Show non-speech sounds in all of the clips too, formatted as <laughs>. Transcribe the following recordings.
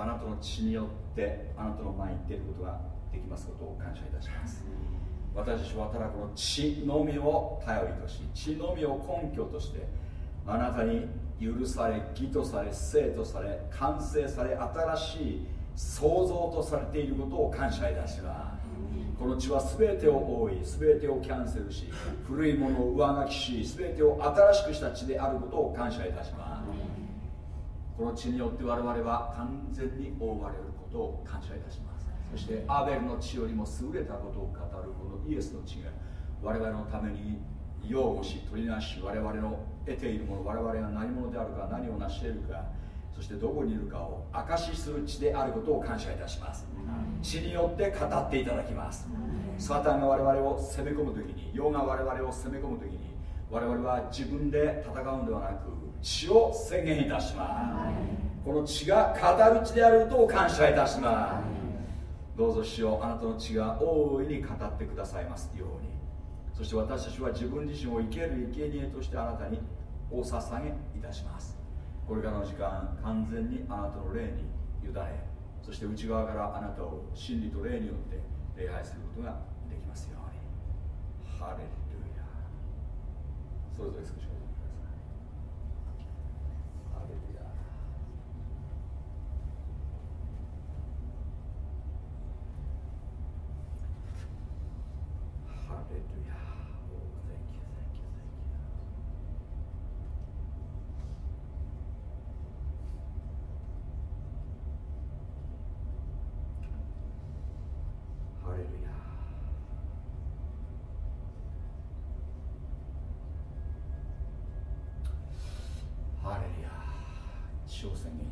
あなたの血によってあなたの前に出ることができますことを感謝いたします。私たちはただこの血のみを頼りとし血のみを根拠としてあなたに許され義とされ生とされ完成され新しい創造とされていることを感謝いたします。この血は全てを覆い全てをキャンセルし古いものを上書きし全てを新しくした血であることを感謝いたします。この血によって我々は完全に覆われることを感謝いたします。そしてアベルの血よりも優れたことを語るこのイエスの血が我々のために擁護し取りなし我々の得ているもの我々が何者であるか何を成しているかそしてどこにいるかを証しする血であることを感謝いたします。血によって語っていただきます。サタンが我々を攻め込む時に世が我々を攻め込む時に我々は自分で戦うんではなく血を宣言いたします。この血が語る血であることを感謝いたします。どうぞ死をあなたの血が大いに語ってくださいますように。そして私たちは自分自身を生ける生贄としてあなたにお捧げいたします。これからの時間完全にあなたの霊に委ねそして内側からあなたを真理と霊によって礼拝することができますように。ハレルヤそれぞれ en él.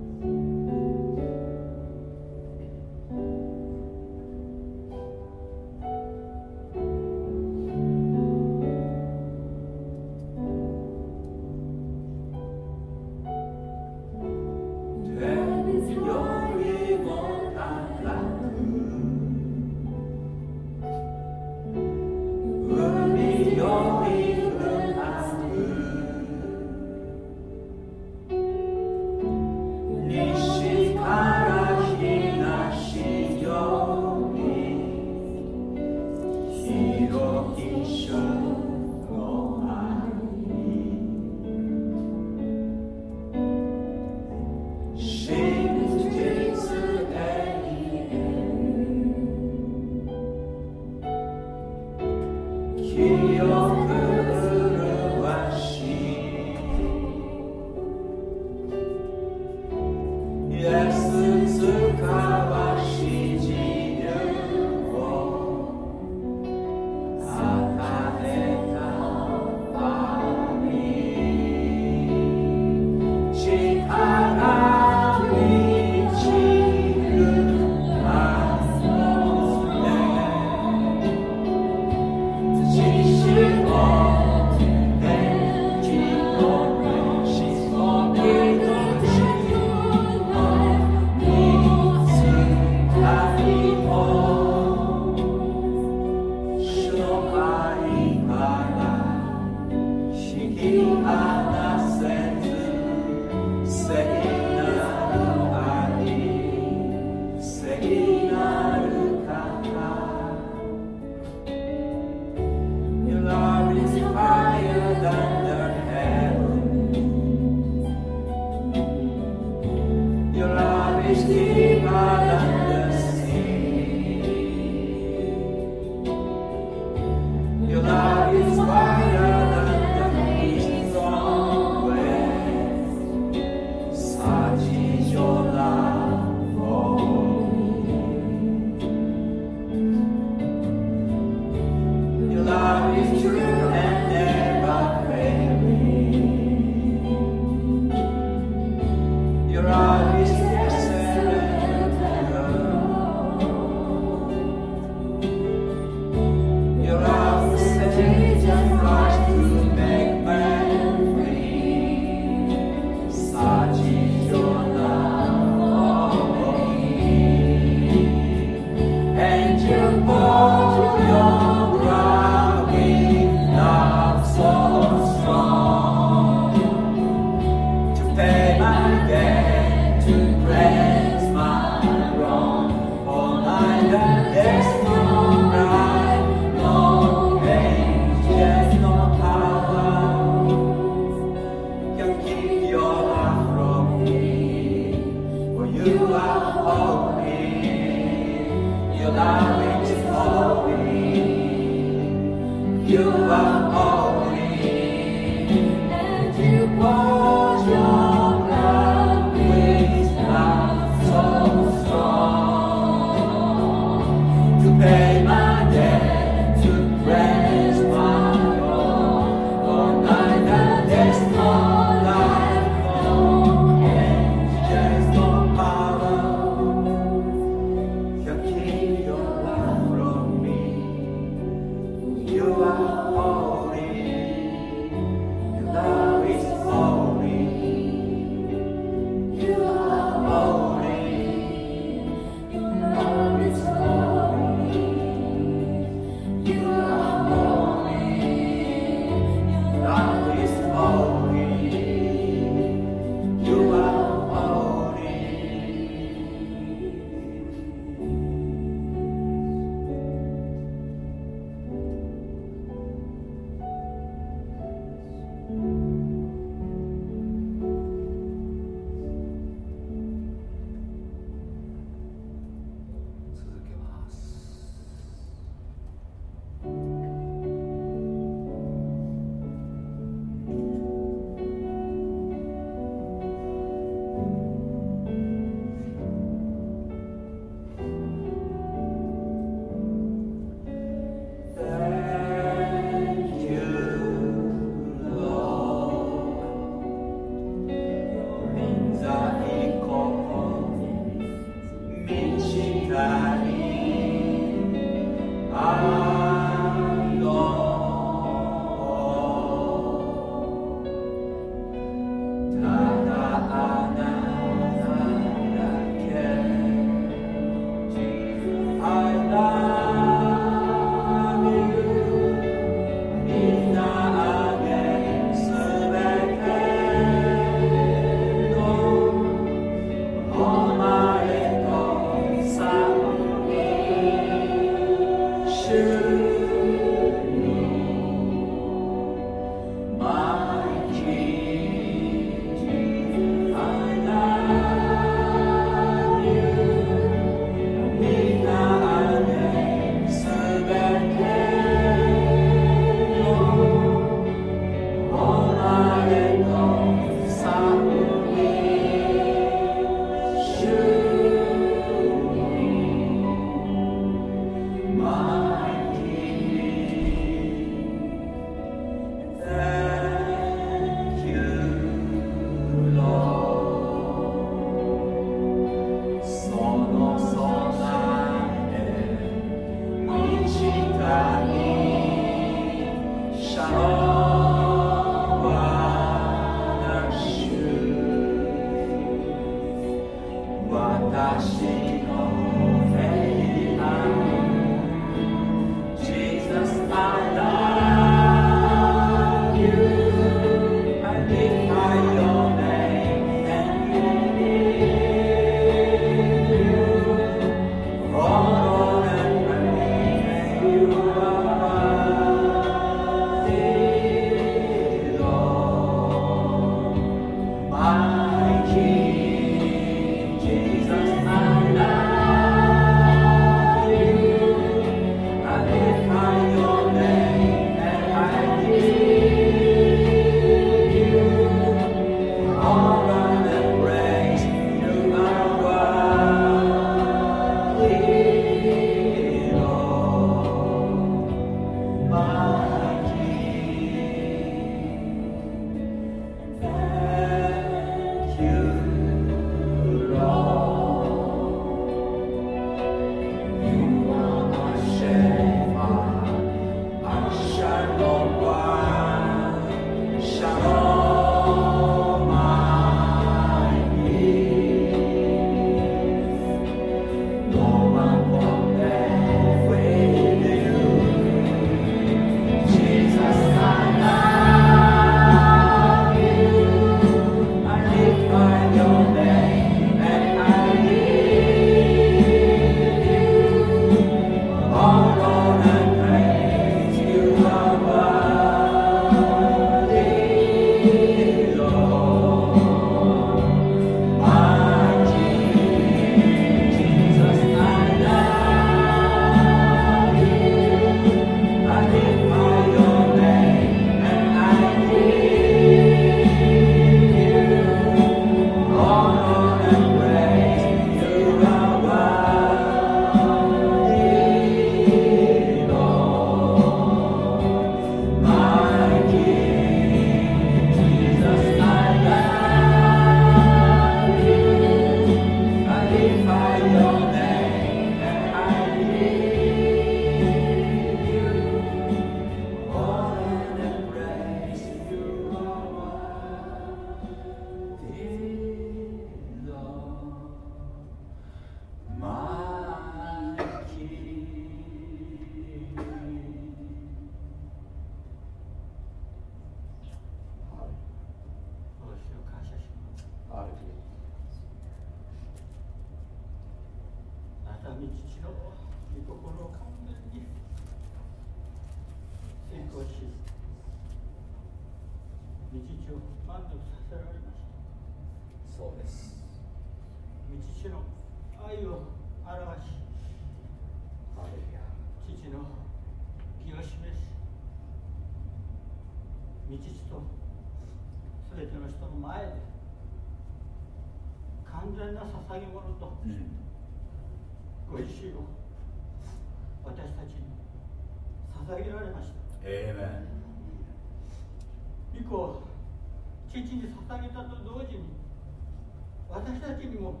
私たちにも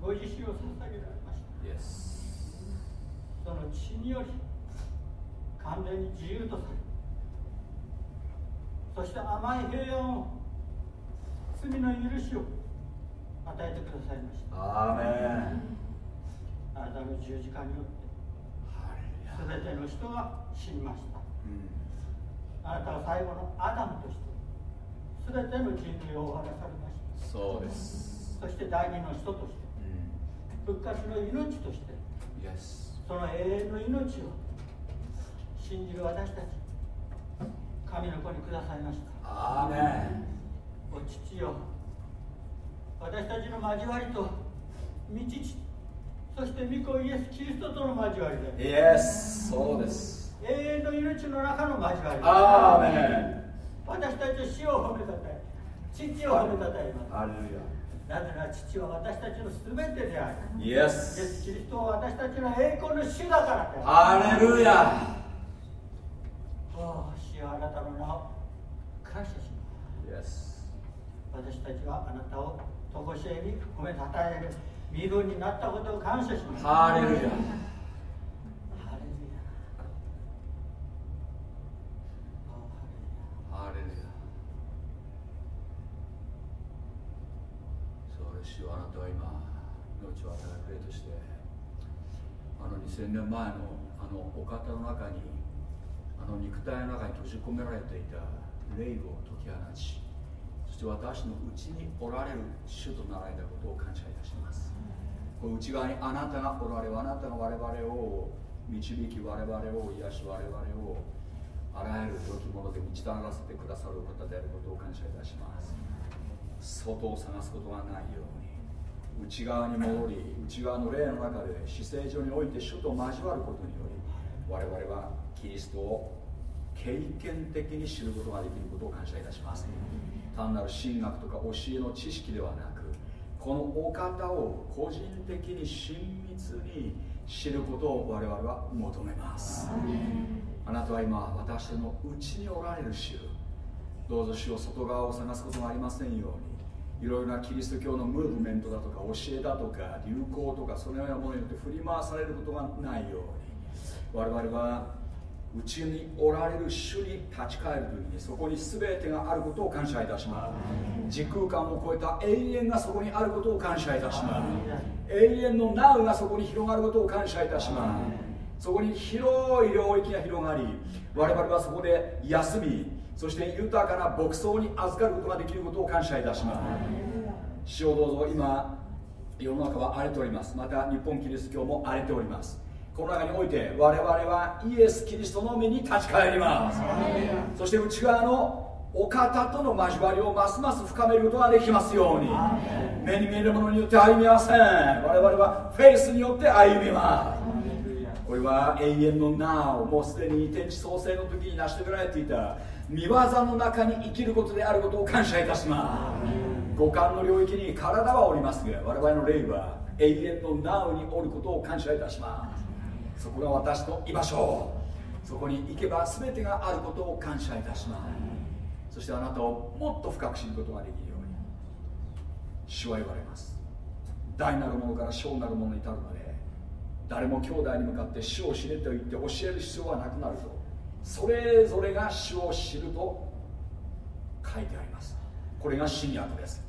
ご自身を捧げられました。Yes. その血により完全に自由とされそして甘い平安を罪の許しを与えてくださいました。アーメンあなたの十字架によって全ての人が死にました、あなたは最後のアダムとして全ての人類を終わらされました。そうですそして第二の人として、復活の命として.その永遠の命を信じる私たち神の子にくださいました。アーメンお父よ私たちの交わりと道父そして御子イエス・キリストとの交わりでイエスそうです。永遠の命の中の交わりアーメン私たちは死を褒めたたえ父を褒めたたえますアレルヤなぜなら父は私たちの全てである。イエス。キリストは私たちの栄光の主だからである。ハレルヤ。おお、主はあなたの名を感謝します。私たちはあなたをとこしえに褒めたたえる身分になったことを感謝します。ハレルヤ。主はあなたは今命を与えくれとしてあの2000年前のあのお方の中にあの肉体の中に閉じ込められていた霊を解き放ちそして私のうちにおられる主となられたことを感謝いたします。この内側にあなたがおられあなたが我々を導き我々を癒し我々をあらゆる良きもので満ちたらせてくださる方であることを感謝いたします。外を探すことがないように。内側に戻り内側の霊の中で姿勢上において主と交わることにより我々はキリストを経験的に知ることができることを感謝いたします。単なる神学とか教えの知識ではなくこのお方を個人的に親密に知ることを我々は求めます。あなたは今私の内におられる主。どうぞ主を外側を探すことがありませんように。いろいろなキリスト教のムーブメントだとか教えだとか流行とかそのようなものによって振り回されることがないように我々はうちにおられる主に立ち返る時にそこに全てがあることを感謝いたします。時空間を超えた永遠がそこにあることを感謝いたします。永遠のナウがそこに広がることを感謝いたします。そこに広い領域が広がり我々はそこで休みそして豊かな牧草に預かることができることを感謝いたします。主をどうぞ今世の中は荒れております。また日本キリスト教も荒れております。この中において我々はイエス・キリストの目に立ち返ります。そして内側のお方との交わりをますます深めることができますように。目に見えるものによって歩みません。我々はフェイスによって歩みます。これは永遠のなおもうすでに天地創生の時に成し遂げられていた。見業の中に生きることであることを感謝いたします。五感の領域に体はおりますが我々の霊は永遠のナウにおることを感謝いたします。そこが私の居場所。そこに行けば全てがあることを感謝いたします。そしてあなたをもっと深く知ることができるように。主は言われます。大なるものから小なるものに至るまで誰も兄弟に向かって主を知れと言って教える必要はなくなるとそれぞれが主を知ると書いてあります。これが新約です。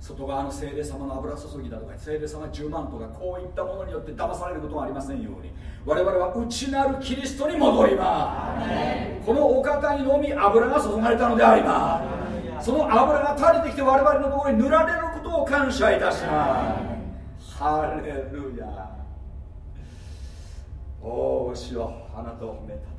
外側の聖霊様の油注ぎだとか聖霊様10万とかこういったものによって騙されることがありませんように。我々は内なるキリストに戻ります。このお方にのみ油が注がれたのであります。その油が垂れてきて我々のところに塗られることを感謝いたします。ハレルヤ。おお主よあなたを褒めた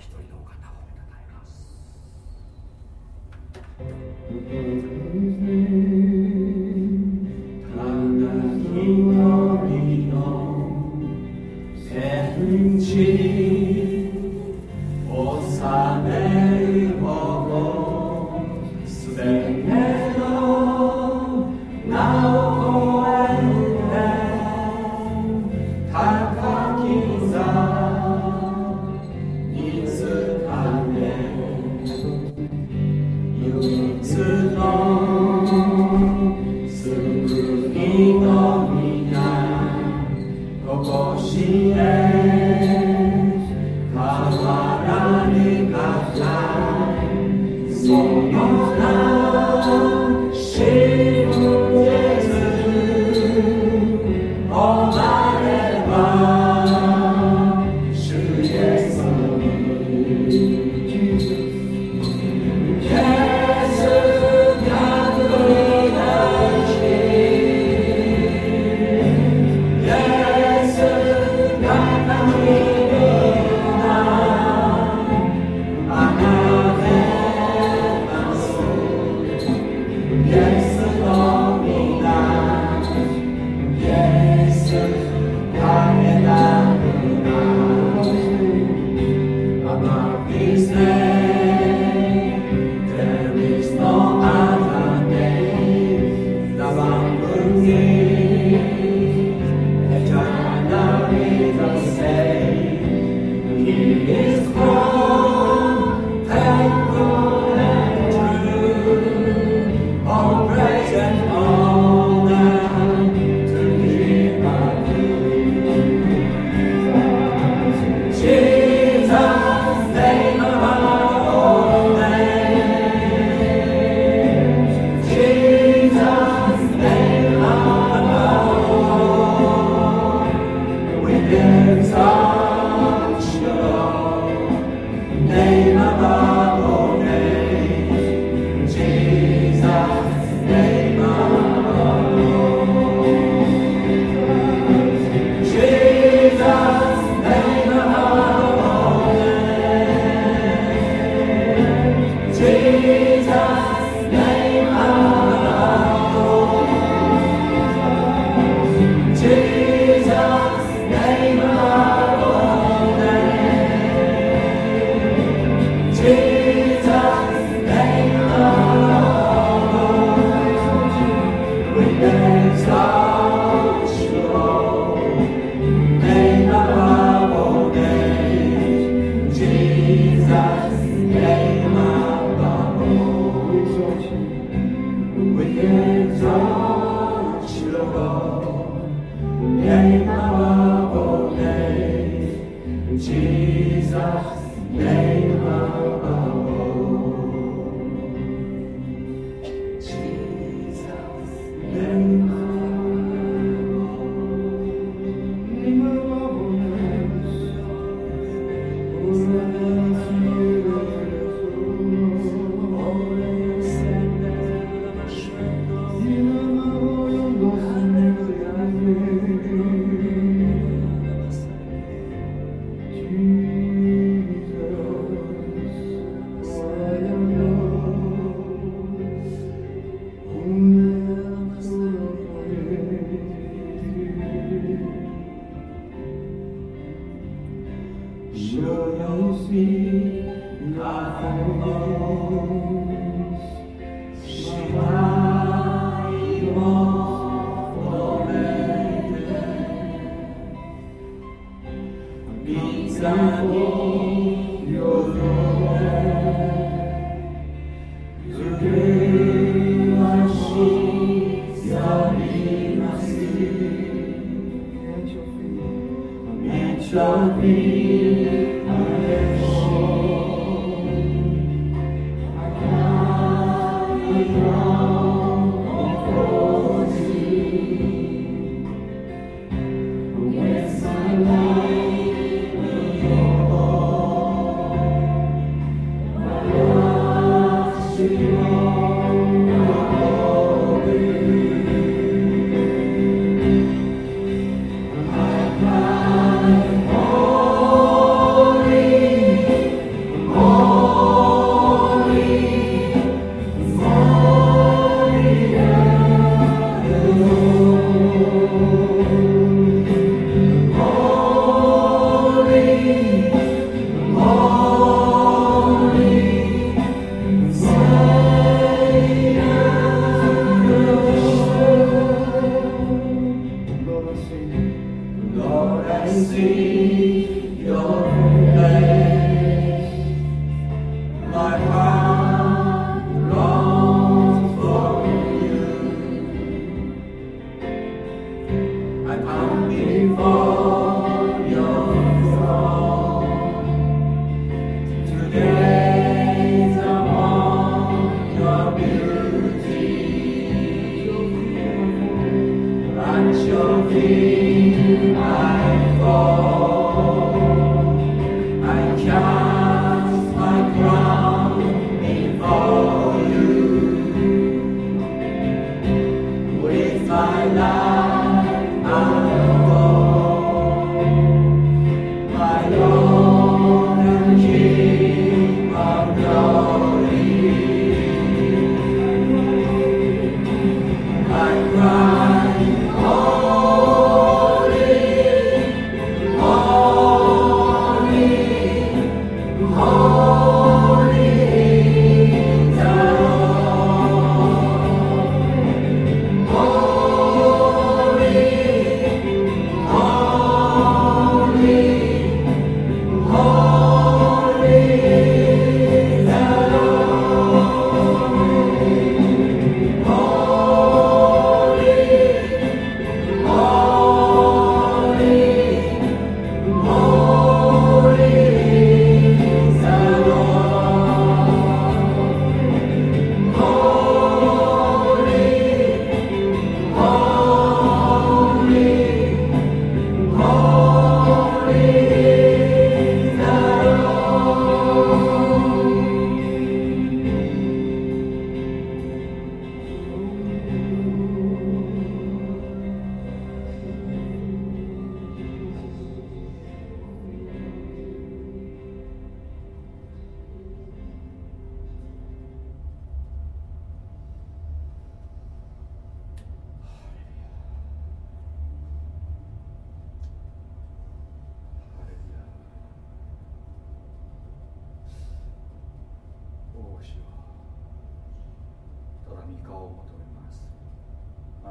一人の方をたたえます。ただ一人の天地を治め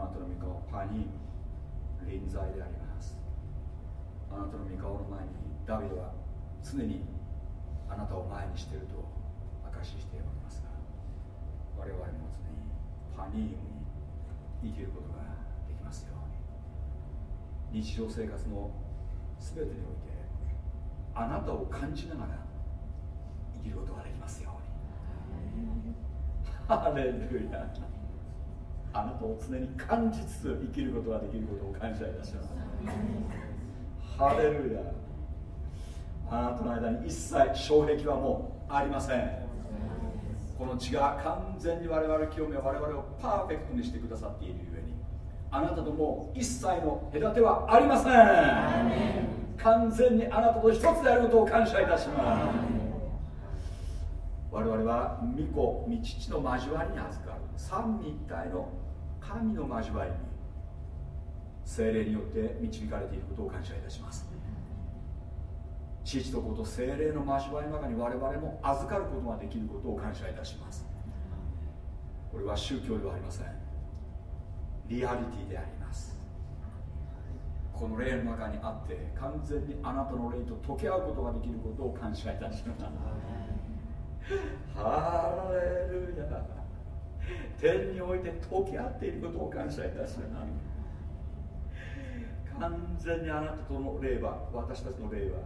たの御顔パニ臨在であります。あなたの御顔の前にダビデは常にあなたを前にしていると証ししておりますが我々も常にパニームに生きることができますように。日常生活の全てにおいてあなたを感じながら生きることができますように。ハレルヤあなたを常に感じつつ生きることができることを感謝いたします。ハレルヤ。あなたの間に一切障壁はもうありません。この血が完全に我々清め我々をパーフェクトにしてくださっているゆえにあなたとも一切の隔てはありません。完全にあなたと一つであることを感謝いたします。我々は御子御父の交わりに預かる三位一体の神の交わりに精霊によって導かれていることを感謝いたします。父と子と精霊の交わりの中に我々も預かることができることを感謝いたします。これは宗教ではありません。リアリティであります。この霊の中にあって完全にあなたの霊と溶け合うことができることを感謝いたします。<laughs> ハレルヤ。天において溶け合っていることを感謝いたします。完全にあなたとの霊は私たちの霊は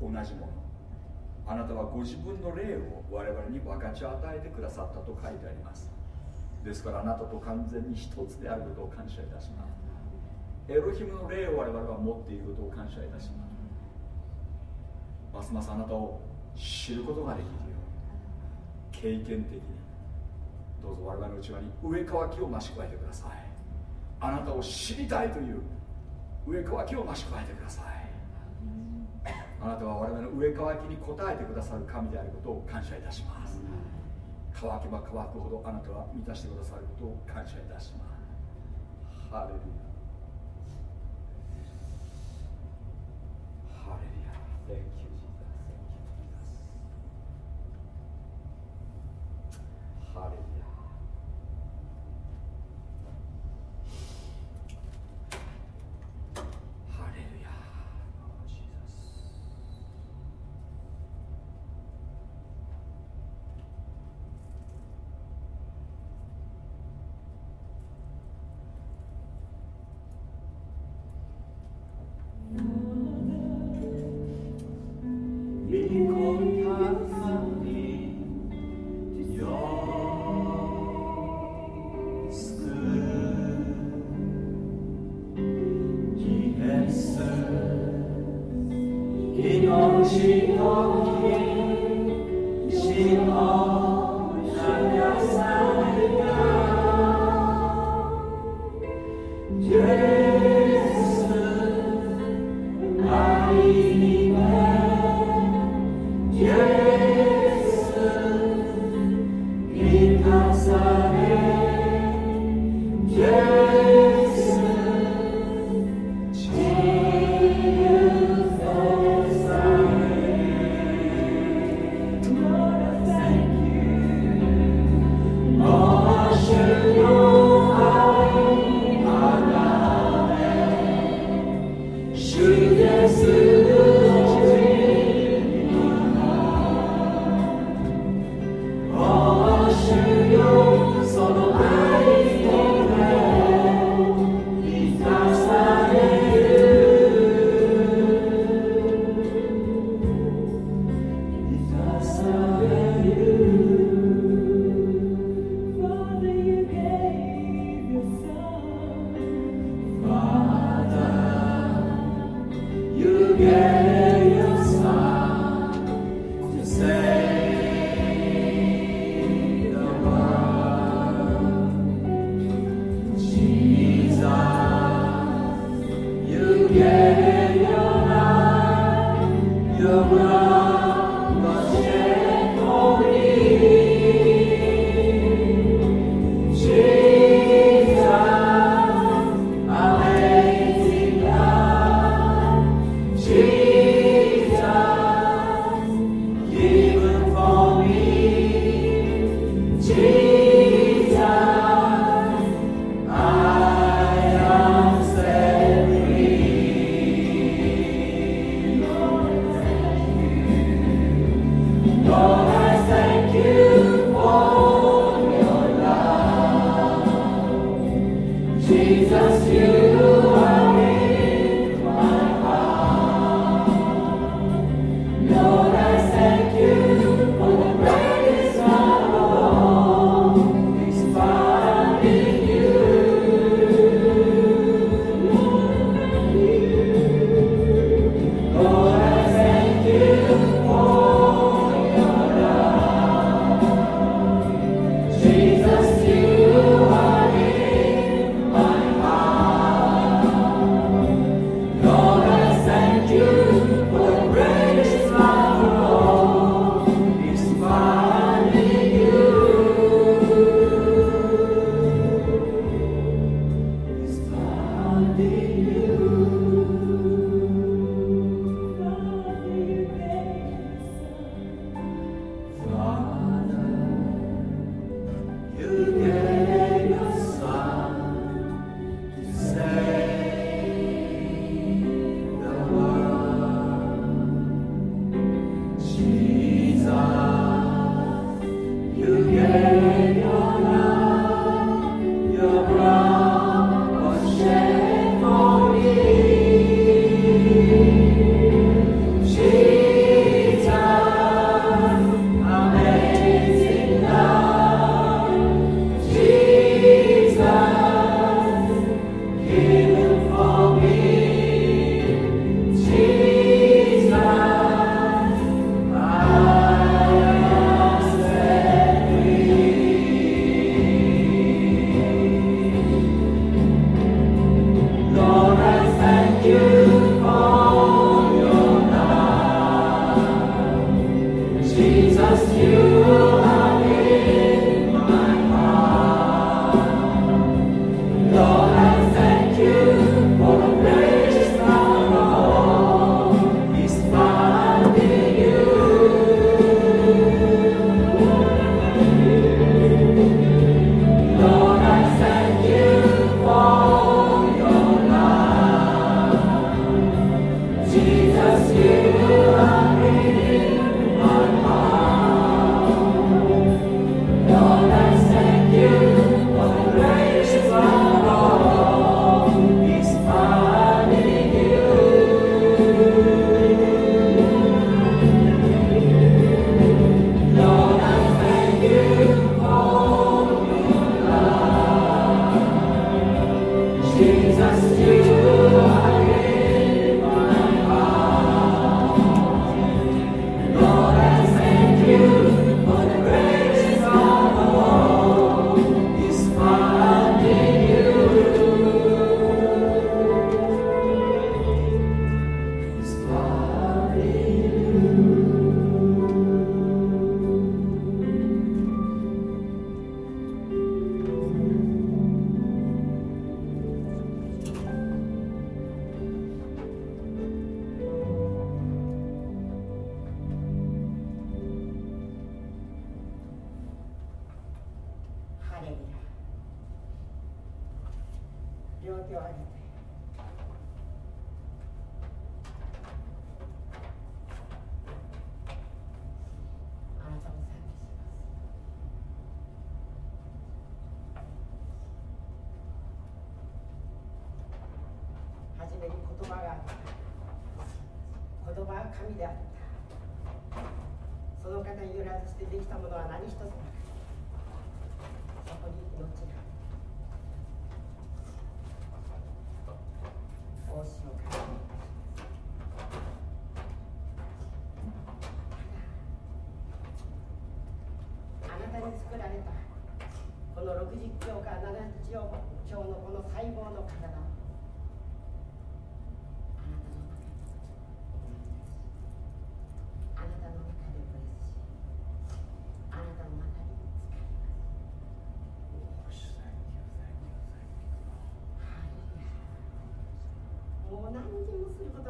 同じもの。あなたはご自分の霊を我々に分かち与えてくださったと書いてあります。ですからあなたと完全に一つであることを感謝いたします。エロヒムの霊を我々は持っていることを感謝いたします。ますますあなたを知ることができるように経験的にどうぞ我々の内側に上乾きを増し加えてください。あなたを知りたいという上乾きを増し加えてください。あなたは我々の上乾きに応えてくださる神であることを感謝いたします。乾けば乾くほどあなたは満たしてくださることを感謝いたします。ハレルヤ。ハレルヤ。Thank you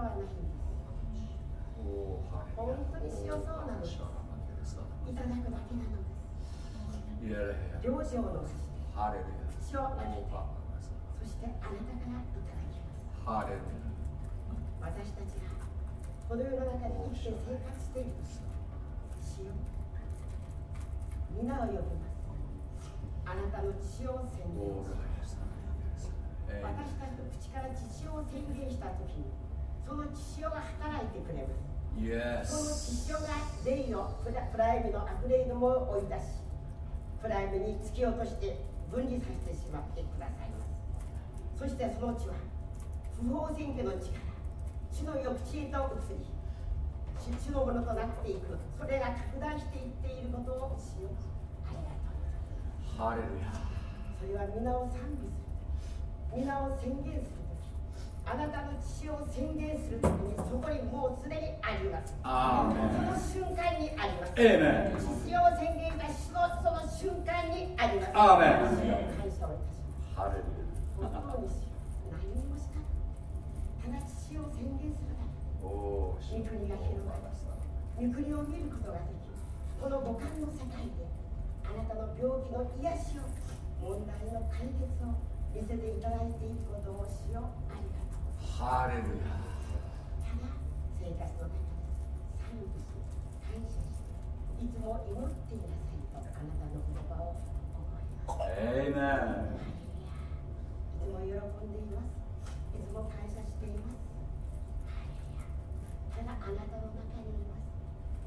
はないんです本当に強そうなのですいただくだけなのです領事をのせをあげてそしてあなたからいただきます私たちがこの世の中で生きて生活している主皆を呼びます。あなたの血を宣言します。私たちの口から血を宣言したときにその父が働いてくれます。Yes. その父が霊をプラプライムの悪霊のもを追い出しプライムに突き落として分離させてしまってくださいます。そしてその地は不法占拠の地から地の抑地へと移り地のものとなっていく。それが拡大していっていることをしようありがとう。ハレルヤ。それは皆を賛美する。皆を宣言するあなたの父を宣言するときにそこにもうすでにあります。その瞬間にあります。父を宣言したそのその瞬間にあります。アーメン感謝をいたします。ハレル本当に何にもしたただ父を宣言するだけ。御国が広がり御国を見ることができこの五感の世界であなたの病気の癒しを問題の解決を見せていただいていくことをしようありハレルヤ。ただ生活の中で賛美し感謝していつも祈っていなさいとあなたの言葉を覚えますエーメン。いつも喜んでいますいつも感謝していますただあなたの中にいます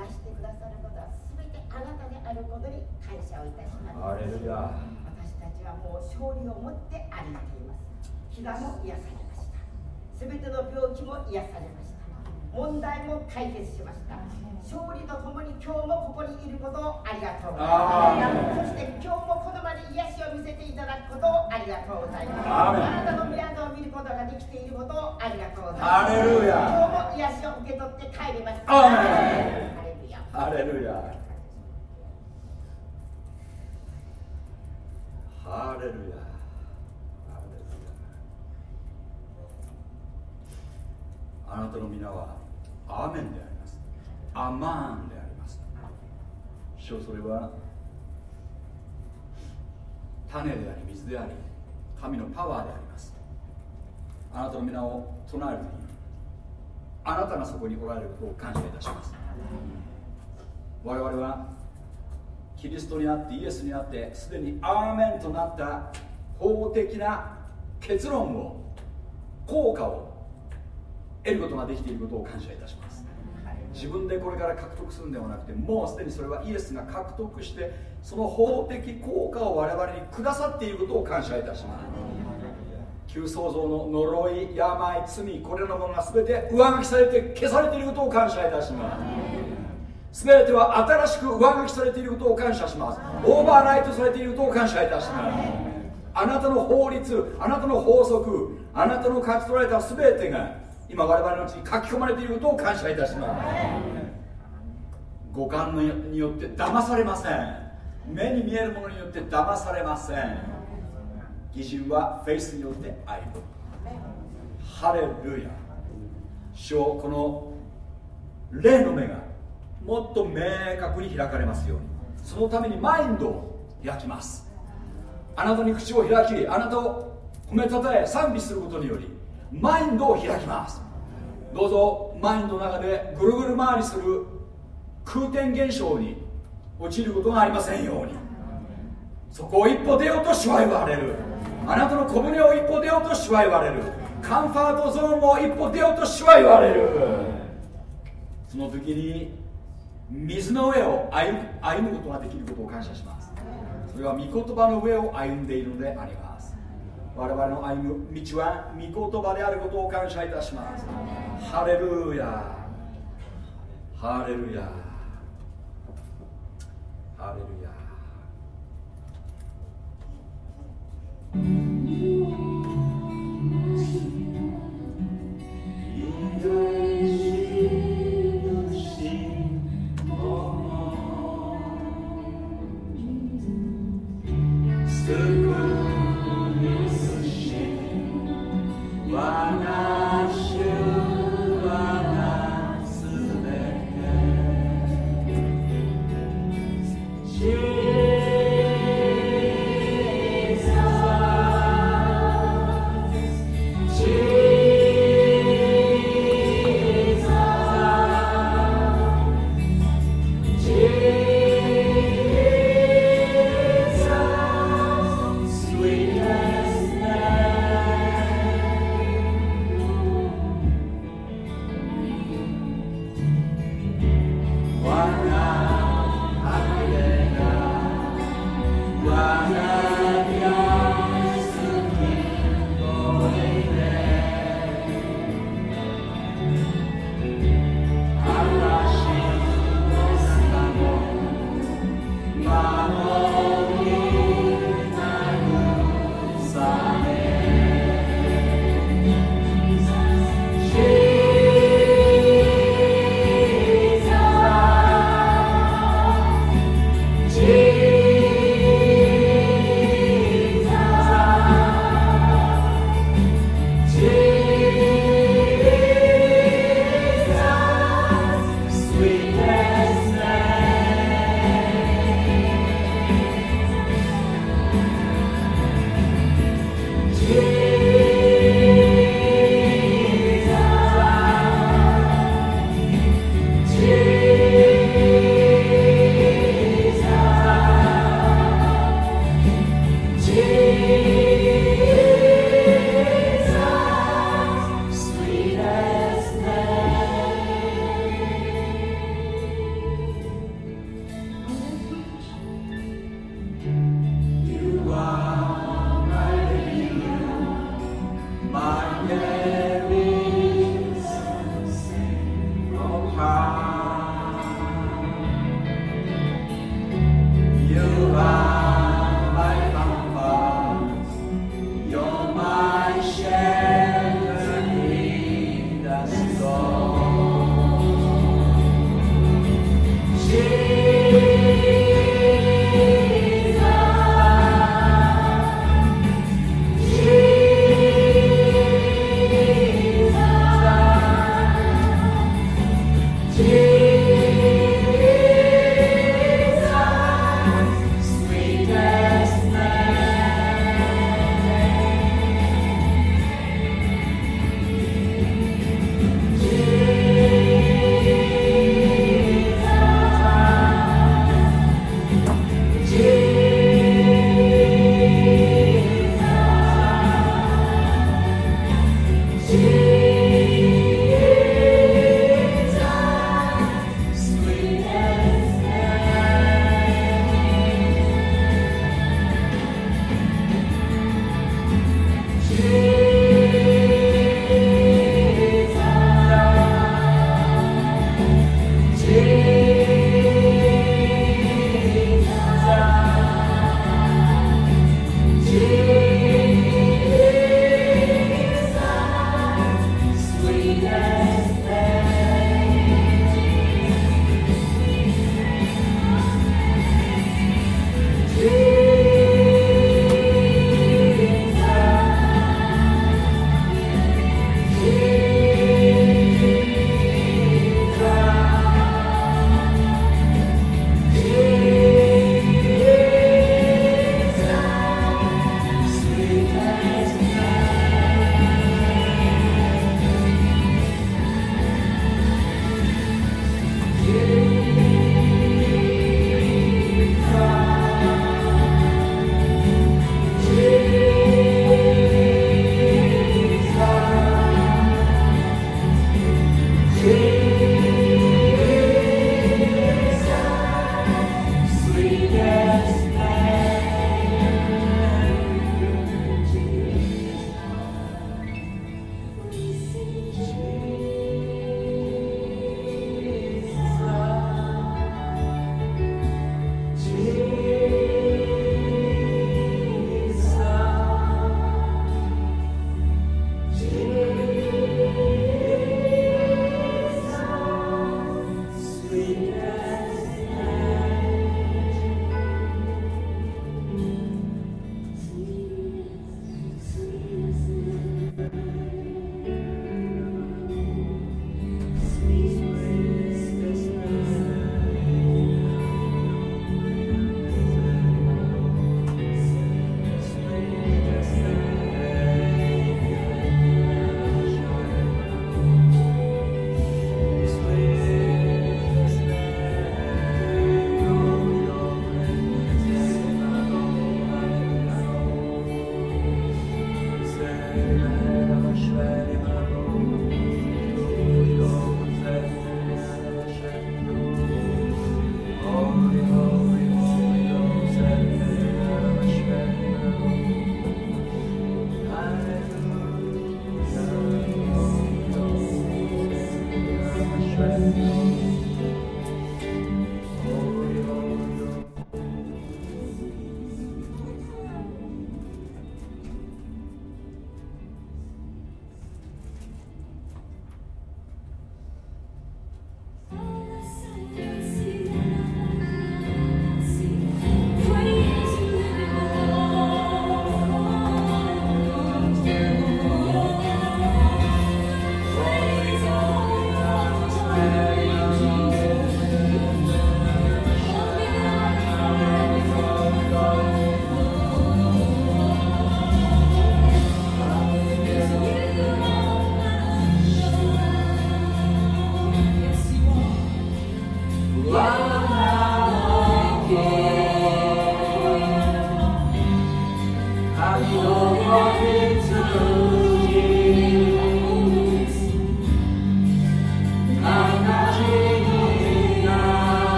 なしてくださることは全てあなたであることに感謝をいたします。私たちはもう勝利を持って歩いています飢餓も癒され全ての病気も癒されました。問題も解決しました。勝利とともに今日もここにいることをありがとうございます。そして今日もこの場で癒しを見せていただくことをありがとうございます。あなたの宮を見ることができていることをありがとうございます。今日も癒しを受け取って帰ります。アーメン。ハレルヤ。ハレルヤ。ハレルヤ。ハレルヤ。あなたの皆はアーメンであります。アマーンであります。主よそれは種であり水であり神のパワーであります。あなたの皆を唱えるときにあなたがそこにおられることを感謝いたします。我々はキリストにあってイエスにあってすでにアーメンとなった法的な結論を効果を得ることができていることを感謝いたします。自分でこれから獲得するんではなくてもうすでにそれはイエスが獲得してその法的効果を我々にくださっていることを感謝いたします。旧創造の呪い病罪これらのものが全て上書きされて消されていることを感謝いたします。全ては新しく上書きされていることを感謝します。オーバーライトされていることを感謝いたします。あなたの法律あなたの法則あなたの勝ち取られた全てが今我々のうちに書き込まれていることを感謝いたします。五感によって騙されません。目に見えるものによって騙されません。基準はフェイスによって歩むハレルヤ。主よこの霊の目がもっと明確に開かれますように。そのためにマインドを開きます。あなたに口を開きあなたを褒めたたえ賛美することによりマインドを開きます。どうぞマインドの中でぐるぐる回りする空転現象に陥ることがありませんように。そこを一歩出ようと主は言われる。あなたの小舟を一歩出ようと主は言われる。カンファートゾーンを一歩出ようと主は言われる。その時に水の上を歩歩むことができることを感謝します。それは御言葉の上を歩んでいるのであります。我々の歩む道は御言葉であることを感謝いたします。ハレルヤ。ハレルヤ。ハレルヤ「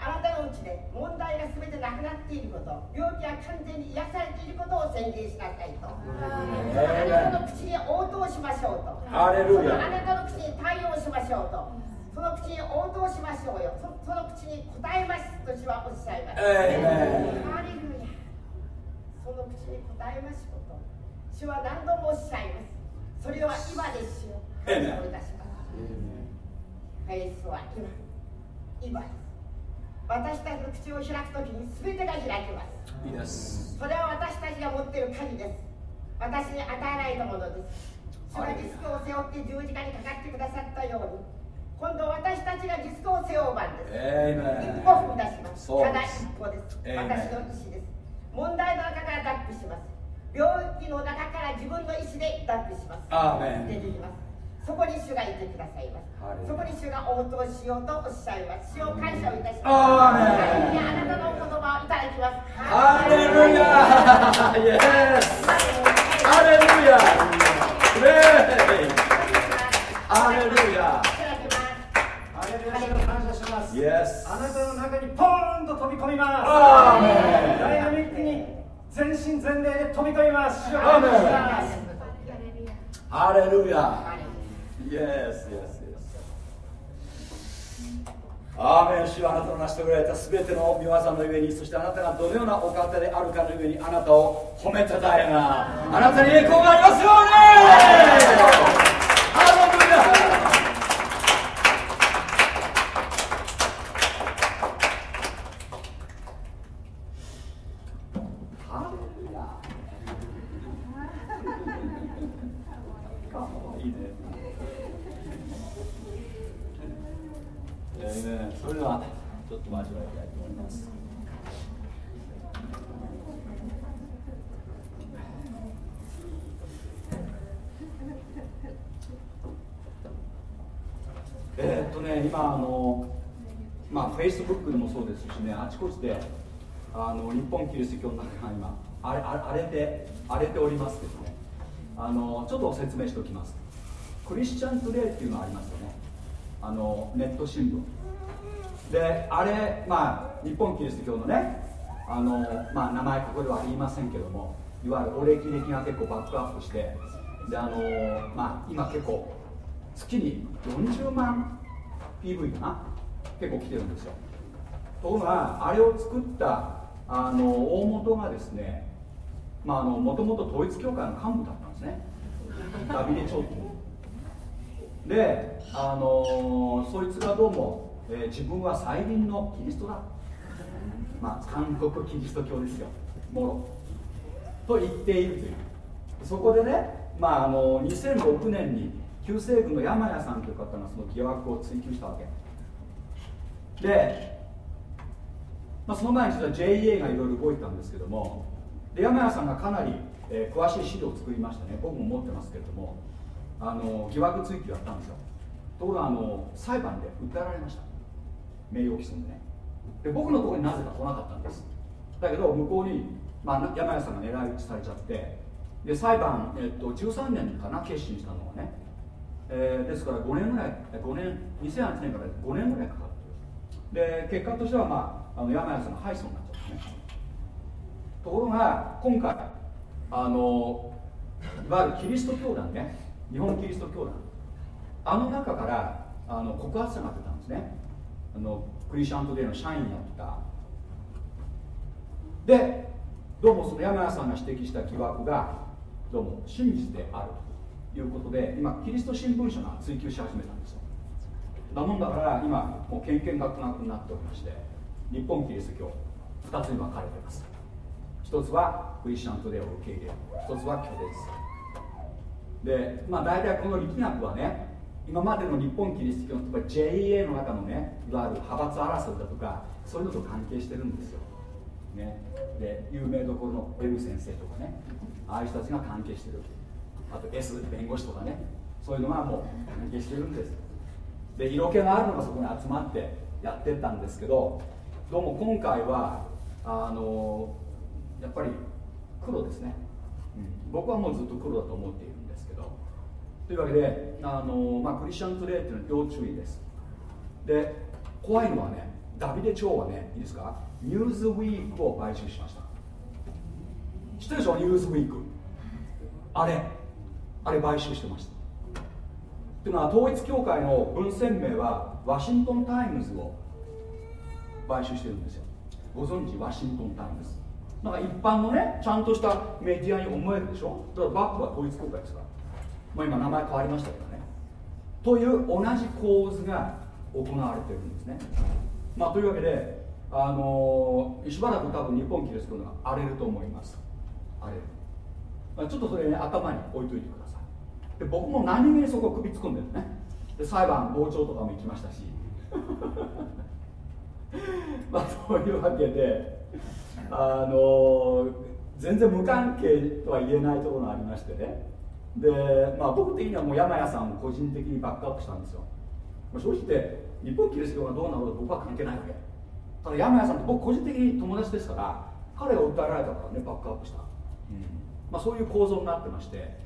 あなたのうちで問題が全てなくなっていること病気が完全に癒されていることを宣言しなさいと。あなたの口に応答しましょうと。あなたの口に対応しましょうと。その口に応答しましょうよ。その口に答えますと主はおっしゃいます。ハレルヤ。その口に答えますこと。主は何度もおっしゃいます。それは今ですよ。感謝をいたします。イスは今。今私たちの口を開くときに全てが開きます。それは私たちが持っている鍵です。私に与えられたものです。主はリスクを背負って十字架にかかってくださったように。今度私たちがリスクを背負う番です。一歩踏み出します。ただ一歩です。私の意思です。問題の中から脱皮します。病気の中から自分の意思で脱皮します。出てきますそこに主がいてくださいます。そこに主が応答しようとおっしゃいます。主を感謝をいたします。あなたの言葉をいただきます。ハレルヤ。イエスハレルヤ。プレイハレルヤ。ハレルヤ感謝しますあなたの中にポーンと飛び込みます。ダイナミックに全身全霊で飛び込みます。ハレルヤ Yes, yes, yes. アーメン主はあなたの成し遂げられた全ての御業の上にそしてあなたがどのようなお方であるかの上にあなたを褒めたたえな。あなたに栄光がありますようにハレルヤ今あのまあフェイスブックでもそうですしねあちこちであの日本キリスト教の中が今荒れ荒れて荒れておりますけどね。あのちょっと説明しておきます。クリスチャントデーっていうのがありますよね。あのネット新聞。であれまあ日本キリスト教のねあの、まあ、名前ここでは言いませんけどもいわゆるお歴歴が結構バックアップしてであのまあ今結構月に40万 PV かな？結構来てるんですよ。ところがあれを作ったあの大元がですねもともと統一教会の幹部だったんですね。ダビデ朝廷。であのそいつがどうも、えー、自分は再臨のキリストだ。まあ韓国キリスト教ですよ。もろ。と言っているという。そこでね、まあ、あの2006年に旧西軍の山谷さんという方がその疑惑を追及したわけ。で、まあ、その前に実は JA がいろいろ動いたんですけどもで山谷さんがかなり、えー、詳しい資料を作りましたね僕も持ってますけれどもあの疑惑追及やったんですよ。ところがあの裁判で訴えられました。名誉毀損でね。で僕のところになぜか来なかったんです。だけど向こうに、まあ、山谷さんが狙い撃ちされちゃってで裁判、えっと、13年かな決心したのはね。えー、ですから5年ぐらい5年2008年から5年ぐらいかかってる。で結果としては、まあ、あの山谷さんが敗訴になっちゃったね。ところが今回あのいわゆるキリスト教団ね。日本キリスト教団。あの中からあの告発者が出たんですね。あのクリスチャントデーの社員やった。でどうもその山谷さんが指摘した疑惑がどうも真実であるということで今キリスト新聞社が追及し始めたんですよ。だもんだから今もう献見学学になっておりまして。日本キリスト教2つに分かれています。一つはクリスチャントデーを受け入れ一つは拒絶でまあ大体この力学はね今までの日本キリスト教の JA の中のねいわゆる派閥争いだとかそういうのと関係してるんですよ、ね、で有名どころのウェブ先生とかねああいう人たちが関係してる。あと S 弁護士とかねそういうのがもう関係してるんです。で色気があるのがそこに集まってやってったんですけどどうも今回はあのやっぱり黒ですね、うん、僕はもうずっと黒だと思っているんですけど。というわけであの、まあ、クリスチャントゥデイっていうのは要注意です。で怖いのはねダビデ張はねいいですか？ニューズウィークを買収しました。知ってるでしょ？ニューズウィーク。あれ。あれ買収してました。というのは統一教会の文鮮明はワシントン・タイムズを買収してるんですよ。ご存知ワシントン・タイムズ。なんか一般のねちゃんとしたメディアに思えるでしょ？だからバックは統一教会ですから、まあ、今名前変わりましたけどね。という同じ構図が行われてるんですね、まあ、というわけで、あのー、しばらく多分日本キリスト教が荒れると思います。荒れる、まあ、ちょっとそれね頭に置いといてください。で僕も何気にそこ首突っ込んでるね。で裁判傍聴とかも行きましたし。<laughs> まあそういうわけであの全然無関係とは言えないところがありましてね。で、まあ、僕的にはもう山谷さんを個人的にバックアップしたんですよ、まあ、正直言って日本キリスト教がどうなろうと僕は関係ないわけ。ただ山谷さんって僕個人的に友達ですから彼を訴えられたからねバックアップした、うん。まあ、そういう構造になってまして。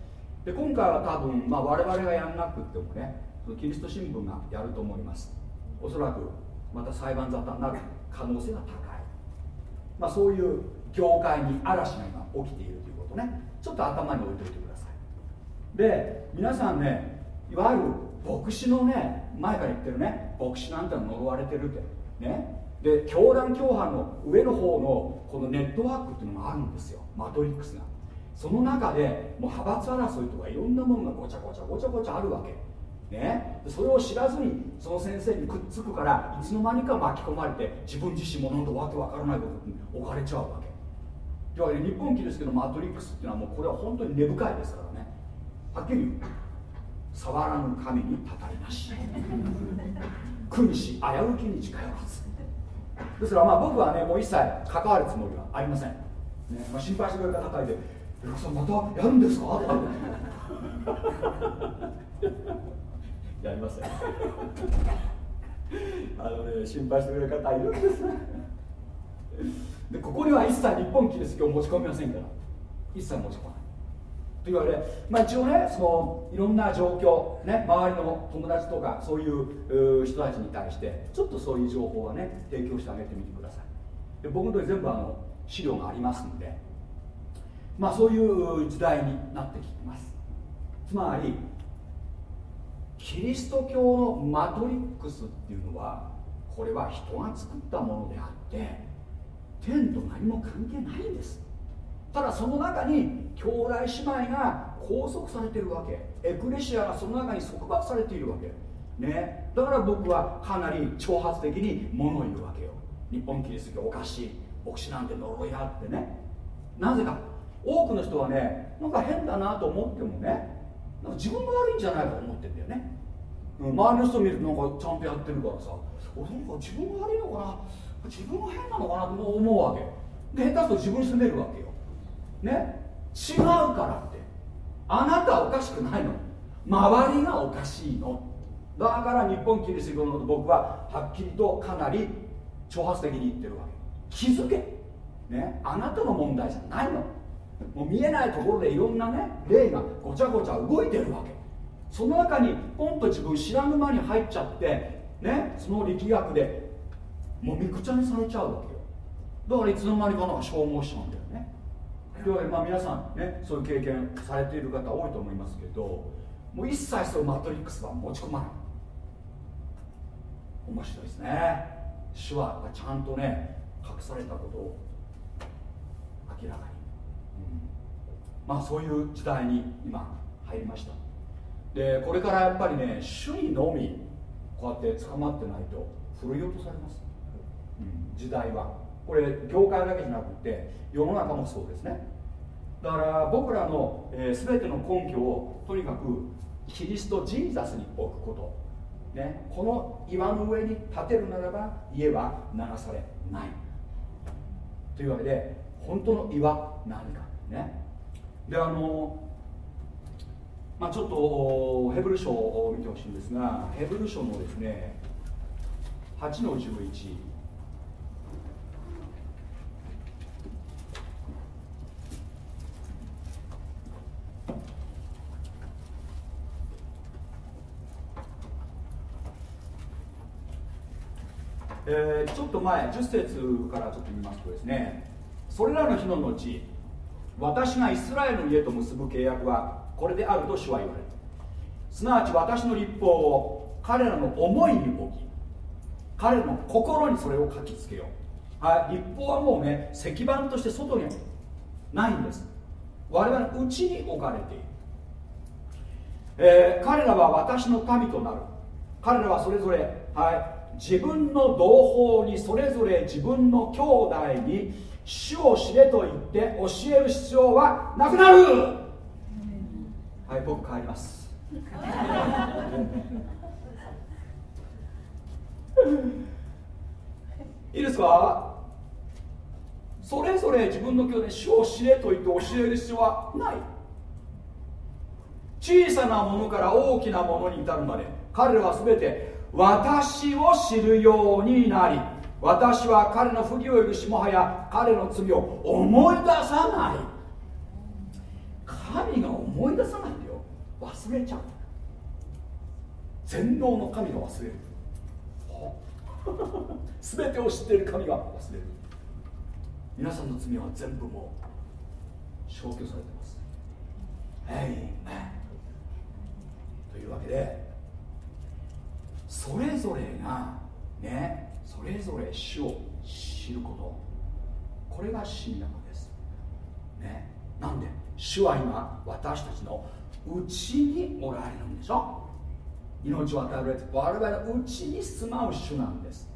で今回は多分、まあ、我々がやんなくってもねキリスト新聞がやると思います。おそらくまた裁判沙汰になる可能性が高い、まあ、そういう業界に嵐が今起きているということね。ちょっと頭に置いといてください。で皆さんねいわゆる牧師のね前から言ってるね牧師なんて呪われてるって。ね。で教団教派の上の方のこのネットワークっていうのがあるんですよ。マトリックスが。その中でもう派閥争いとかいろんなものがごちゃごちゃごちゃごちゃあるわけ。ね、それを知らずにその先生にくっつくからいつの間にか巻き込まれて自分自身もなんとわけわからないことに置かれちゃうわけ。というわけで日本記ですけどマトリックスっていうのはもうこれは本当に根深いですからね。はっきり言う触らぬ神にたたりなし。君子危うきに近寄らず。ですからまあ僕はねもう一切関わるつもりはありません、ねまあ、心配してくれた方で「エロさんまたやるんですか?」とか。やりますよ。あのね心配してくれる方いるんです。でここには一切日本キリスト教持ち込みませんから。一切持ち込まない。といわけで、まあ、一応ねそのいろんな状況、ね、周りの友達とかそういう人たちに対してちょっとそういう情報はね提供してあげてみてください。で僕のとこ全部あの資料がありますんでまあそういう時代になってきます。つまりキリスト教のマトリックスっていうのはこれは人が作ったものであって天と何も関係ないんです。ただその中に兄弟姉妹が拘束されてるわけ。エクレシアがその中に束縛されているわけ。ね。だから僕はかなり挑発的に物を言うわけよ。日本キリスト教おかしい。牧師なんて呪いあってね。なぜか。多くの人はねなんか変だなと思ってもね自分が悪いんじゃないかと思ってんだよね。周りの人見るとなんかちゃんとやってるからさ。俺なんか自分が悪いのかな？自分が変なのかなと思うわけ。で下手すと自分に責めるわけよ。ね？違うからって。あなたはおかしくないの。周りがおかしいの。だから日本キリスト教の僕ははっきりとかなり挑発的に言ってるわけ。気づけ、ね、あなたの問題じゃないのもう見えないところでいろんなね霊がごちゃごちゃ動いてるわけ。その中にポンと自分知らぬ間に入っちゃってねその力学でもうみくちゃにされちゃうわけよ。だからいつの間にかなんか消耗しちゃうんだよね。というわけで、まあ、皆さんねそういう経験されている方多いと思いますけどもう一切そういうマトリックスは持ち込まない。面白いですね。主はちゃんとね隠されたことを明らかに、まあそういう時代に今入りました。でこれからやっぱりね主にのみこうやって捕まってないと振り落とされます、うん、時代は。これ業界だけじゃなくて世の中もそうですね。だから僕らの、えー、全ての根拠をとにかくキリストジーザスに置くこと、ね、この岩の上に建てるならば家は流されない。というわけで本当の岩何か。ね。であのまあ、ちょっとヘブル書を見てほしいんですがヘブル書のですね8の11えー、ちょっと前10節からちょっと見ますとですねそれらの日の後私がイスラエルの家と結ぶ契約はこれであると主は言われる。すなわち私の立法を彼らの思いに置き彼らの心にそれを書きつけよう、はい、立法はもうね石板として外にないんです。我々内に置かれている、えー、彼らは私の民となる。彼らはそれぞれ、はい、自分の同胞にそれぞれ自分の兄弟に主を知れと言って教える必要はなくなる。はい僕帰ります。<laughs> いいですか？それぞれ自分の兄弟主を知れと言って教える必要はない。小さなものから大きなものに至るまで彼らは全て私を知るようになり私は彼の不義を許しもはや彼の罪を思い出さない。神が思い出さないんだよ。忘れちゃう。全能の神が忘れる。<laughs> 全てを知っている神が忘れる。皆さんの罪は全部もう消去されてます。えいというわけでそれぞれがねそれぞれ主を知ること。これが信仰です。ね。なんで？主は今私たちのうちにおられるんでしょ？命を与えられて我々のうちに住まう主なんです。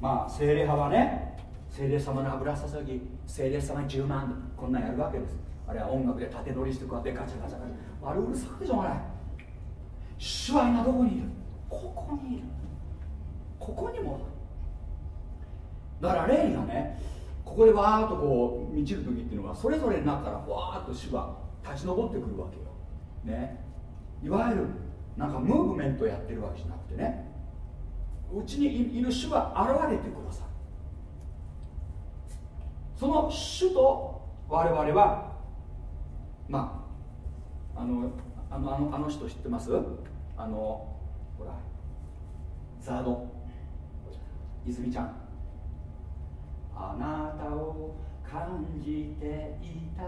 まあ精霊派はね精霊様の油注ぎ精霊様に10万こんなんやるわけです。あれは音楽で縦乗りしてこうやってガチャガチャガチャ。あれうるさくてしょうがない。主は今どこにいる？ここにいる。ここにもだから霊がねここでわーっとこう満ちる時っていうのはそれぞれの中からわーっと主は立ち上ってくるわけよ。ね。いわゆるなんかムーブメントやってるわけじゃなくてね。うちにいる主は現れてくださるその主と我々はまああのあのあのあの人知ってます？あのほらザード。泉ちゃん。あなたを感じていたい。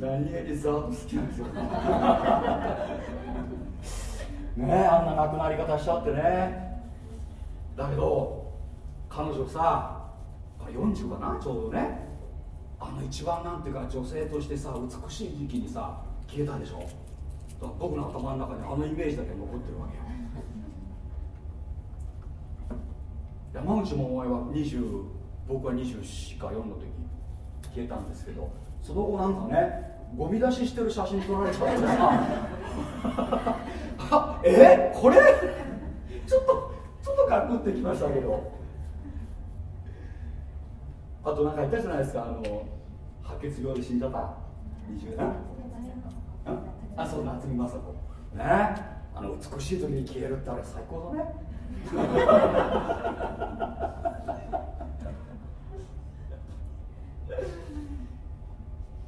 何気にザード好きなんですよ。ねえあんな亡くなり方しちゃってね。だけど彼女さ40かなちょうどね。あの一番なんていうか女性としてさ美しい時期にさ消えたでしょ。僕の頭の中にあのイメージだけ残ってるわけよ。<laughs> 山口百恵は20僕は24か4の時消えたんですけどその後なんかねゴミ出ししてる写真撮られちゃってさえ？これ？ちょっとちょっとガクってきましたけど。あとなんかったじゃないですかあの白血病で死んじゃった。20年あそう夏見雅子。ね？あの美しい時に消えるってあれ最高だね。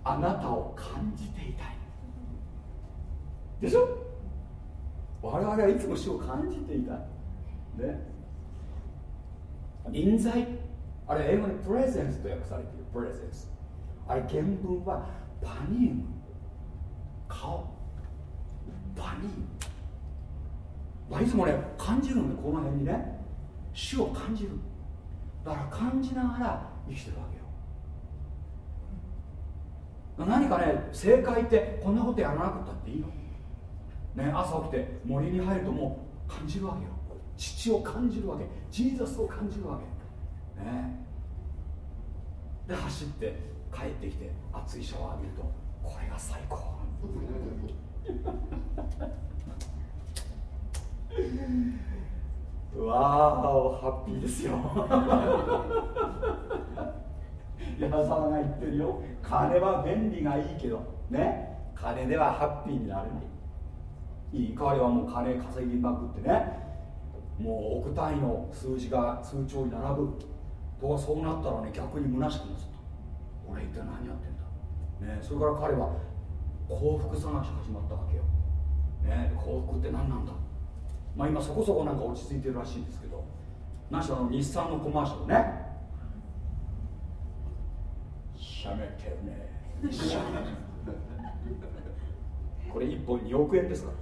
あなたを感じていたい。でしょ？我々はいつも死を感じていたね？臨在あれ英語でプレゼンスと訳されている。プレゼンス。あれ原文はパニウム。顔。パニウム、まあ、いつもね感じるのねこの辺にね。主を感じる。だから感じながら生きてるわけよ。何かね正解ってこんなことやらなかったっていいの。ね朝起きて森に入るともう感じるわけよ。父を感じるわけ。ジーザスを感じるわけ。ね。で走って帰ってきて熱いシャワー浴びるとこれが最高。わーハッピーですよ。矢沢が言ってるよ。金は便利がいいけどね。金ではハッピーになれない。いい彼はもう金稼ぎまくってね。もう億単位の数字が通帳に並ぶ。とかそうなったらね逆に虚しくなっちゃった。俺一体何やってんだ、ね、それから彼は幸福探し始まったわけよ、ね、幸福って何なんだ。まあ今そこそこなんか落ち着いてるらしいですけど。何しろの日産のコマーシャルね。しゃべってるね。これ1本2億円ですか <laughs>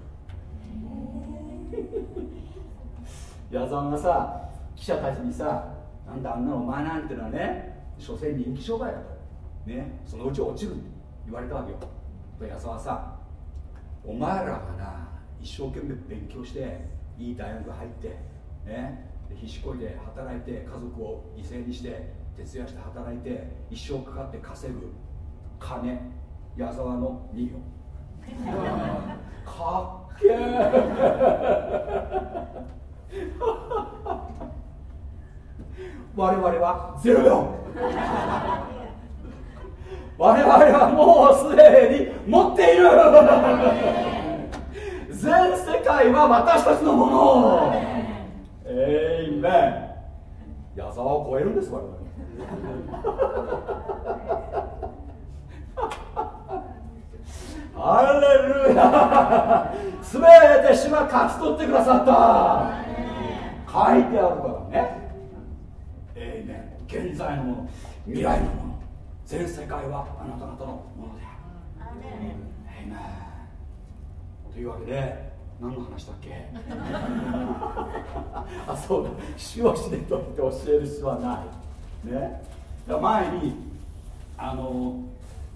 矢沢がさ記者たちにさなんだあんなのお前なんてのはね所詮人気商売だと。ねそのうち落ちるって言われたわけよ。と矢沢さお前らがな一生懸命勉強していい大学入ってね必死こいで働いて家族を犠牲にして徹夜して働いて一生かかって稼ぐ金矢沢の2両 <laughs> かっけえ我々はゼロよ。我々はもうすでに持っている。全世界は私たちのもの。えいめ矢沢を超えるんです我々。アレルヤ。すべて主が勝ち取ってくださった。書いてあるからね。えいめ現在のもの未来のもの全世界はあなた方のものである。えいめというわけで何の話だっけ？<laughs> あそうだ。主を死ねと言って教える必要はない。ね。前にあの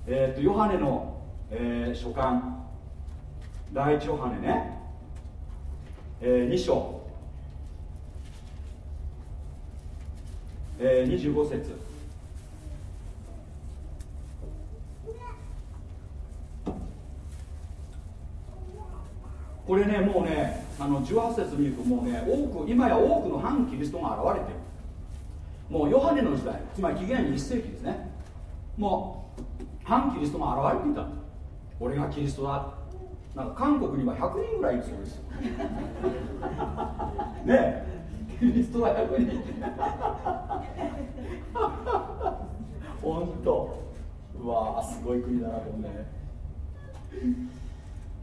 えっ、ー、とヨハネのえー、書簡。第一ヨハネね、えー、2章、えー、25節。これねもうねあの18節見るともうね多く今や多くの反キリストが現れてる。もうヨハネの時代つまり紀元1世紀ですね。もう反キリストが現れていた。俺がキリストだ。なんか韓国には100人ぐらいいるそうですよ。<laughs> ね。えキリストは100人本当。うわすごい国だなと思ね。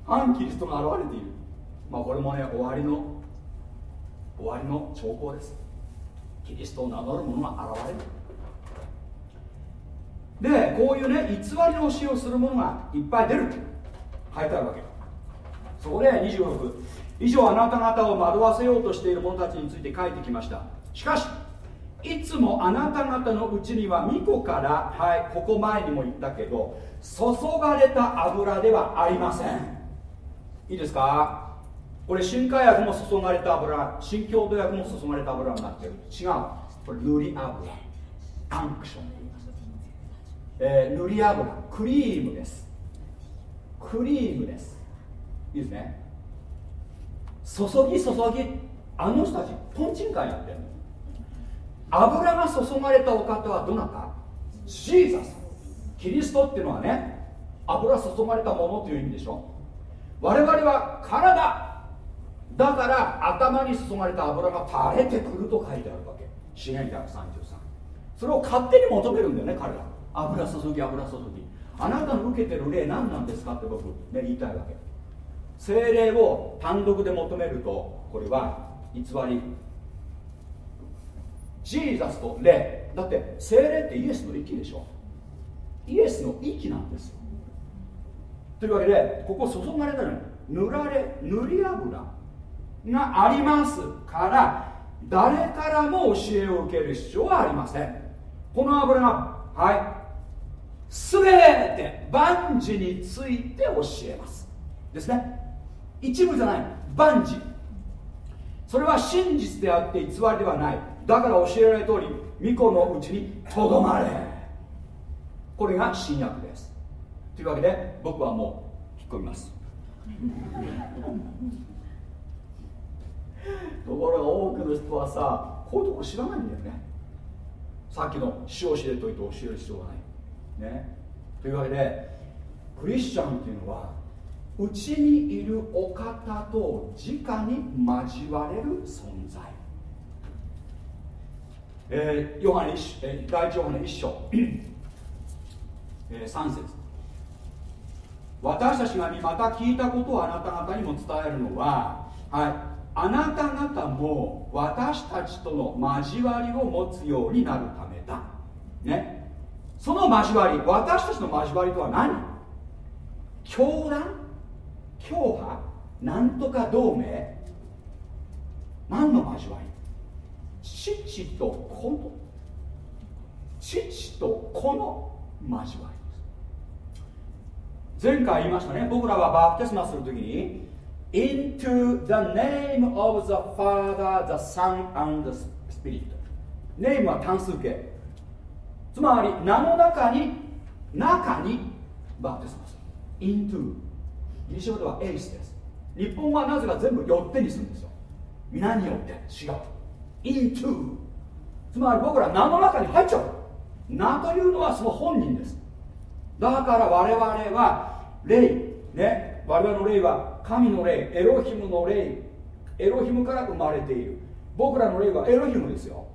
反キリストが現れている。まあこれもね終わりの終わりの兆候です。キリストを名乗る者が現れる。でこういうね偽りの教えをする者がいっぱい出る書いてあるわけそこで26以上あなた方を惑わせようとしている者たちについて書いてきました。しかしいつもあなた方のうちには巫女からはいここ前にも言ったけど注がれた油ではありません。いいですか？これ新化薬も注がれた油新郷土薬も注がれた油になってる。違う。これ塗り油。アンクションえー、塗り油。クリームです。クリームです。いいですね？注ぎ注ぎあの人たちトンチンカンやってる油が注がれたお方はどなた？シーザス。キリストっていうのはね油注がれたものという意味でしょ。我々は体。だから頭に注がれた油が垂れてくると書いてあるわけ。資源133それを勝手に求めるんだよね彼ら。油注ぎ油注ぎ。あなたの受けてる霊何なんですかって僕、ね、言いたいわけ。精霊を単独で求めるとこれは偽り。ジーザスと霊。だって精霊ってイエスの息でしょ。イエスの息なんですというわけでここ注がれたのに塗られ塗り油がありますから誰からも教えを受ける必要はありません。この油がはい。全て万事について教えます。ですね。一部じゃない。万事。それは真実であって偽りではない。だから教えられる通り巫女のうちにとどまれ。これが新約です。というわけで僕はもう引っ込みます。<laughs> ところが多くの人はさこういうとこ知らないんだよね。さっきの死を知れといて教える必要がない。ね。というわけでクリスチャンっていうのはうちにいるお方と直に交われる存在。えー、ヨハネ一、えー、第一ヨハネ一章、えー、3節。私たちがまた聞いたことをあなた方にも伝えるのは、はい、あなた方も私たちとの交わりを持つようになるためだ。ね。その交わり私たちの交わりとは何？教団？教派なんとか同盟？何の交わり？父と子の？父と子の交わり。前回言いましたね。僕らはバプテスマするときに into the name of the Father, the Son, and the Spirit ネームは単数形。つまり名の中に中にバプテスマする。Into ギリシャ語ではエイスです。日本はなぜか全部よってにするんですよ。皆によって？違う。Into つまり僕ら名の中に入っちゃう。名というのはその本人です。だから我々は霊。ね。我々の霊は神の霊エロヒムの霊。エロヒムから生まれている。僕らの霊はエロヒムですよ。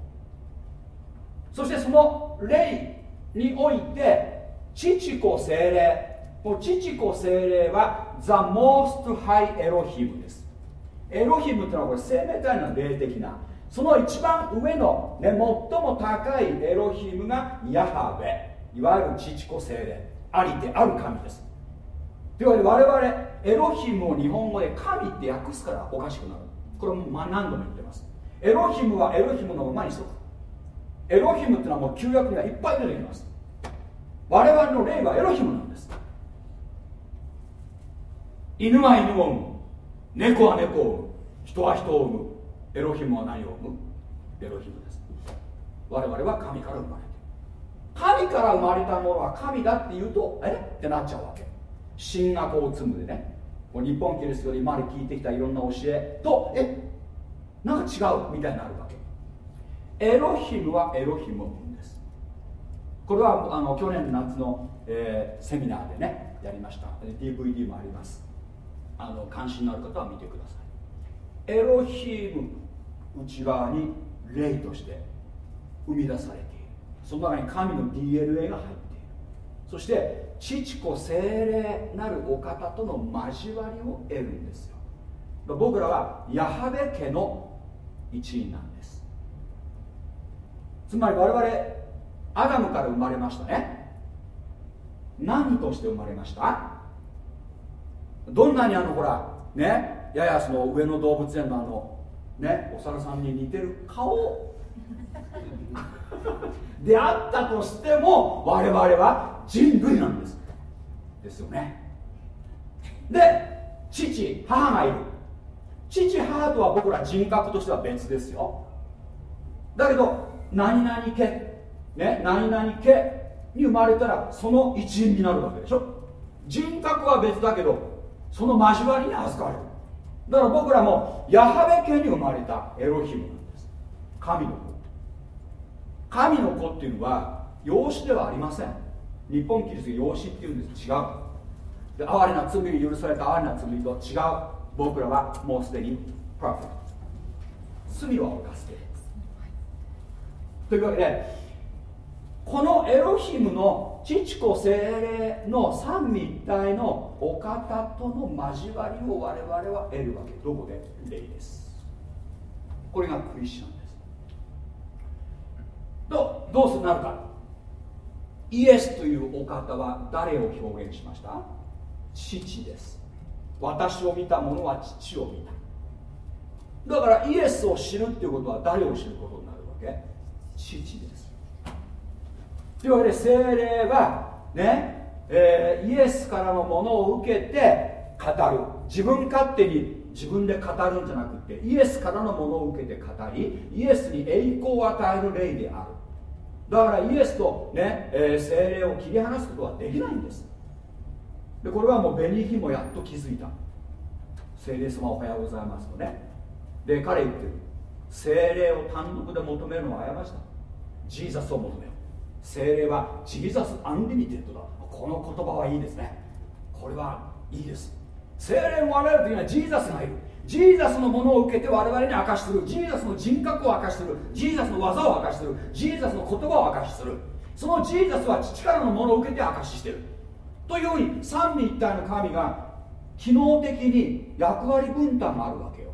そしてその霊において父子精霊。この父子精霊は The Most High エロヒムです。エロヒムっていうのはこれ生命体の霊的なその一番上の、ね、最も高いエロヒムがヤハベいわゆる父子精霊。ありである神です。というわけで我々エロヒムを日本語で神って訳すからおかしくなる。これも何度も言ってます。エロヒムはエロヒムのままにしとくエロヒムっていうのはもう旧約にはいっぱい出てきます。我々の霊はエロヒムなんです。犬は犬を産む。猫は猫を産む。人は人を産む。エロヒムは何を産む？エロヒムです。我々は神から生まれて。神から生まれたものは神だって言うとえ？ってなっちゃうわけ。神学を積むでね。日本キリスト教で今まで聞いてきたいろんな教え。とえ？なんか違う。みたいになるわけ。エロヒムはエロヒムです。これはあの去年夏の、えー、セミナーでねやりました。DVD もあります。あの関心のある方は見てください。エロヒム内側に霊として生み出されている。その中に神の DNA が入っている。そして父子精霊なるお方との交わりを得るんですよ。僕らはヤハベ家の一員なんです。つまり我々アダムから生まれましたね。何として生まれました？どんなにあのほらねややその上野動物園のあのねお猿さんに似てる顔。<laughs> であったとしても我々は人類なんです。ですよね。で父母がいる。父母とは僕ら人格としては別ですよ。だけど何々家ね何々家に生まれたらその一員になるわけでしょ。人格は別だけどその交わりに預かる。だから僕らもヤハベ家に生まれたエロヒムなんです。神の子。神の子っていうのは養子ではありません。日本キリスト養子っていうんです。違う。で哀れな罪に許された哀れな罪と違う。僕らはもうすでにプロフェット罪は犯しています。というわけでこのエロヒムの父子精霊の三位一体のお方との交わりを我々は得るわけ。どこで？霊ですこれがクリスチャンです。どどうなるか。イエスというお方は誰を表現しました？父です。私を見た者は父を見た。だからイエスを知るっていうことは誰を知ることになるわけ？父です。というわけで精霊はね、えー、イエスからのものを受けて語る。自分勝手に自分で語るんじゃなくてイエスからのものを受けて語りイエスに栄光を与える霊である。だからイエスとね、えー、聖霊を切り離すことはできないんです。でこれはもうベニー・ヒンもやっと気づいた。聖霊様おはようございますとね。で彼言ってる。聖霊を単独で求めるのは過ちだジーザスを求め聖霊は Jesus Unlimited だ。この言葉はいいですね。これはいいです。聖霊を我々というのはジーザスがいる。ジーザスのものを受けて我々に明かしする。ジーザスの人格を明かしする。ジーザスの業を明かしする。ジーザスの言葉を明かしする。そのジーザスは父からのものを受けて明かししてる。というように三位一体の神が機能的に役割分担があるわけよ。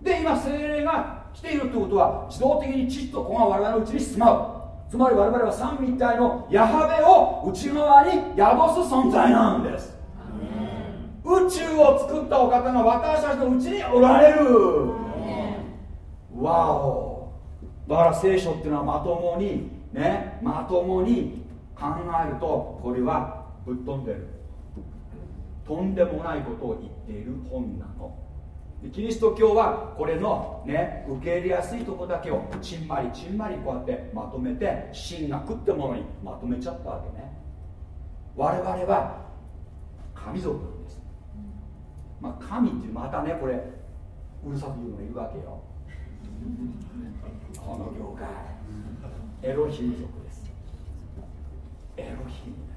で今聖霊が来ているということは自動的に父と子が我々のうちに住まう。つまり我々は三位一体のヤハウェを内側に宿す存在なんです。宇宙を作ったお方が私たちのうちにおられる。わおだから聖書っていうのはまともにねまともに考えるとこれはぶっ飛んでる。とんでもないことを言っている本なの。キリスト教はこれのね受け入れやすいとこだけをちんまりちんまりこうやってまとめて神学ってものにまとめちゃったわけね。我々は神族なんです。まあ、神ってまたねこれうるさく言うのがいるわけよ。この業界。エロヒム族です。エロヒムで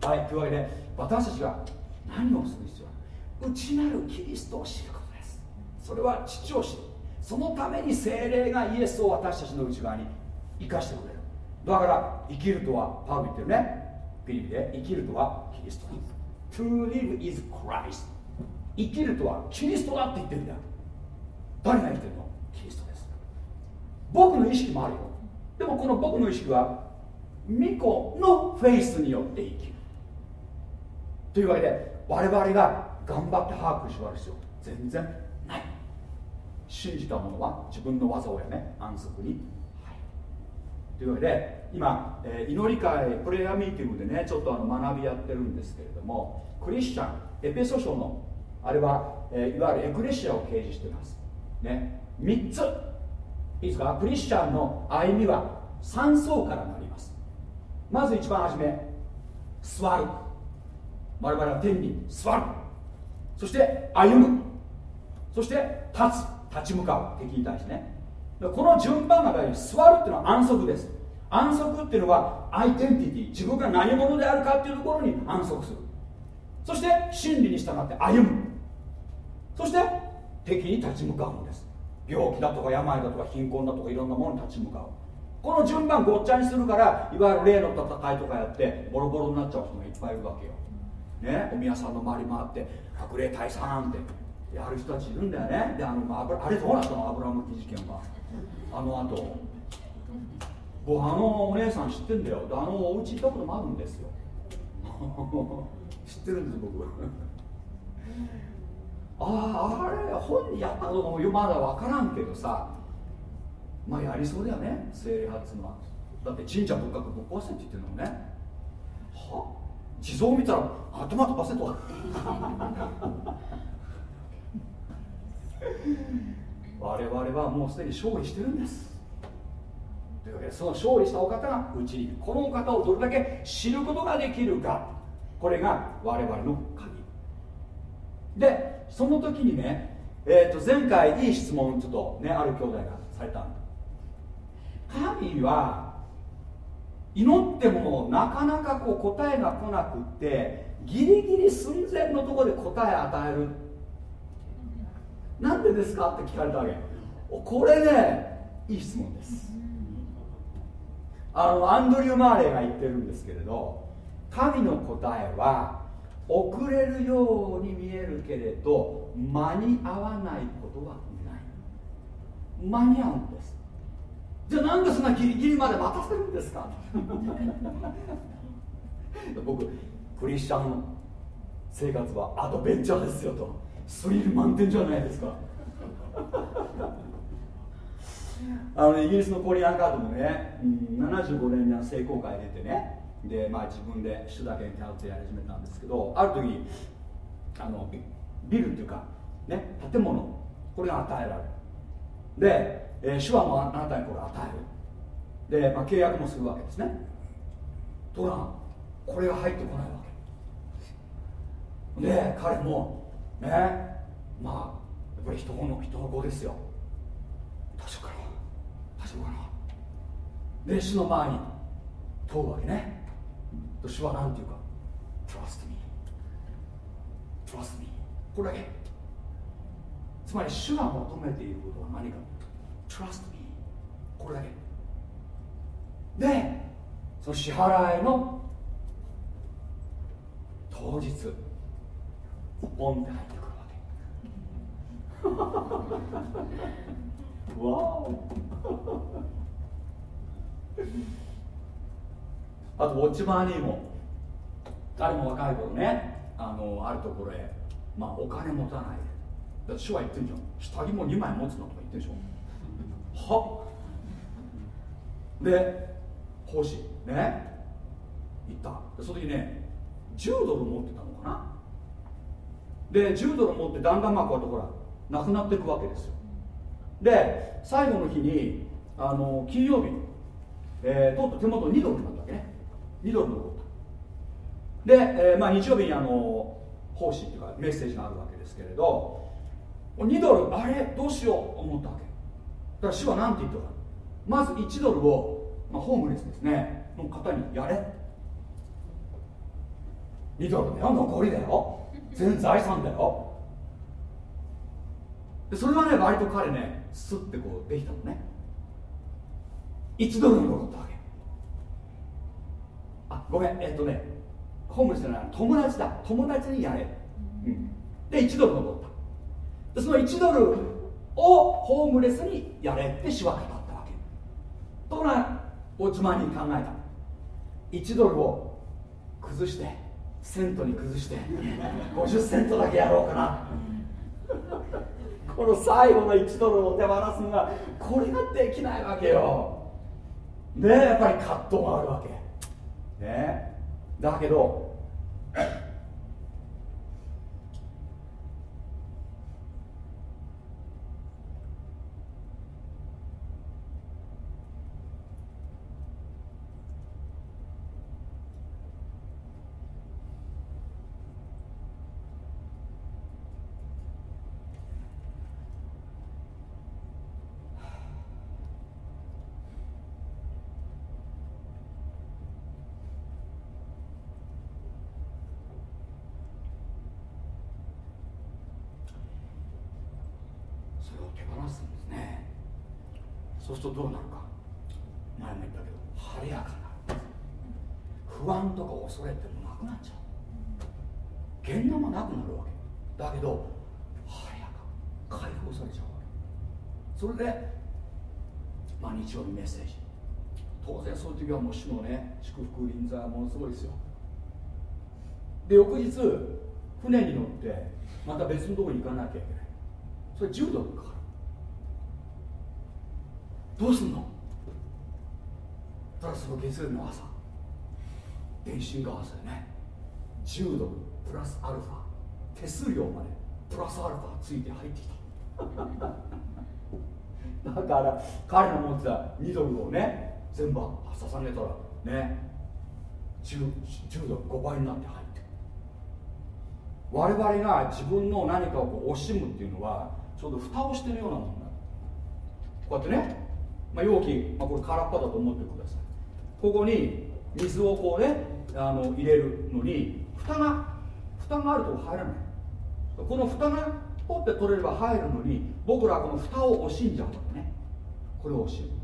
す。はいというわけで私たちが何をする必要内なるキリストを知ることです。それは父を知る。そのために精霊がイエスを私たちの内側に生かしてくれる。だから生きるとはパウル言ってるね。ピリピで生きるとはキリスト To live is Christ 生きるとはキリストだって言ってるんだ。誰が言ってるの？キリストです。僕の意識もあるよ。でもこの僕の意識は巫女のフェイスによって生きる。というわけで我々が頑張って把握しわる必要全然ない。信じた者は自分の技をやめ安息に。というわけで今、えー、祈り会プレイヤーミーティングでねちょっとあの学びやってるんですけれどもクリスチャンエペソ書のあれは、えー、いわゆるエクレシアを掲示しています。ね。3つ。いいですかクリスチャンの歩みは3層からなります。まず一番初め座る。我々は天に座る。そして歩む。そして立つ。立ち向かう。敵に対してね。この順番が大事座るっていうのは安息です。安息っていうのはアイデンティティ自分が何者であるかっていうところに安息する。そして真理に従って歩む。そして敵に立ち向かうんです。病気だとか病だとか貧困だとかいろんなものに立ち向かう。この順番ごっちゃにするからいわゆる霊の戦いとかやってボロボロになっちゃう人がいっぱいいるわけよ。ねお宮さんの周り回って白霊退散ってやる人たちいるんだよね。であのあれどうなったの？油抜き事件は。あの後。僕あのお姉さん知ってんだよ。あのお家行ったこともあるんですよ。<laughs> 知ってるんです僕。<laughs> あああれ本にやったこともまだ分からんけどさ。まあやりそうだよね。精霊発はだって神社仏閣ぶっ壊せって言ってるのもね。は？っ地蔵見たら頭飛ばせと <laughs> 我々はもうすでに勝利してるんです。というわけでその勝利したお方がうちにこのお方をどれだけ知ることができるか。これが我々の鍵。でその時にね、えー、と前回いい質問ちょっとねある兄弟がされた。神は祈ってもなかなかこう答えが来なくってギリギリ寸前のところで答え与える。なんでですかって聞かれたわけ。これねいい質問です。あのアンドリュー・マーレーが言ってるんですけれど神の答えは遅れるように見えるけれど間に合わないことはない。間に合うんです。じゃあなんでそんなギリギリまで待たせるんですか？<laughs> 僕クリスチャン生活はアドベンチャーですよと。スリル満点じゃないですか。<laughs> あのイギリスのコリアンカードもね、うん、75年には成功会出てねで、まあ、自分で主だけに頼ってやり始めたんですけどある時あのビルっていうか、ね、建物これが与えられる。で、えー、手話もあなたにこれ与える。で、まあ、契約もするわけですね。とらこれが入ってこないわけ。で彼もねまあやっぱり人の人の子ですよ。大丈夫かな大丈夫かなで主の前に問うわけね。主は何て言うか。Trust me Trust me これだけ。つまり主が求めていることは何か。Trust me これだけ。でその支払いの当日ポンって入ってくるわけ。<laughs> わお。あとウォッチマーニーも。彼も若い頃ねあのあるところへ、まあ、お金持たないで。だって主は言ってんじゃん。下着も2枚持つのとか言ってんでしょはで奉仕。ね。行った。その時ね10ドル持ってたのかな。で10ドル持ってだんだんまあこうやってほらなくなっていくわけですよ。で最後の日にあの金曜日、えー、とうとう手元2ドルになったわけね。2ドル残った。で、えーまあ、日曜日にあの奉仕っていうかメッセージがあるわけですけれど2ドルあれどうしよう思ったわけ。から主は何て言ったか。まず1ドルを、まあ、ホームレスですね。の方にやれ。2ドルだよ。残りだよ。全財産だよ。でそれはね割と彼ねスッてこうできたのね。1ドルに残ったわけ。あごめん。えっとねホームレスじゃない。友達だ。友達にやれ、うん、で1ドル残った。でその1ドルをホームレスにやれって主は語ったわけ。ところがおつまに考えた。1ドルを崩してセントに崩して50セントだけやろうかな。この最後の1ドルを手放すのがこれができないわけよ。でやっぱり葛藤があるわけ。ねだけどそうするとどうなるか前も言ったけど晴れやかな不安とか恐れってもなくなっちゃう限度もなくなるわけだけど晴れやか解放されちゃうわけそれで、まあ、日曜日メッセージ当然そういう時はもう主のね祝福臨座はものすごいですよ。で翌日船に乗ってまた別のところに行かなきゃいけない。それ10ドルかかるどうすんの？ただその月曜日の朝。電信が合わせね。10ドルプラスアルファ。手数料までプラスアルファついて入ってきた。<laughs> だから彼の持ってた2ドルをね全部捧げたらね 10, 10ドル5倍になって入って我々が自分の何かをこう惜しむっていうのはちょうど蓋をしてるようなもんだこうやってねまあ、容器、まあ、これ空っぽだと思ってください。ここに水をこうねあの入れるのに蓋が蓋があると入らない。この蓋がポって取れれば入るのに僕らはこの蓋を惜しんじゃうのね。これを惜しむ。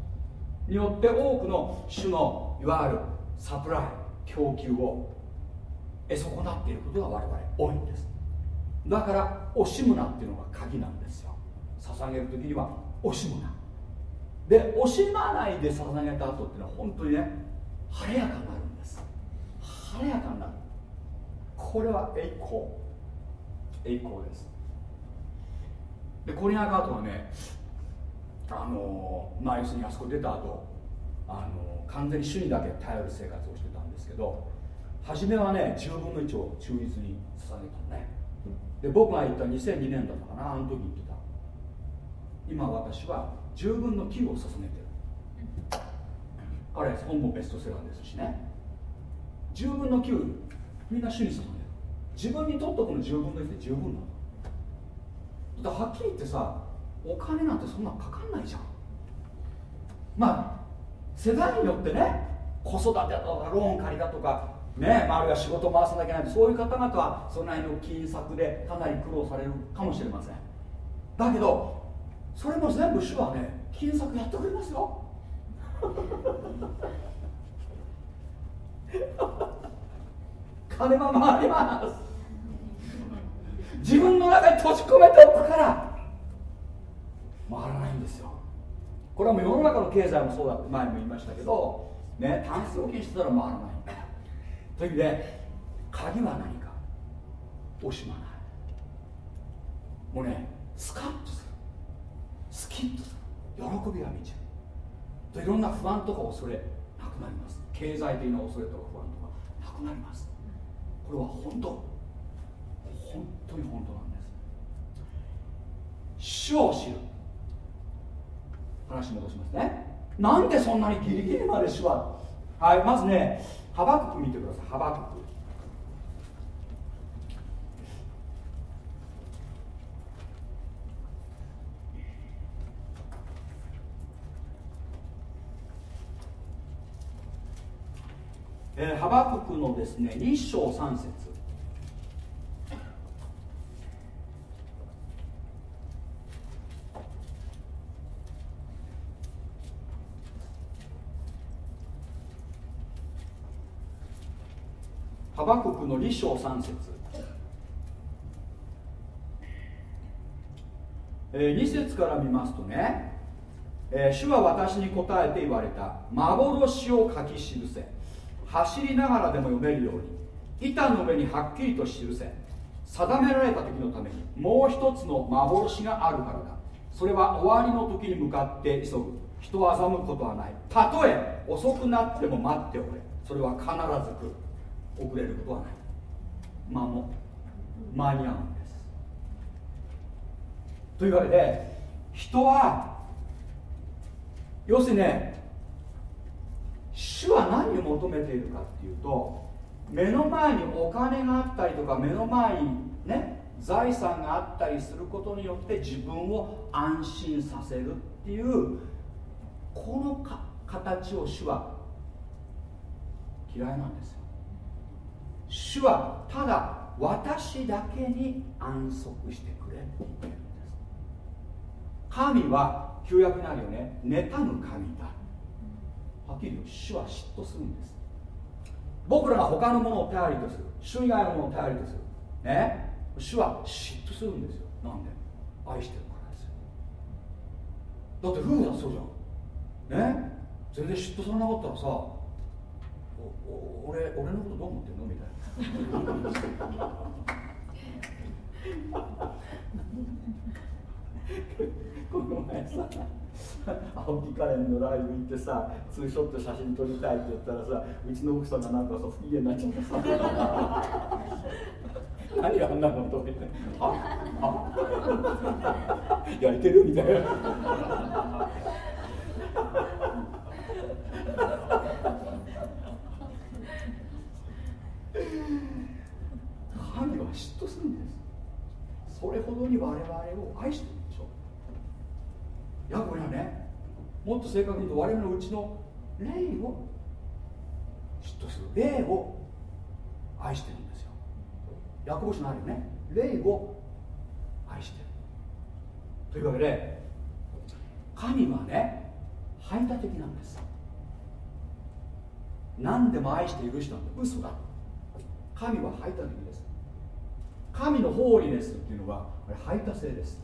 によって多くの種のいわゆるサプライ供給を得損なっていることが我々多いんです。だから惜しむなっていうのが鍵なんですよ。捧げる時には惜しむな。で惜しまないで捧げた後っていうのは本当にね晴れやかになるんです。晴れやかになる。これは栄光。栄光です。でコリアンカートはねあのまあ要するにあそこ出た後あの完全に主にだけ頼る生活をしてたんですけど初めはね10分の1を忠実に捧げたね。で僕が言った2002年だったかなあの時言ってた。今私は10分の9を捧げてる。あれ本もベストセラーですしね。10分の9みんな主に捧げる。自分にとっとくの10分の1で十分なのだ。はっきり言ってさお金なんてそんなかかんないじゃん。まあ世代によってね子育てだとかローン借りだとかねまあ、あるいは仕事回さなきゃいけないそういう方々はその辺の金策でかなり苦労されるかもしれません。だけどそれも全部主はね金策やってくれますよ。<laughs> 金は回ります。自分の中に閉じ込めておくから。回らないんですよ。これはもう世の中の経済もそうだって前も言いましたけどねタンス預金してたら回らない。という意味で鍵は何か。惜しまないもうねスカッとする。スキッとする。喜びが満ちる。といろんな不安とか恐れなくなります。経済的な恐れとか不安とか。なくなります。これは本当。本当に本当なんです。主を知る。話戻しますね。なんでそんなにギリギリまで主ははいまずねハバクク見てください。ハバククえー、ハバククのですね2章3節。ハバククの2章3節。えー、2節から見ますとね、えー、主は私に答えて言われた。幻を書き記せ。走りながらでも読めるように。板の上にはっきりと記せ。定められた時のためにもう一つの幻があるからだ。それは終わりの時に向かって急ぐ。人を欺くことはない。たとえ遅くなっても待っておれ。それは必ず来る。遅れることはない。間も間に合うんです。というわけで人は要するにね主は何を求めているかっていうと目の前にお金があったりとか目の前にね財産があったりすることによって自分を安心させるっていうこの形を主は嫌いなんですよ。主はただ私だけに安息してくれって言ってるんです。神は旧約にあるよね。妬む神だ。はっきり言う主は嫉妬するんです。僕らが他のものを頼りとする。主以外のものを頼りとする。ね。主は嫉妬するんですよ。なんで？愛してるからですよ。だって夫婦だそうじゃん。ね？全然嫉妬されなかったらさ俺俺のことどう思ってんの？みたいな。この前さ青木カレンのライブ行ってさツーショット写真撮りたいって言ったらさうちの奥さんがなんかさ不機嫌になっちゃってさ。何あんなのとか言って。ははやりてるみたいな。神は嫉妬するんですそれほどに我々を愛してるんでしょヤコブにはねもっと正確に言うと我々のうちの霊を嫉妬する霊を愛してるんですよ。ヤコブ書のあるよ。ね霊を愛してるというわけで神はね排他的なんです。何でも愛して許したんだ。嘘だ。神は排他的です。神のホーリネスっていうのは排他性です。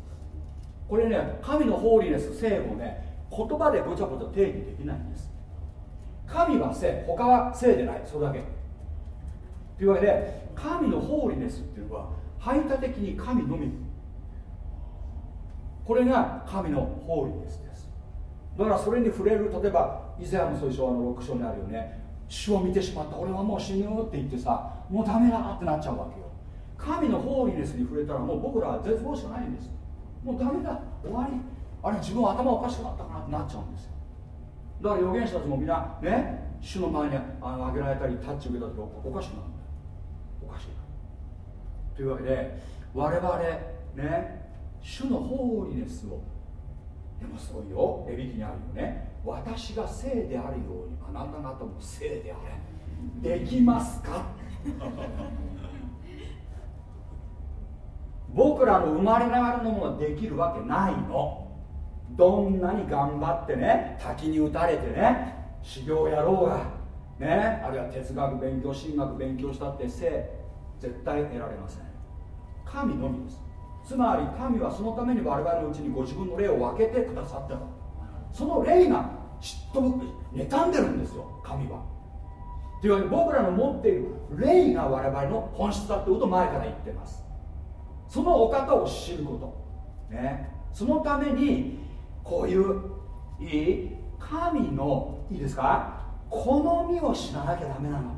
これね神のホーリネス性をね言葉でごちゃごちゃ定義できないんです。神は性他は性でないそれだけ。というわけで神のホーリネスっていうのは排他的に神のみ。これが神のホーリネスです。だからそれに触れる例えば以前もそうでしょあの6章にあるよね。主を見てしまった。俺はもう死ぬって言ってさもうダメだってなっちゃうわけよ。神のホーリネスに触れたらもう僕らは絶望しかないんです。もうダメだ。終わり。あれ自分は頭おかしくなったかなってなっちゃうんですよ。だから預言者たちもみんなね主の前にあのげられたりタッチ受けた時おかしくなるんだおかしいなというわけで我々ね主のホーリネスをでもすごいよ。エビキにあるよね。私が聖であるようにあなた方も聖であれ。できますか？<laughs> 僕らの生まれながらのものはできるわけないの。どんなに頑張ってね滝に打たれてね修行やろうがねあるいは哲学勉強神学勉強したって聖絶対得られません。神のみです。つまり神はそのために我々のうちにご自分の霊を分けてくださったのその霊が嫉妬妬んでるんですよ神は。というわけで僕らの持っている霊が我々の本質だってことを前から言ってます。そのお方を知ること。ね。そのためにこういういい神のいいですか？好みを知らなきゃダメなの。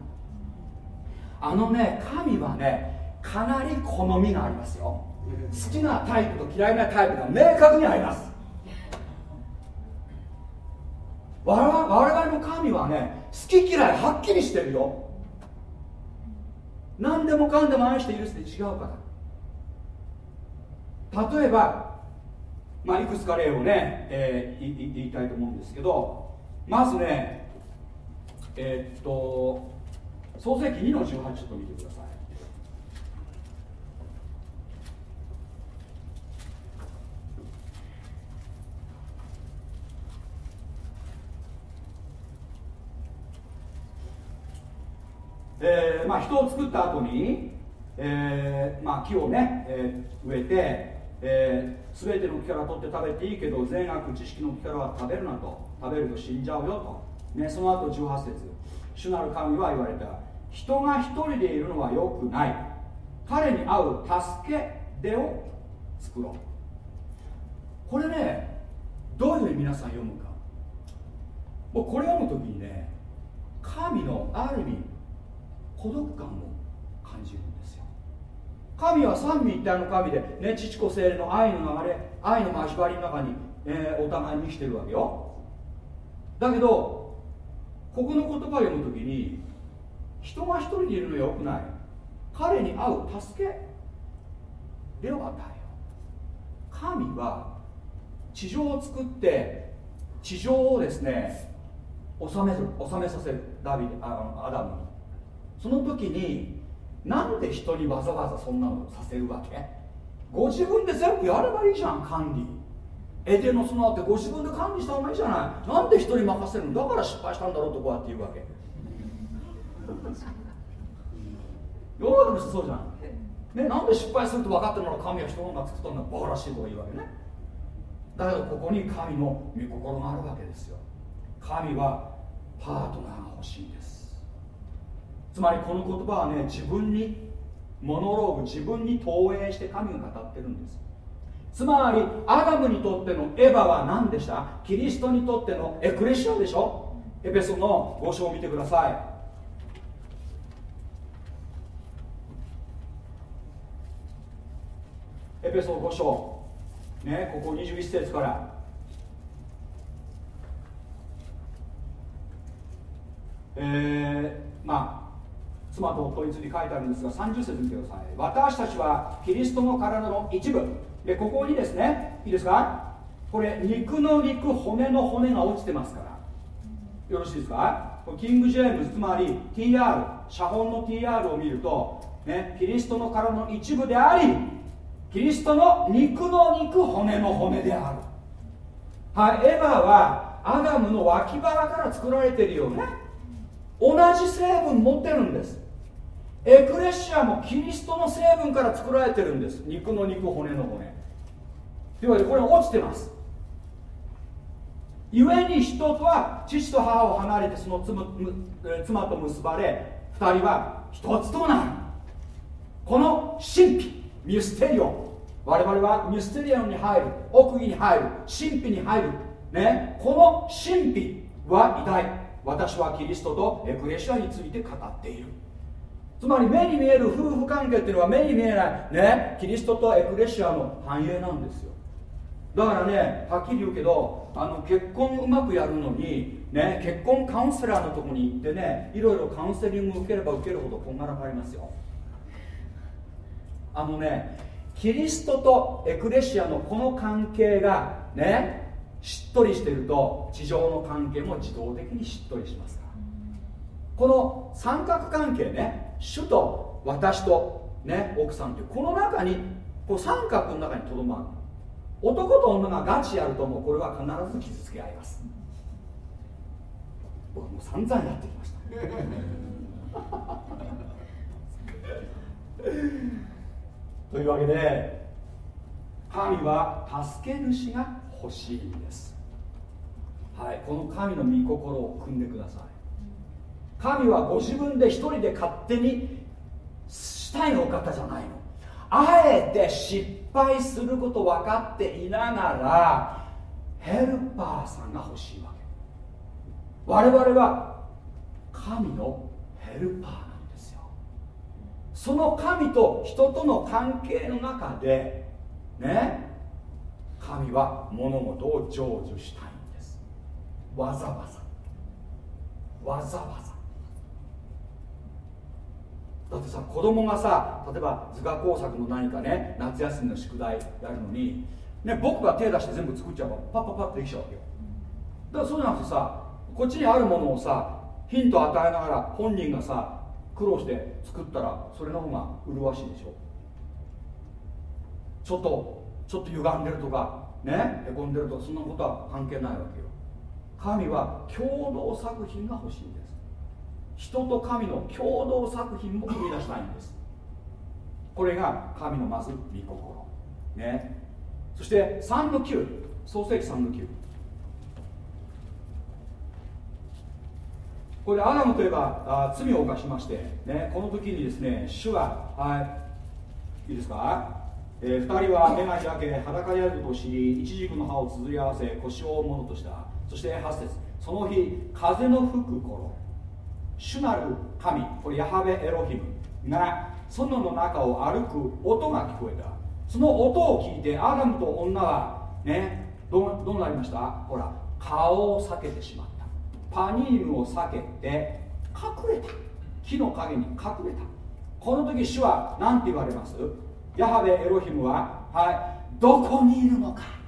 あのね神はねかなり好みがありますよ。好きなタイプと嫌いなタイプが明確にあります。我々の神はねき嫌いはっきりしてるよ。何でもかんでも愛して許すって違うから。例えばまあいくつか例をね、えー、言いたいと思うんですけどまずねえー、っと創世記2の18ちょっと見てください。えーまあ、人を作った後に、えーまあ、木をね、えー、植えて、えー、全ての木から取って食べていいけど善悪知識の木からは食べるなと。食べると死んじゃうよと、ね、その後18節。主なる神は言われた。人が一人でいるのはよくない。彼に合う助け出を作ろう。これねどういうふうに皆さん読むか。もうこれ読む時にね神のある意味孤独感を感じるんですよ。神は三位一体の神で、ね、父子精霊の愛の流れ愛の交わりの中に、えー、お互いに生きてるわけよ。だけどここの言葉を読む時に人が一人でいるのよくない。彼に会う助けでは与えよ。神は地上を作って地上をですね治める治めさせる。ダビあアダムに。その時になんで人にわざわざそんなのさせるわけ？ご自分で全部やればいいじゃん管理。エデの園ってご自分で管理した方がいいじゃない。なんで人に任せるの？だから失敗したんだろうとこうやって言うわけ。世の中の人そうじゃん。ね、なんで失敗すると分かってるなら神は人のが作ったんだ。バカらしいとか言うわけね。だけどここに神の御心があるわけですよ。神はパートナーが欲しいんです。つまりこの言葉はね自分にモノローグ自分に投影して神が語ってるんです。つまりアダムにとってのエヴァは何でした？キリストにとってのエクレシアでしょ？エペソの5章を見てください。エペソ5章。ねここ21節から。えー、まあ妻と夫について書いてあるんですが30節見てください。私たちはキリストの体の一部。でここにですねいいですか？これ肉の肉骨の骨が落ちてますから。よろしいですか？キング・ジェームズつまり TR 写本の TR を見ると、ね、キリストの体の一部でありキリストの肉の肉骨の骨である。はいエヴァはアダムの脇腹から作られてるよね同じ成分持ってるんです。エクレシアもキリストの成分から作られてるんです。肉の肉骨の骨。というわけでこれ落ちてます。故に人とは父と母を離れてその妻と結ばれ2人は一つとなるこの神秘ミステリオ。ン我々はミステリアムに入る奥義に入る神秘に入る。ね。この神秘は偉大。私はキリストとエクレシアについて語っている。つまり目に見える夫婦関係っていうのは目に見えない。ねキリストとエクレシアの繁栄なんですよ。だからねはっきり言うけどあの結婚うまくやるのにね結婚カウンセラーのとこに行ってねいろいろカウンセリング受ければ受けるほどこんがらがりますよ。あのねキリストとエクレシアのこの関係がねしっとりしてると地上の関係も自動的にしっとりしますから。この三角関係ね主と私と、ね、奥さんというこの中にこう三角の中にとどまる。男と女がガチやるともうこれは必ず傷つけ合います。僕も散々やってきました。<laughs> というわけで神は助け主が欲しいんです。はい。この神の御心を汲んでください。神はご自分で一人で勝手にしたいお方じゃないの。あえて失敗すること分かっていながらヘルパーさんが欲しいわけ。我々は神のヘルパーなんですよ。その神と人との関係の中でね神は物事を成就したいんです。わざわざ。わざわざ。だってさ子供がさ例えば図画工作の何かね夏休みの宿題やるのに、ね、僕が手出して全部作っちゃえばパッパッパッとできちゃうわけよ。だからそうじゃなくてさこっちにあるものをさヒントを与えながら本人がさ苦労して作ったらそれの方が麗しいでしょ。ちょっとちょっと歪んでるとかねへこんでるとかそんなことは関係ないわけよ。神は共同作品が欲しいんです。人と神の共同作品も生み出したいんです。これが神のまず御心。ね。そして3の9創世記3の9これアダムといえばあ罪を犯しまして、ね、この時にですね主は、はい、いいですか、えー、2人は目が開け裸であることを知り一軸の葉をつづり合わせ腰をものとした。そして8節。その日風の吹く頃主なる神これヤハベエロヒムが園の中を歩く音が聞こえた。その音を聞いてアダムと女はねどどうなりました？ほら顔を避けてしまった。パニームを避けて隠れた。木の陰に隠れた。この時主は何て言われます？ヤハベエロヒムははいどこにいるのか。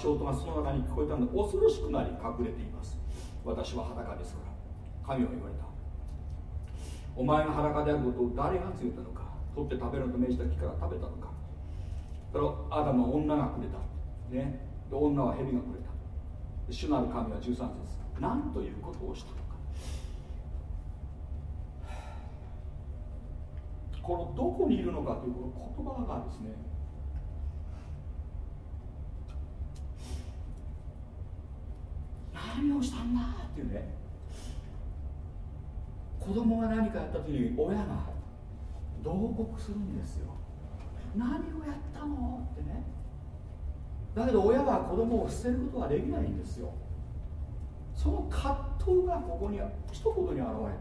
足音がその中に聞こえたので恐ろしくなり隠れています。私は裸ですから神は言われた。お前が裸であることを誰が告げたのか取って食べると命じた木から食べたのか。だからアダムは女がくれた、ね、で女は蛇がくれた。主なる神は13節。何ということをしたのか。このどこにいるのかというこの言葉がですね何をしたんだ？っていうね。子供が何かやった時に親が同国するんですよ。何をやったの？ってね。だけど親は子供を捨てることはできないんですよ。その葛藤がここに一言に現れてるわ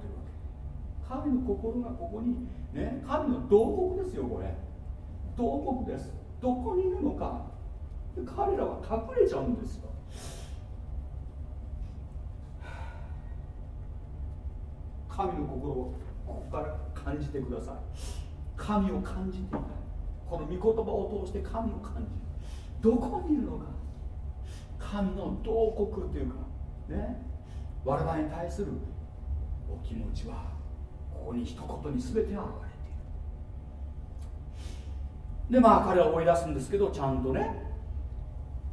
け。神の心がここにね神の洞窟ですよこれ。洞窟です。どこにいるのか。彼らは隠れちゃうんですよ神の心をここから感じてください。神を感じてこの御言葉を通して神を感じる。どこにいるのか。神の洞窟というか。ね。我々に対するお気持ちはここに一言に全て現れている。でまあ彼は追い出すんですけどちゃんとね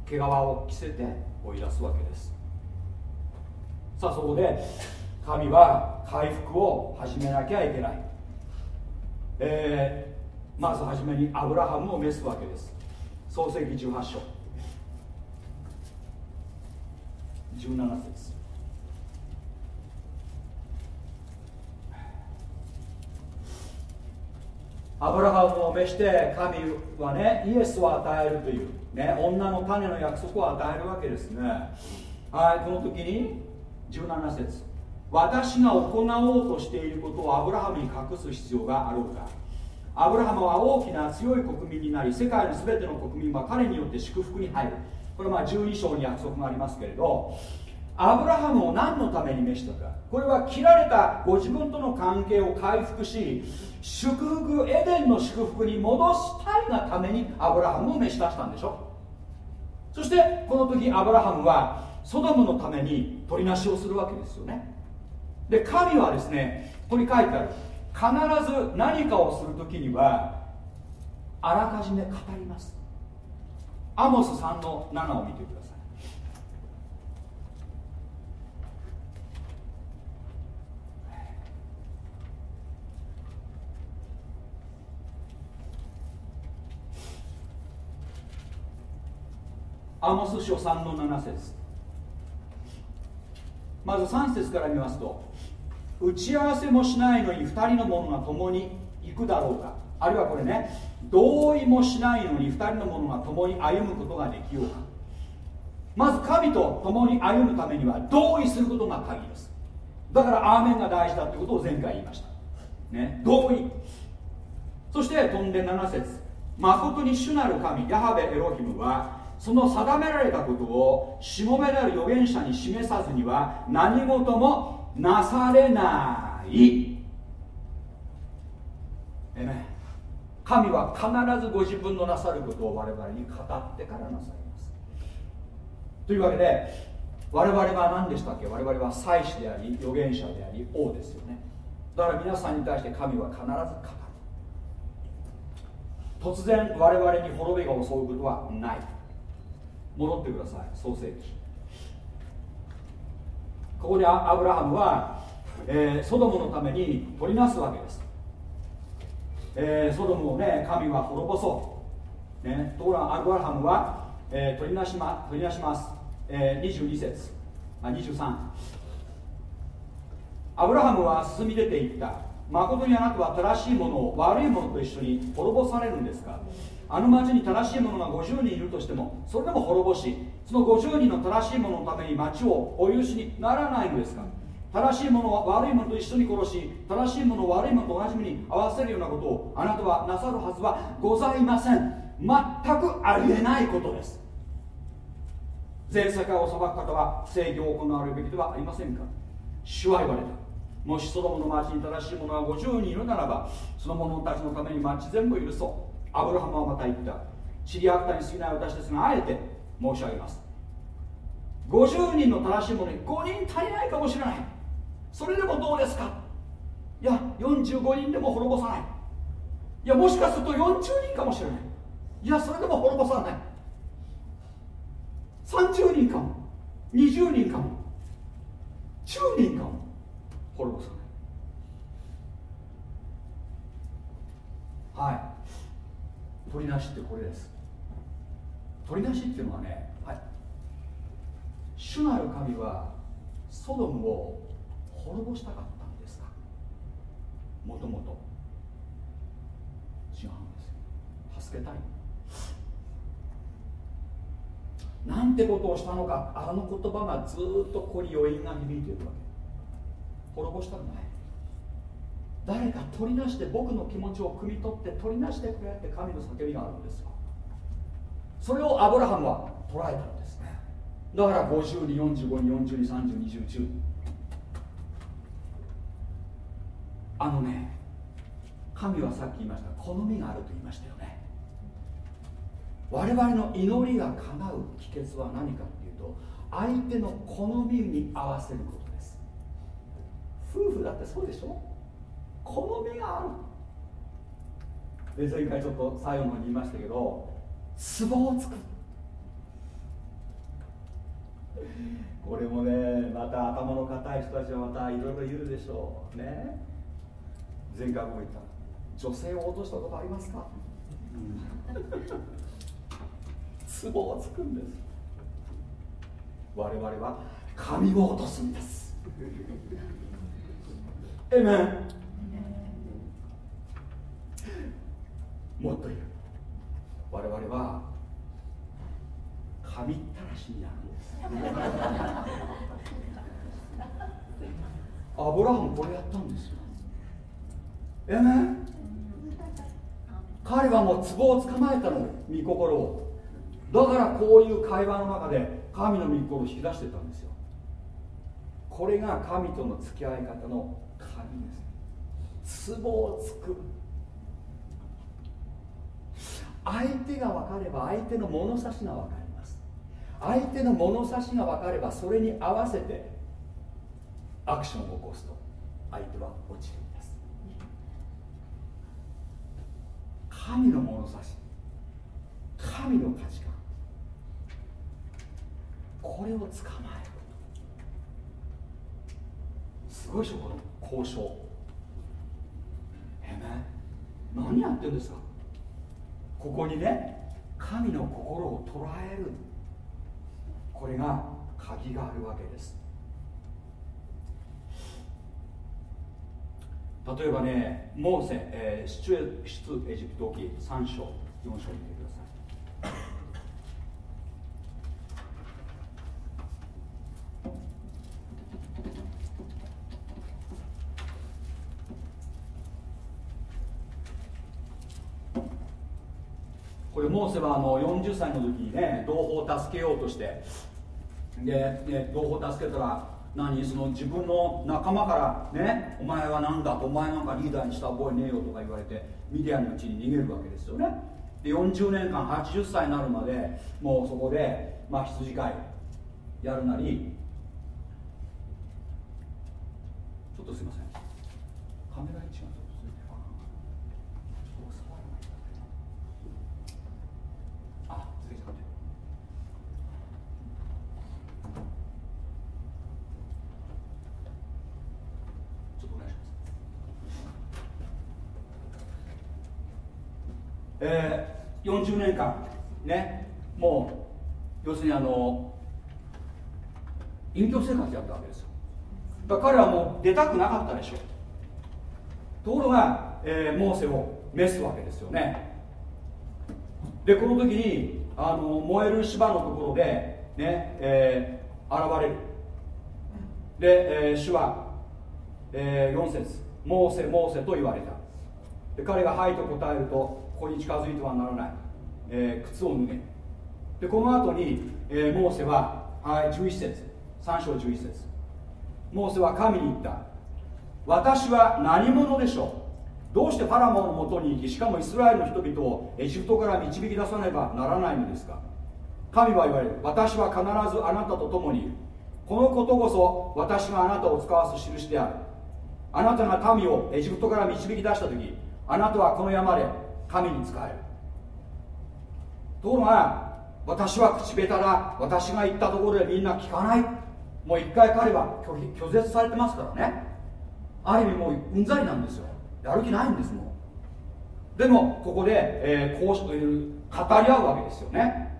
毛皮を着せて追い出すわけです。さあそこで神は回復を始めなきゃいけない、えー、まず初めにアブラハムを召すわけです。創世紀18章。17節。アブラハムを召して神はねイエスを与えるという、ね、女の種の約束を与えるわけですね。はいこの時に17節。私が行おうとしていることをアブラハムに隠す必要があろうか。アブラハムは大きな強い国民になり世界の全ての国民は彼によって祝福に入る。これはまあ12章に約束がありますけれどアブラハムを何のために召したか。これは切られたご自分との関係を回復し祝福エデンの祝福に戻したいがためにアブラハムを召し出したんでしょ。そしてこの時アブラハムはソドムのために取りなしをするわけですよね。で神はですねここに書いてある。必ず何かをする時にはあらかじめ語ります。アモス3の7を見てください。アモス書3の7節。まず3節から見ますと打ち合わせもしないのに2人の者が共に行くだろうか。あるいはこれね同意もしないのに2人の者が共に歩むことができようか。まず神と共に歩むためには同意することが鍵です。だからアーメンが大事だってことを前回言いました。ね同意。そして飛んで7節。誠に主なる神ヤハベエロヒムはその定められたことをしもべなる預言者に示さずには何事もなされない。えね神は必ずご自分のなさることを我々に語ってからなさいます。というわけで我々は何でしたっけ？我々は祭司であり預言者であり王ですよね。だから皆さんに対して神は必ず語る。突然我々に滅びが襲うことはない。戻ってください。創世記。ここでアブラハムは、えー、ソドムのために取りなすわけです、えー、ソドムをね神は滅ぼそう、ね、ところがアブラハムは、えー、取りなしま取りなします、えー、22節。あ23アブラハムは進み出ていった。誠にあなたは正しいものを悪いものと一緒に滅ぼされるんですか。あの町に正しい者が50人いるとしてもそれでも滅ぼしその50人の正しい者のために町をお許しにならないのですか？正しい者は悪い者と一緒に殺し正しい者を悪い者と同じ目に合わせるようなことをあなたはなさるはずはございません。全くありえないことです。全世界を裁く方は正義を行われるべきではありませんか？主は言われた。もしソドムの町に正しい者が50人いるならばその者たちのために町全部許そう。アブラハムはまた言った。知り合ったに過ぎない私たちがあえて申し上げます。50人の正しい者に5人足りないかもしれない。それでもどうですか？いや45人でも滅ぼさない。いやもしかすると40人かもしれない。いやそれでも滅ぼさない。30人かも。20人かも。10人かも。滅ぼさない。はい。取りなしってこれです。取りなしっていうのはね、はい、主なる神はソドムを滅ぼしたかったんですか？もともと。違うんですよ。助けたい。なんてことをしたのかあの言葉がずっとここに余韻が響いているわけ。滅ぼしたくない。誰か取りなして僕の気持ちを汲み取って取りなしてくれって神の叫びがあるんですよ。それをアブラハムは捉えたんですね。だから50に45に40に302010あのね神はさっき言いました好みがあると言いましたよね。我々の祈りが叶う秘訣は何かっていうと相手の好みに合わせることです。夫婦だってそうでしょ？好みがある。で前回ちょっと最後の方に言いましたけど壺を作る。これもねまた頭の固い人たちはまたいろいろ言うでしょうね。前回も言った。女性を落としたことありますか、うん、壺をつくんです。我々は髪を落とすんです。えめんもっと言う。我々は神ったらしになるんです。<laughs> アブラハムこれやったんですよ。えね？彼はもう壺を捕まえたの御心を。だからこういう会話の中で神の御心を引き出してたんですよ。これが神との付き合い方の神です。壺をつく相手が分かれば相手の物差しが分かります。相手の物差しが分かればそれに合わせてアクションを起こすと。相手は落ちるんです。神の物差し。神の価値観。これを捕まえるすごいでしょこの交渉。えめ何やってるんですか。ここにね神の心を捉える。これが鍵があるわけです。例えばねモーセ、えー、出エジプト記3章4章見てください。あの40歳の時にね同胞を助けようとしてで、ね、同胞を助けたら何？その自分の仲間からねお前は何だ？とお前なんかリーダーにした覚えねえよとか言われてミディアンの地に逃げるわけですよね。で40年間80歳になるまでもうそこで、まあ、羊飼いやるなりちょっとすいませんカメラ位置がえー、40年間ねもう要するにあの隠居生活やったわけですよ。だから彼はもう出たくなかったでしょう。ところが、えー、モーセを召すわけですよね。でこの時にあの燃える芝のところでね、えー、現れる。で、えー、主は、えー、4節モーセモーセと言われた。で彼が「はい」と答えるとここに近づいてはならない、えー、靴を脱げ。でこの後に、えー、モーセは、はい、11節。3章11節。モーセは神に言った。私は何者でしょう？どうしてファラモンのもとに行きしかもイスラエルの人々をエジプトから導き出さねばならないのですか？神は言われる。私は必ずあなたと共にいる。このことこそ私があなたを使わす印である。あなたが民をエジプトから導き出した時あなたはこの山で神に仕える。ところが私は口下手だ。私が言ったところでみんな聞かない。もう一回彼は拒否拒絶されてますからね。ある意味もううんざりなんですよ。やる気ないんですもん。でもここで、えー、こう語り合うわけですよね。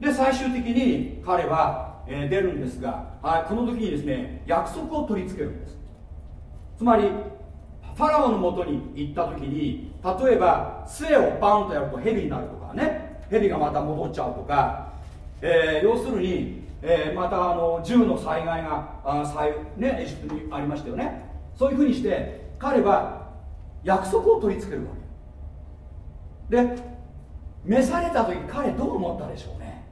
で最終的に彼は、えー、出るんですが、はい、この時にですね約束を取り付けるんです。つまりファラオのもとに行った時に例えば杖をバンとやると蛇になるとかね。蛇がまた戻っちゃうとか、えー、要するに、えー、またあの銃の災害があ災、ね、エジプトにありましたよね。そういうふうにして彼は約束を取り付けるわけ。で召された時彼どう思ったでしょうね。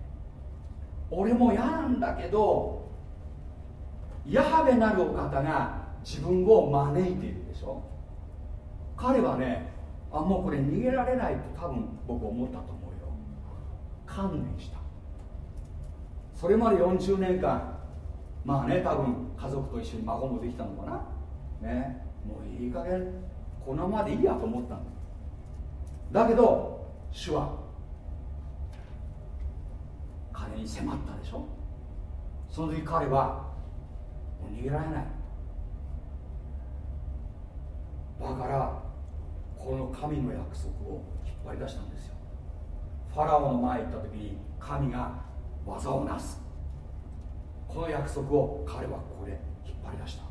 俺も嫌なんだけどヤハベなるお方が自分を招いている。しょ？彼はねあもうこれ逃げられないと多分僕思ったと思うよ。観念した。それまで40年間まあね多分家族と一緒に孫もできたのかな。ねもういい加減このままでいいやと思ったんだだけど主は彼に迫ったでしょ？その時彼はもう逃げられない。だからこの神の約束を引っ張り出したんですよ。ファラオの前行った時に神が技をなす。この約束を彼はここで引っ張り出した。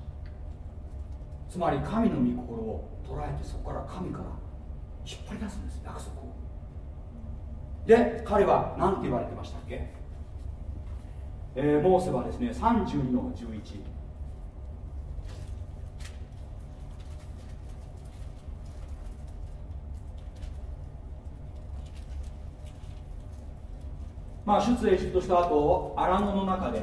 つまり神の御心を捉えてそこから神から引っ張り出すんです約束を。で彼は何て言われてましたっけ、えー、モーセはですね32の11まあ、出エジプトした後アラノの中で、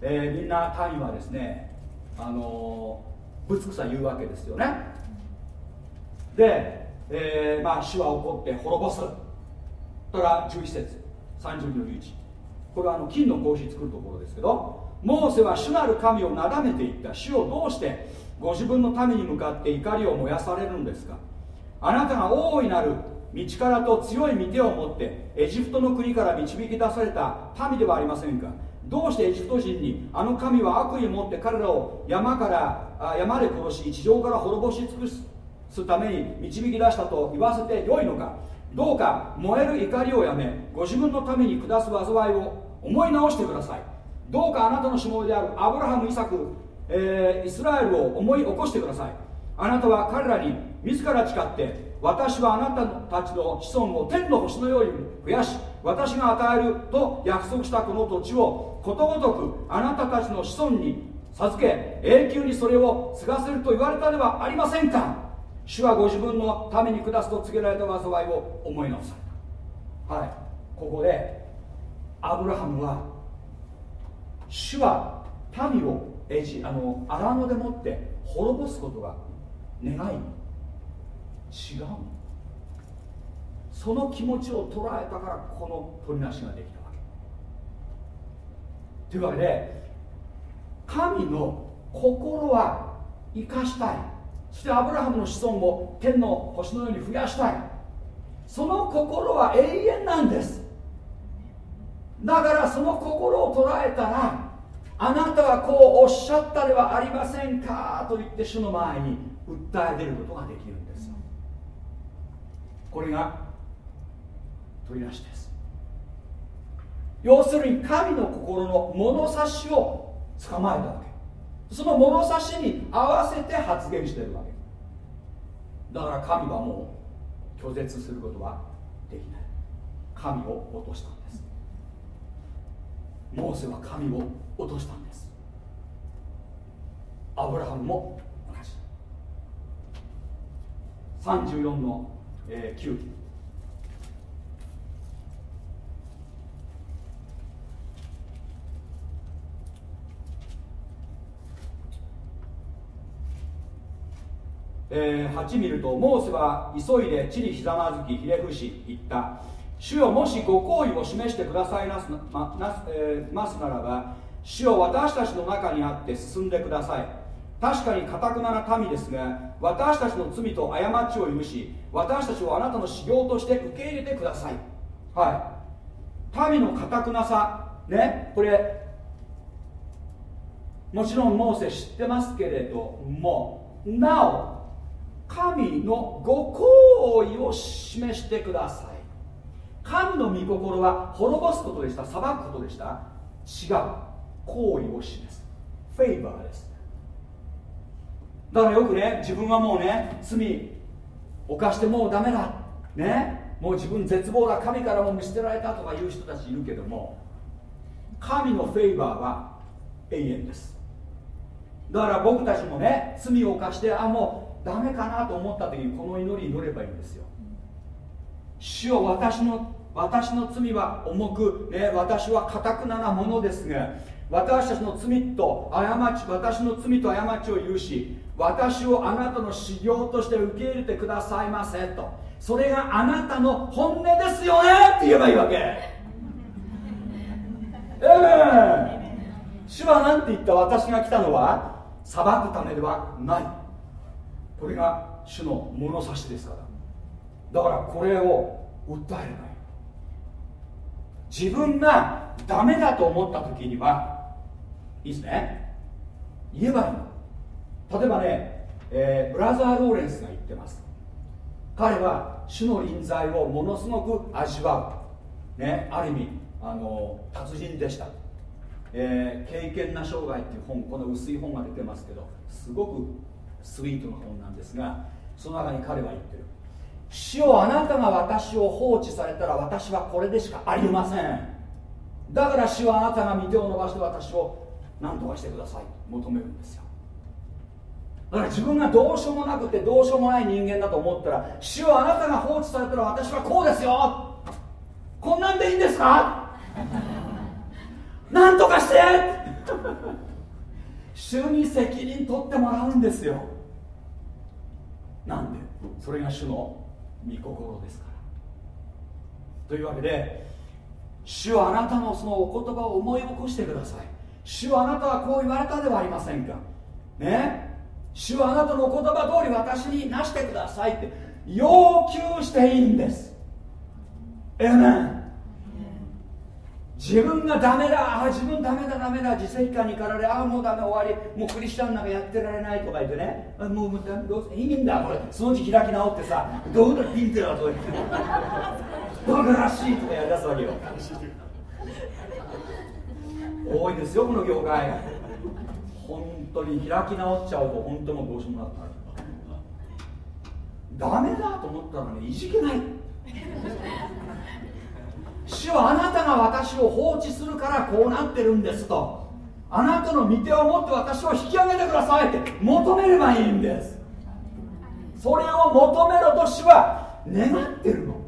えー、みんな民はですね、あのー、ぶつくさ言うわけですよね。で、えー、まあ、主は怒って滅ぼす。だから11節30の11これはあの金の格子作るところですけどモーセは主なる神をなだめていった。主をどうしてご自分の民に向かって怒りを燃やされるんですか。あなたが大いなる道からと強い御手を持ってエジプトの国から導き出された民ではありませんか。どうしてエジプト人にあの神は悪意を持って彼らを山から山で殺し地上から滅ぼし尽くすために導き出したと言わせてよいのか。どうか燃える怒りをやめご自分のために下す災いを思い直してください。どうかあなたのしもべであるアブラハムイサク、えー、イスラエルを思い起こしてください。あなたは彼らに自ら誓って私はあなたたちの子孫を天の星のように増やし私が与えると約束したこの土地をことごとくあなたたちの子孫に授け永久にそれを継がせると言われたではありませんか。主はご自分のために下すと告げられた災いを思い直された。はい。ここでアブラハムは主は民をエジあの荒野でもって滅ぼすことが願い違うその気持ちを捉えたからこの取りなしができたわけ。というわけで神の心は生かしたい。そしてアブラハムの子孫を天の星のように増やしたい。その心は永遠なんです。だからその心を捉えたらあなたはこうおっしゃったではありませんかと言って主の前に訴え出ることができるこれが取り出しです。要するに神の心の物差しを捕まえたわけ。その物差しに合わせて発言してるわけ。だから神はもう拒絶することはできない。神を落としたんです。モーセは神を落としたんです。アブラハムも同じ。34のえー、9えー、8見るとモーセは急いで地にひざまずきひれ伏し言った。主よもしご好意を示してくださいなす,、まなえー、ますならば主よ私たちの中にあって進んでください。確かにかたくなな民ですが私たちの罪と過ちを許し私たちをあなたの修行として受け入れてください。はい。民のかたくなさ。ね。これもちろんモーセ知ってますけれどもなお神のご好意を示してください。神の御心は滅ぼすことでした。裁くことでした。違う。好意を示す。フェイバーです。だからよくね自分はもうね罪犯してもうダメだ。ね？もう自分絶望だ。神からも見捨てられたとかいう人たちいるけども神のフェイバーは永遠です。だから僕たちもね罪を犯してあもうダメかなと思った時にこの祈り祈ればいいんですよ。主を私の私の罪は重く、ね、私はかたくななものですが私たちの罪と過ち私の罪と過ちを許し私をあなたの修行として受け入れてくださいませと。それがあなたの本音ですよね。って言えばいいわけ。ええー、主は何て言った私が来たのは？裁くためではない。これが主の物差しですから。だからこれを訴えればい自分がダメだと思った時にはいいですね。言えばいいの。例えばね、えー、ブラザー・ローレンスが言ってます。彼は主の臨在をものすごく味わう、ね、ある意味あの達人でした。えー、経験な生涯っていう本この薄い本が出てますけどすごくスイートな本なんですがその中に彼は言ってる主をあなたが私を放置されたら私はこれでしかありませんだから主はあなたが御手を伸ばして私を何とかしてください求めるんですよ。だから自分がどうしようもなくてどうしようもない人間だと思ったら主をあなたが放置されたら私はこうですよ。こんなんでいいんですか？<laughs> なんとかして！主に責任取ってもらうんですよ。なんで？それが主の御心ですから。というわけで主はあなたのそのお言葉を思い起こしてください。主はあなたはこう言われたではありませんか。ね？主はあなたの言葉通り私になしてくださいって要求していいんです。ええね自分がダメだあ自分ダメだダメだ自責感に駆られああもうダメ終わりもうクリスチャンなんかやってられないとか言ってね。あもうどうせいいんだこれ。そのうち開き直ってさどうだピンテラとか言って。バカらしいとかやりだすわけよ。多いですよこの業界。本当に開き直っちゃうと本当もうどうしようもなくなるダメだと思ったらねいじけない。主はあなたが私を放置するからこうなってるんですと。あなたの御手を持って私を引き上げてくださいって求めればいいんです。それを求めろと主は願ってるの。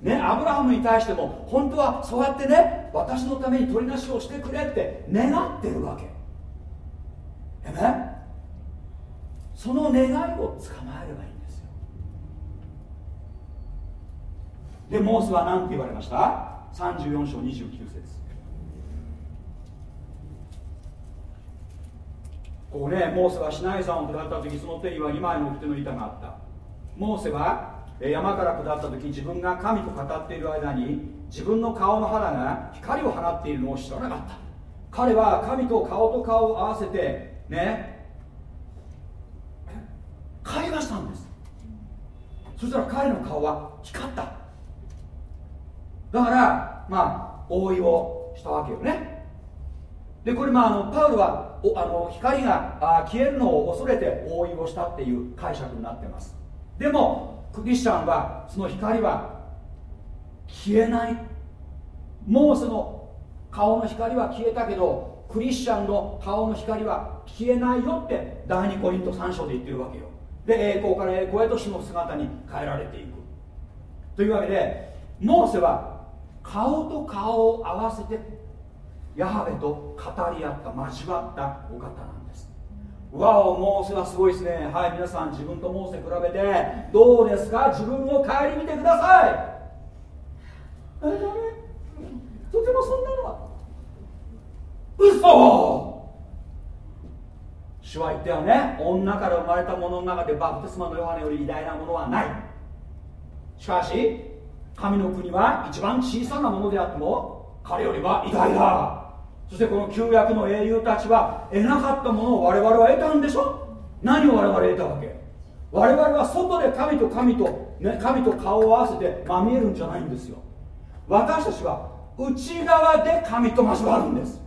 ねアブラハムに対しても本当はそうやってね私のために取りなしをしてくれって願ってるわけ。ねその願いを捕まえればいいんですよ。でモースは何て言われました？34章29節。ここねモーセはシナイ山を下った時その手には2枚の手の板があった。モーセは山から下った時自分が神と語っている間に自分の顔の肌が光を放っているのを知らなかった。彼は神と顔と顔を合わせてね。会話したんです。そしたら彼の顔は光った。だからまあ覆いをしたわけよね。でこれまああのパウルはおあの光があ消えるのを恐れて覆いをしたっていう解釈になってます。でもクリスチャンはその光は消えない。モーセの顔の光は消えたけどクリスチャンの顔の光は消えないよって第2コリント3章で言ってるわけよ。で栄光から栄光へと死の姿に変えられていく。というわけでモーセは顔と顔を合わせてヤハベと語り合った交わったお方なんです。わおモーセはすごいですね。はい皆さん自分とモーセ比べてどうですか？自分を顧みてください。えダメとてもそんなのは。嘘！主は言ったよね。女から生まれた者の中でバプテスマのヨハネより偉大なものはない。しかし神の国は一番小さなものであっても彼よりは偉大だ。そしてこの旧約の英雄たちは得なかったものを我々は得たんでしょ？何を我々得たわけ？我々は外で神と神と、ね、神と顔を合わせてまみえるんじゃないんですよ。私たちは内側で神と交わるんです。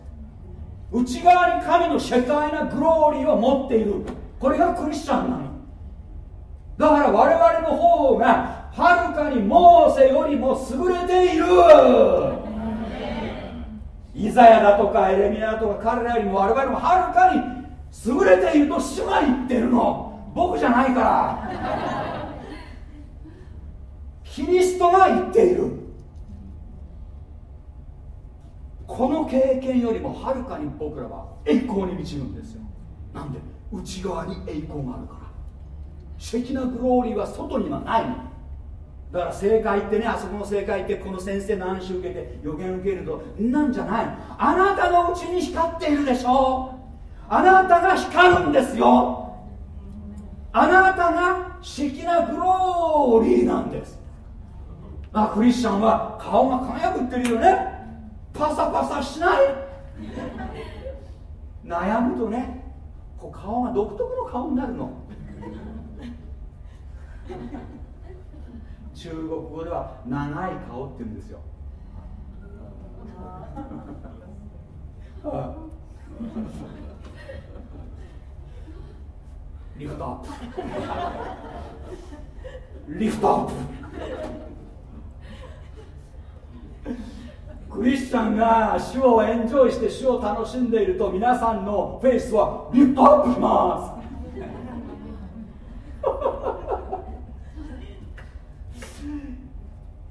内側に神の世界なグローリーを持っている。これがクリスチャンなの。だから我々の方がはるかにモーセよりも優れている。イザヤだとかエレミアだとか彼らよりも我々もはるかに優れていると主が言ってるの。僕じゃないから。キリストが言っている。この経験よりもはるかに僕らは栄光に満ちるんですよ。なんで内側に栄光があるから。素敵なグローリーは外にはないの。だから正解ってねあそこの正解ってこの先生の暗示受けて予言受けるとなんじゃないあなたのうちに光っているでしょ。あなたが光るんですよ。あなたが素敵なグローリーなんです。まあクリスチャンは顔が輝くってるよね。パサパサしない？悩むとねこう顔が独特の顔になるの。中国語では長い顔って言うんですよ。リフトアップ。リフトアップ。クリスチャンが主をエンジョイして主を楽しんでいると皆さんのフェイスはリフトアップします。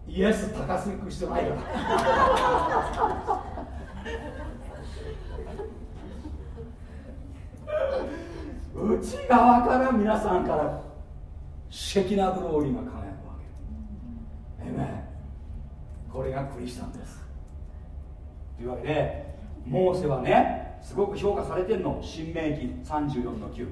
イエス高すぎく必要ないから内側から皆さんから素敵なグローリーが輝くわけ。えめこれがクリスチャンです。というわけでモーセはねすごく評価されてるの。新明記34の9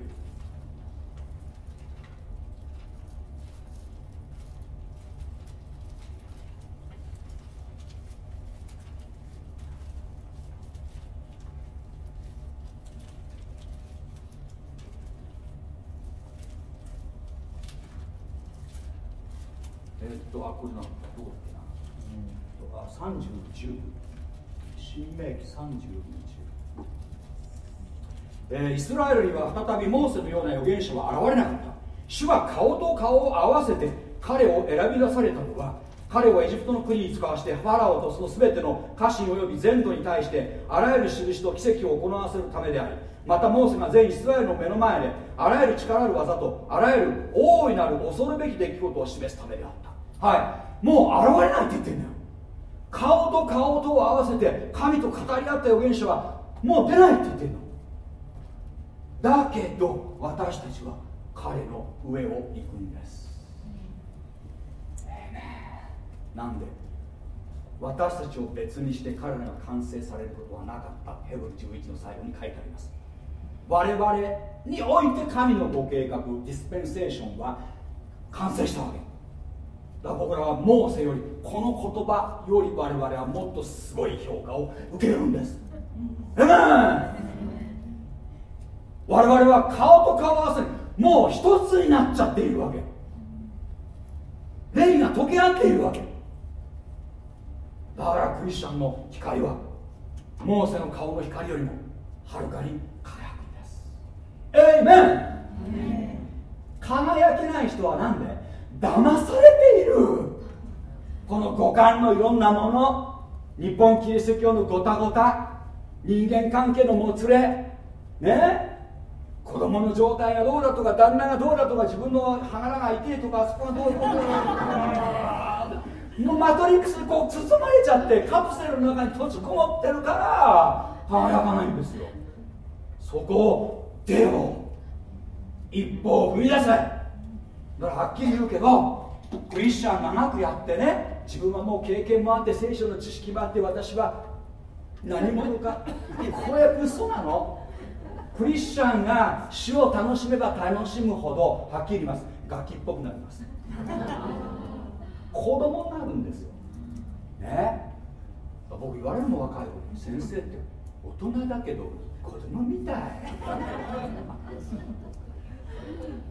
えっとあこれなんだどこだっけなあ30の10新明記30の10えー、イスラエルには再びモーセのような預言者は現れなかった。主は顔と顔を合わせて彼を選び出されたのは彼をエジプトの国に使わしてファラオとその全ての家臣及び全土に対してあらゆる印と奇跡を行わせるためでありまたモーセが全イスラエルの目の前であらゆる力ある技とあらゆる大いなる恐るべき出来事を示すためであった。はい。もう現れないって言ってんだよ。顔と顔とを合わせて神と語り合った預言者はもう出ないって言ってんの。だけど私たちは彼の上を行くんです。なんで？私たちを別にして彼らが完成されることはなかったヘブル11の最後に書いてあります。我々において神のご計画ディスペンセーションは完成したわけ。だから僕らはモーセよりこの言葉より我々はもっとすごい評価を受けるんです。え我々は顔と顔を合わせもう一つになっちゃっているわけ。霊が溶け合っているわけ。だからクリスチャンの光はモーセの顔の光よりもはるかに輝くんです。エイメン。輝けない人は何で？騙されている。この五感のいろんなもの。日本キリスト教のごたごた。人間関係のもつれ。ね。子供の状態がどうだとか旦那がどうだとか自分の鼻が痛いとかあそこがどういうことだもうマトリックスにこう包まれちゃってカプセルの中に閉じこもってるから輝かないんですよ。そこを出よう一歩を踏み出せ。だからはっきり言うけどクリスチャン長くやってね自分はもう経験もあって聖書の知識もあって私は何者か。これ嘘なの。クリスチャンが主を楽しめば楽しむほどはっきり言います。ガキっぽくなります。子供になるんですよ。ね。僕言われるの若い子に先生って大人だけど子供みたい。い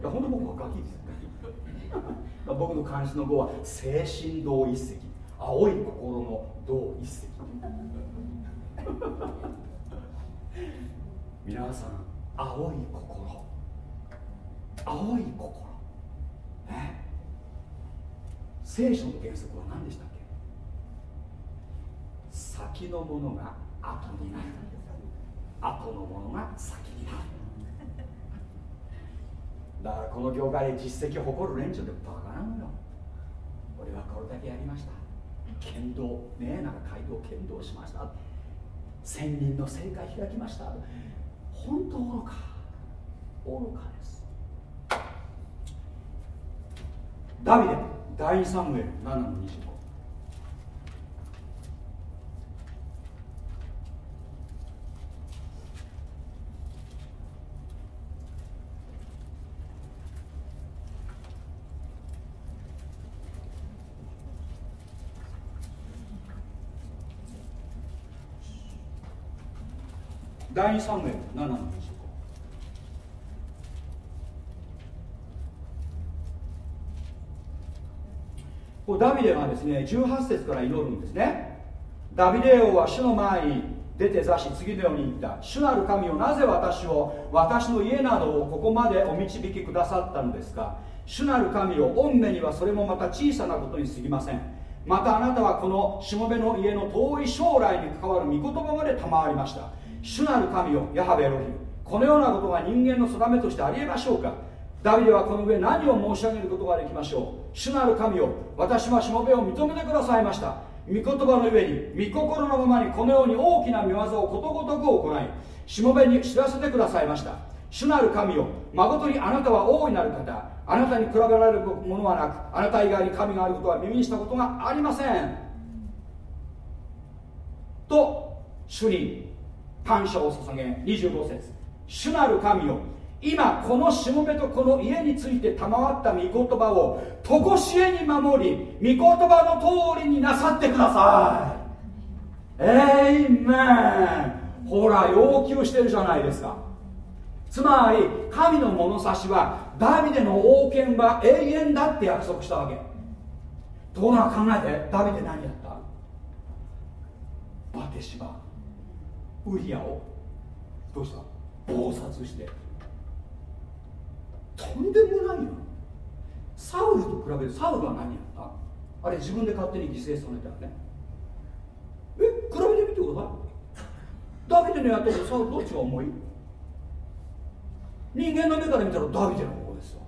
や本当僕はガキです <laughs> 僕の監視の語は精神道一石青い心の道一石 <laughs> 皆さん青い心。青い心。ね聖書の原則は何でしたっけ？先のものが後になる。後のものが先になる。だからこの業界で実績を誇る連中でバカなのよ。俺はこれだけやりました。剣道ねえなんか街道剣道しました。千人の正解開きました。本当愚か。愚かです。ダビデ第2サムエル7の25第2サムエル7の25こダビデがですね18節から祈るんですね。ダビデ王は主の前に出て座し次のように言った。主なる神をなぜ私を私の家などをここまでお導きくださったのですか？主なる神を御目にはそれもまた小さなことに過ぎません。またあなたはこのしもべの家の遠い将来に関わる御言葉まで賜りました。主なる神をヤハベエロヒム。このようなことが人間の定めとしてありえましょうか。ダビデはこの上何を申し上げることができましょう。主なる神を私はしもべを認めてくださいました。御言葉の上に御心のままにこのように大きな見業をことごとく行いしもべに知らせてくださいました。主なる神を誠にあなたは大いなる方。あなたに比べられるものはなくあなた以外に神があることは耳にしたことがありません。と主に感謝を捧げ25節。主なる神よ今このしもべとこの家について賜った御言葉を常しえに守り御言葉の通りになさってください。えいめんほら要求してるじゃないですか。つまり神の物差しはダビデの王権は永遠だって約束したわけ。ところが考えてダビデ何やった？バテシバ。ウリアをどうした？暴殺して。とんでもないよサウルと比べる。サウルは何やった？あれ自分で勝手に犠牲されたよね。え？比べてみてください。ダビデのやったことサウルどっちが重い？人間の目から見たらダビデの方ですよ。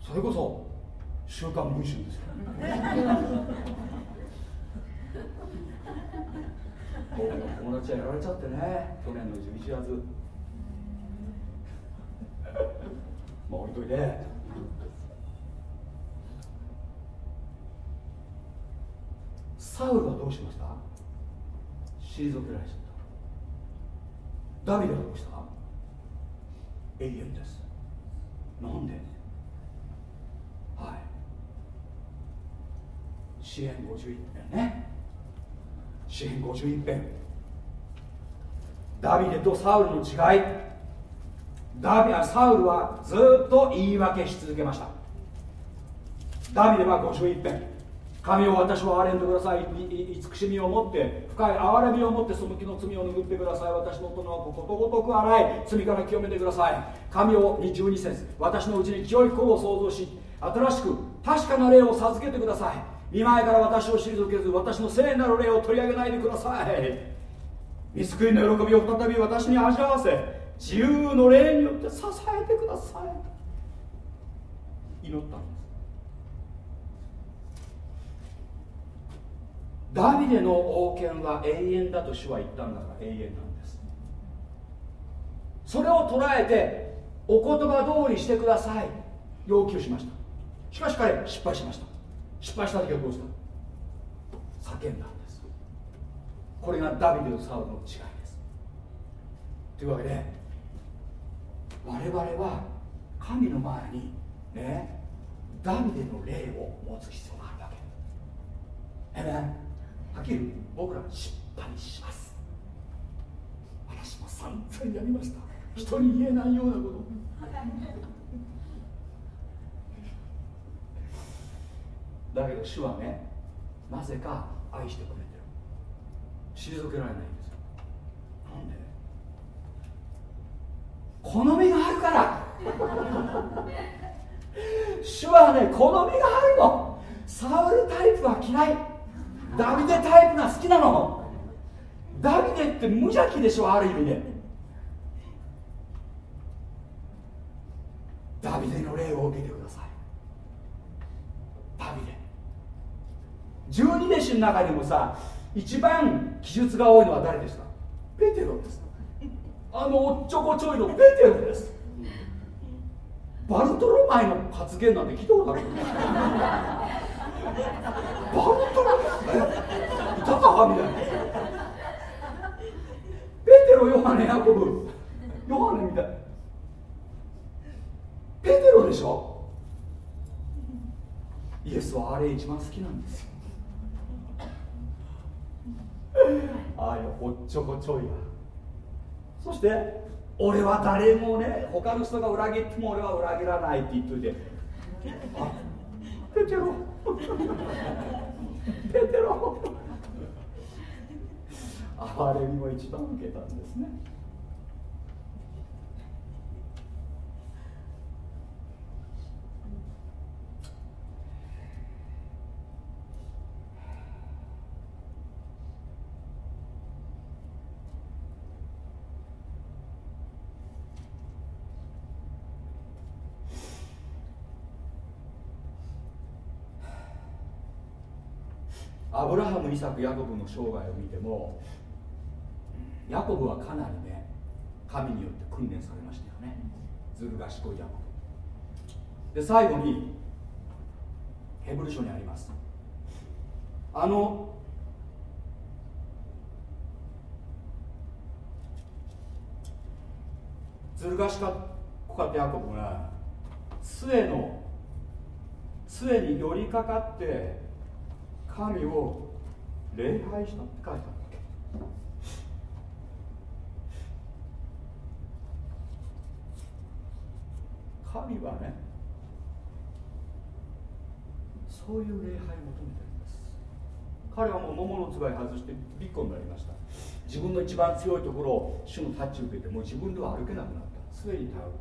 それこそ週刊文春ですよ <laughs> 僕の友達はやられちゃってね。去年の11月 <laughs> まあ置いといて。サウルはどうしました？退けられちゃった。ダビデはどうした？永遠です。なんで？はい。支援51編ね支援51編。ダビデとサウルの違い。ダビサウルはずっと言い訳し続けました。ダビデは51編。神を私を憐れんでください。慈しみを持って深い憐れみを持ってその気の罪を拭ってください。私の殿はことごとく洗い。罪から清めてください。神を12節。私のうちに清い心を創造し新しく確かな霊を授けてください。見前から私を退けず私の聖なる霊を取り上げないでください。見救いの喜びを再び私に味わわせ自由の霊によって支えてください。祈ったんです。ダビデの王権は永遠だと主は言ったんだから永遠なんです。それを捉えてお言葉通りしてください。要求しました。しかし彼失敗しました。失敗した時はどうした？叫んだんです。これがダビデとサウルの違いです。というわけで我々は神の前にねダビデの霊を持つ必要があるわけ。えねはっきり僕ら失敗します。私も散々やりました。人に言えないようなこと。だけど主はねなぜか愛してくれてる。退けられないんですよ。なんで？好みがあるから。主はね好みがあるの。サウルタイプは嫌い。ダビデタイプが好きなの。ダビデって無邪気でしょある意味で。ダビデの霊を受けてくださいダビデ十二弟子の中でもさ一番記述が多いのは誰でしたペテロです。あのおっちょこちょいのペテロです。バルトロマイの発言なんて聞いたことある？バルトロマイ？いたかみたいな。ペテロヨハネヤコブ。ヨハネみたい。ペテロでしょ？イエスはあれ一番好きなんですよ <laughs> ああいうおっちょこちょいや。そして俺は誰もね他の人が裏切っても俺は裏切らないって言っといて。あペテロ。<laughs> ペテロ。あれにも一番受けたんですね。アブラハム、イサク、ヤコブの生涯を見てもヤコブはかなりね神によって訓練されましたよね。ずる賢いヤコブ。で最後にヘブル書にあります。あのずる賢かったヤコブが杖の杖に寄りかかって神を礼拝したって書いてあるわけ。神はねそういう礼拝を求めてるんです。彼はもう桃のつばい外してビッコになりました。自分の一番強いところを主のタッチ受けてもう自分では歩けなくなった。杖に頼る。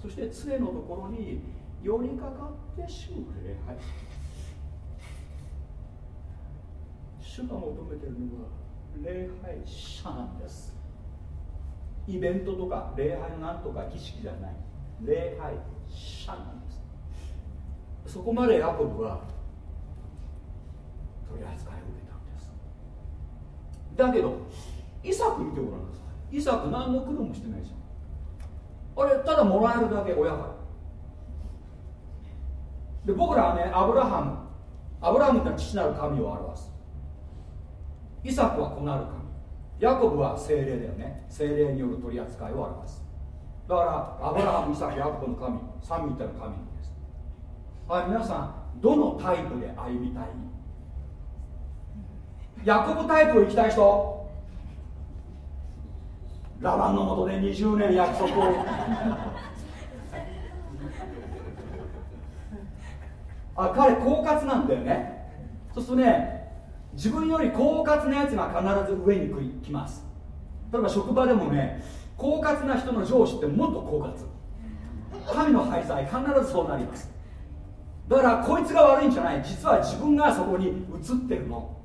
そして杖のところに寄りかかって主の礼拝。主が求めてるのは礼拝者なんです。イベントとか礼拝のなんとか儀式じゃない。礼拝者なんです。そこまでヤコブは取り扱いを受けたんです。だけどイサク見てごらんなさいイサク何の苦労もしてないじゃん。あれただもらえるだけ親からで僕らはねアブラハムアブラハムって父なる神を表す。イサクは子なる神ヤコブは精霊だよね。精霊による取り扱いを表す。だからアブラハムイサクヤコブの神。三位一体の神です。はい皆さんどのタイプで歩みたい？ヤコブタイプを行きたい人？ラバンのもとで20年約束を。あ彼狡猾なんだよね。そうするとね自分より狡猾なやつが必ず上に来ます。例えば職場でもね狡猾な人の上司ってもっと狡猾。神の廃材必ずそうなります。だからこいつが悪いんじゃない。実は自分がそこに映ってるの。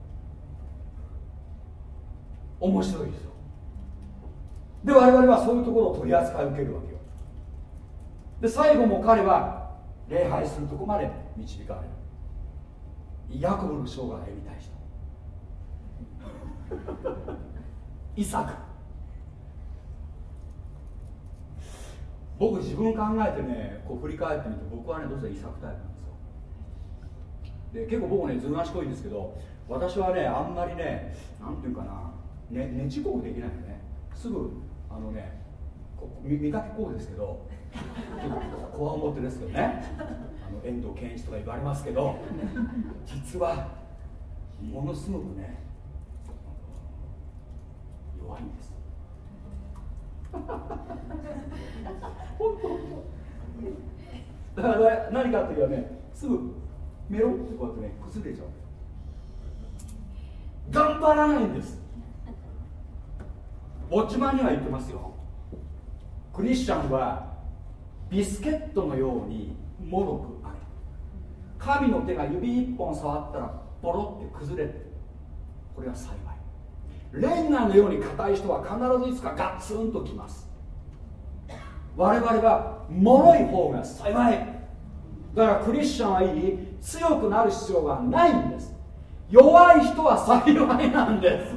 面白いですよ。で我々はそういうところを取り扱い受けるわけよ。で最後も彼は礼拝するとこまで導かれる。ヤコブの生涯を歩みたい人。<laughs> イサク。僕自分考えてねこう振り返ってみて僕はねどうせイサクタイプなんですよ。で結構僕ねずる賢いんですけど私はねあんまりねなんていうかなねねちこくできないよねすぐあのね見見かけこうですけど <laughs> こわもてですけどねあの遠藤健一とか言われますけど実はものすごくね弱いんです。本当だから何かっていうとねすぐメロってこうやってね崩れちゃう。頑張らないんです。ウォッチマンには言ってますよ。クリスチャンはビスケットのようにもろくあれ神の手が指一本触ったらポロって崩れてこれは幸いレンガのように硬い人は必ずいつかガツンときます。我々は脆い方が幸い。だからクリスチャンはいい強くなる必要がないんです。弱い人は幸いなんです。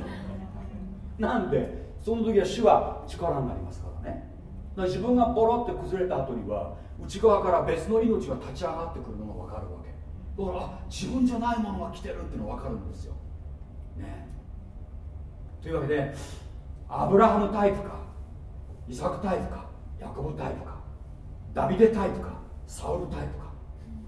なんで？その時は主は力になりますからね。だから自分がポロって崩れた後には内側から別の命が立ち上がってくるのが分かるわけ。だから自分じゃないものが来てるっていうのが分かるんですよ、ね、というわけでアブラハムタイプかイサクタイプかヤコブタイプかダビデタイプかサウルタイプか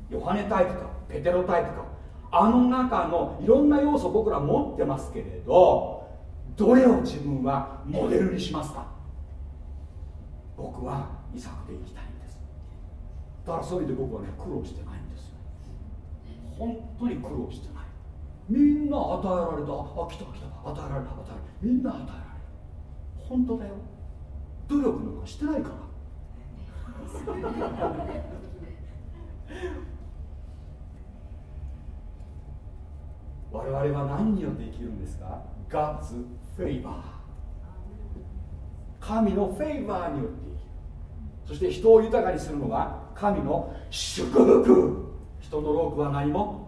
ヨハネタイプかペテロタイプかあの中のいろんな要素僕ら持ってますけれどどれを自分はモデルにしますか？僕はイサクで生きたいんです。だからそういう意味で僕はね苦労してないんですよ。本当に苦労してない。みんな与えられた。あ来た来た。与えられた与えられた。みんな与えられる本当だよ。努力なんかしてないから。我々は何によって生きるんですか？God's favor 神のフェイバーによって生きる。そして人を豊かにするのが神の祝福。人の労苦は何も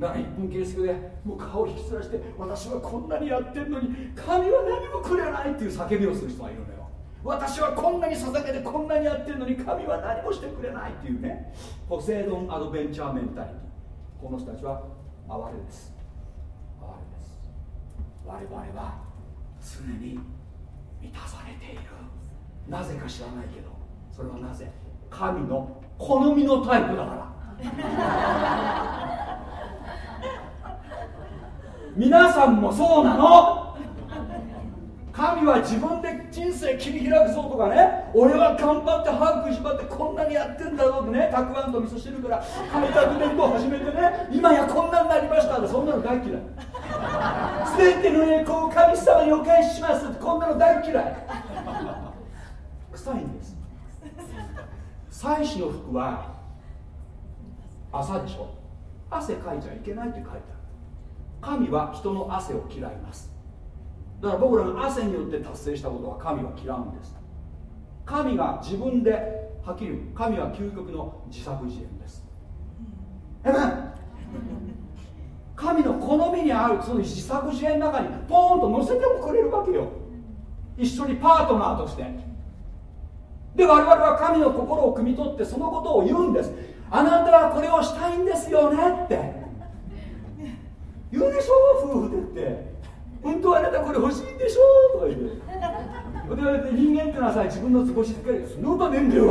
だから一分キリストでもう顔を引きずらして私はこんなにやってるのに神は何もくれないっていう叫びをする人がいるのよ。私はこんなに捧げてこんなにやってるのに神は何もしてくれないっていうね。ポセイドンアドベンチャーメンタリティこの人たちは哀れです。哀れです。我々は常に満たされている。なぜか知らないけどそれはなぜ？神の好みのタイプだから。皆さんもそうなの。神は自分で人生切り開くぞとかね俺は頑張って歯食いしばってこんなにやってんだぞってねたくあんと味噌汁から開拓伝道始めてね今やこんなになりましたってそんなの大嫌い。全ての栄光を神様にお返ししますってこんなの大嫌い。臭いんです。祭祀の服は朝でしょ。汗かいちゃいけないって書いてある。神は人の汗を嫌います。だから僕らが汗によって達成したことは神は嫌うんです。神が自分ではっきり言う。神は究極の自作自演です。えめ神の好みに合うその自作自演の中にポーンと乗せてもくれるわけよ。一緒にパートナーとして。で我々は神の心を汲み取ってそのことを言うんです。あなたはこれをしたいんですよねって。言うでしょ夫婦でって。本当はあなたこれ欲しいんでしょとか言って人間ってのはさ自分の図星つけるそんなことはねえんだよ。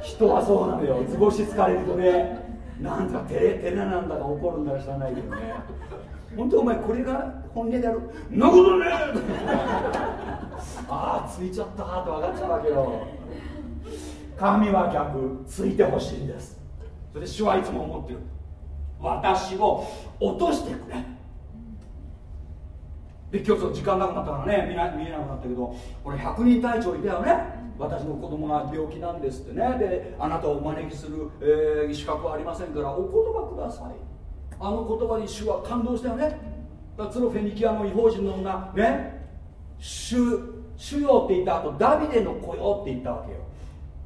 人はそうなのよ。図星つかれるとねなんか照れ照れなんだか怒るんだか知らないけどね。本当お前これが本音だろなことねああついちゃったって分かっちゃうわけよ。神は逆ついてほしいんです。それで主はいつも思ってる。私を落としてくれ。で今日ちょっと時間なくなったからね見な見えなくなったけど俺100人隊長いたよね。私の子供が病気なんですってね。であなたをお招きする、えー、資格はありませんからお言葉ください。あの言葉に主は感動したよね。だツロフェニキアの違法人の女ね。主主よって言った後ダビデの子よって言ったわけよ。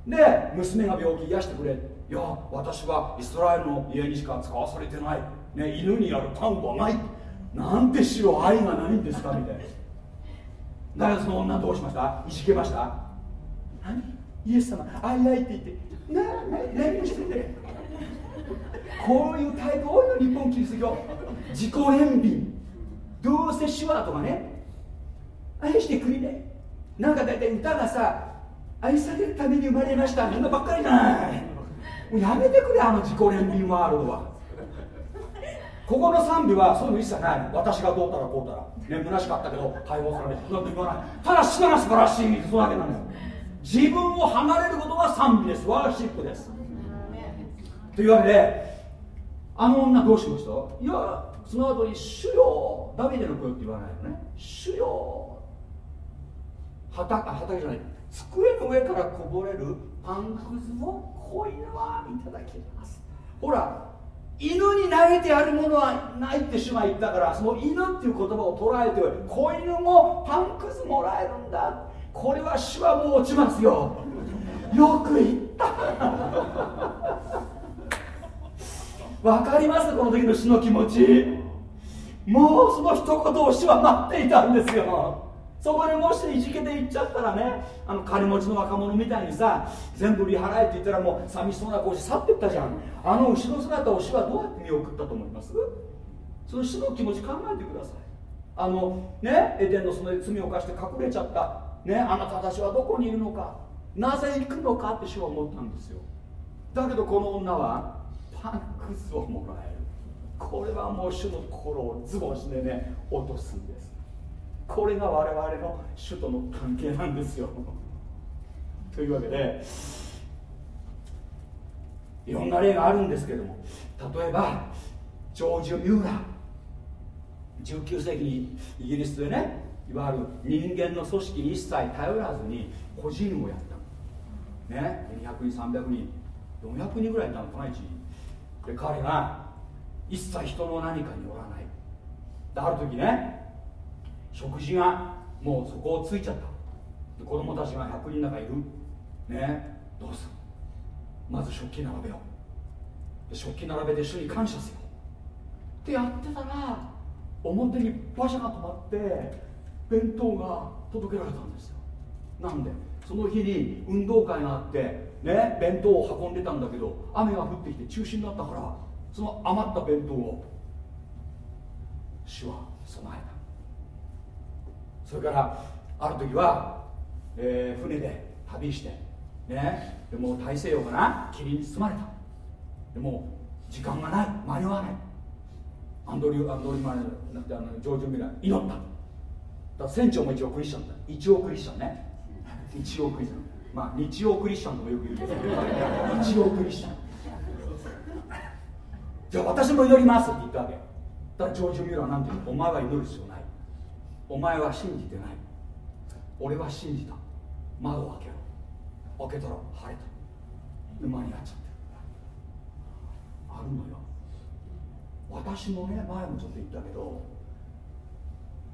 で娘が病気癒してくれ。いや私はイスラエルの家にしか使わされてない、ね、犬にやる単語はない。なんて主よ愛がないんですかみたいな。<laughs> だからその女どうしました？いじけました？何？イエス様。愛愛って言って。な何をしててこういうタイプ多いの日本キリスト教。自己憐憫。どうせ手話とかね。愛してくれねなんか大体歌がさ愛されるために生まれました。みんなばっかりじゃない。もうやめてくれあの自己憐憫ワールドは。ここの賛美はそういうの一切ない。私がどうたらこうたら。ね虚しかったけど解放されてなんて言わない。ただ主が素晴らしいそれだけなのよ自分を離れることが賛美です。ワーシップです。というわけであの女どうしました？いやその後に「主よダビデの声」って言わないよね「主よ。畑畑じゃない。机の上からこぼれるパンくずを子犬はいただきます。ほら犬に投げてやるものはないって主が言ったからその犬っていう言葉を捉えて子犬もパンくずもらえるんだ。これは主はもう落ちますよ。よく言った。わかります？この時の主の気持ち。もうその一言を主は待っていたんですよ。そこでもしいじけていっちゃったらねあの金持ちの若者みたいにさ全部利払えって言ったらもう寂しそうな顔し去ってったじゃん。あの後ろ姿を主はどうやって見送ったと思います？その主の気持ち考えてください。あのねエデンのその罪を犯して隠れちゃった。ねあなたたちはどこにいるのか。なぜ行くのかって主は思ったんですよ。だけどこの女はパンクスをもらえる。これはもう主の心をズボンしてね落とすんです。これが我々の主との関係なんですよ。<laughs> というわけでいろんな例があるんですけども例えばジョージ・ミューラー。19世紀にイギリスでねいわゆる人間の組織に一切頼らずに個人をやった。ね200人300人400人ぐらいいたのかな一時で彼が一切人の何かによらない。である時ね食事がもうそこをついちゃった。子供たちが100人の中いる。ねどうする？まず食器並べよう。食器並べて主に感謝せよってやってたら表に馬車が止まって弁当が届けられたんですよ。なんで？その日に運動会があってね弁当を運んでたんだけど雨が降ってきて中止になったからその余った弁当を主は備えた。それからある時は、えー、船で旅してねでも大西洋かな霧に包まれた。でも時間がない。間に合わない。アンドリュー・アンドリューマネなんてあのジョージ・ミラー祈った。だ船長も一応クリスチャンだ。一応クリスチャンね。一応クリスチャン。まあ日曜クリスチャンともよく言うけど。一応クリスチャン。じゃあ私も祈りますって言ったわけ。だからジョージ・ミラーなんていうのお前は祈る必要ない。お前は信じてない。俺は信じた。窓を開けろ。開けたら晴れた。で間に合っちゃってる。あるのよ。私もね前もちょっと言ったけど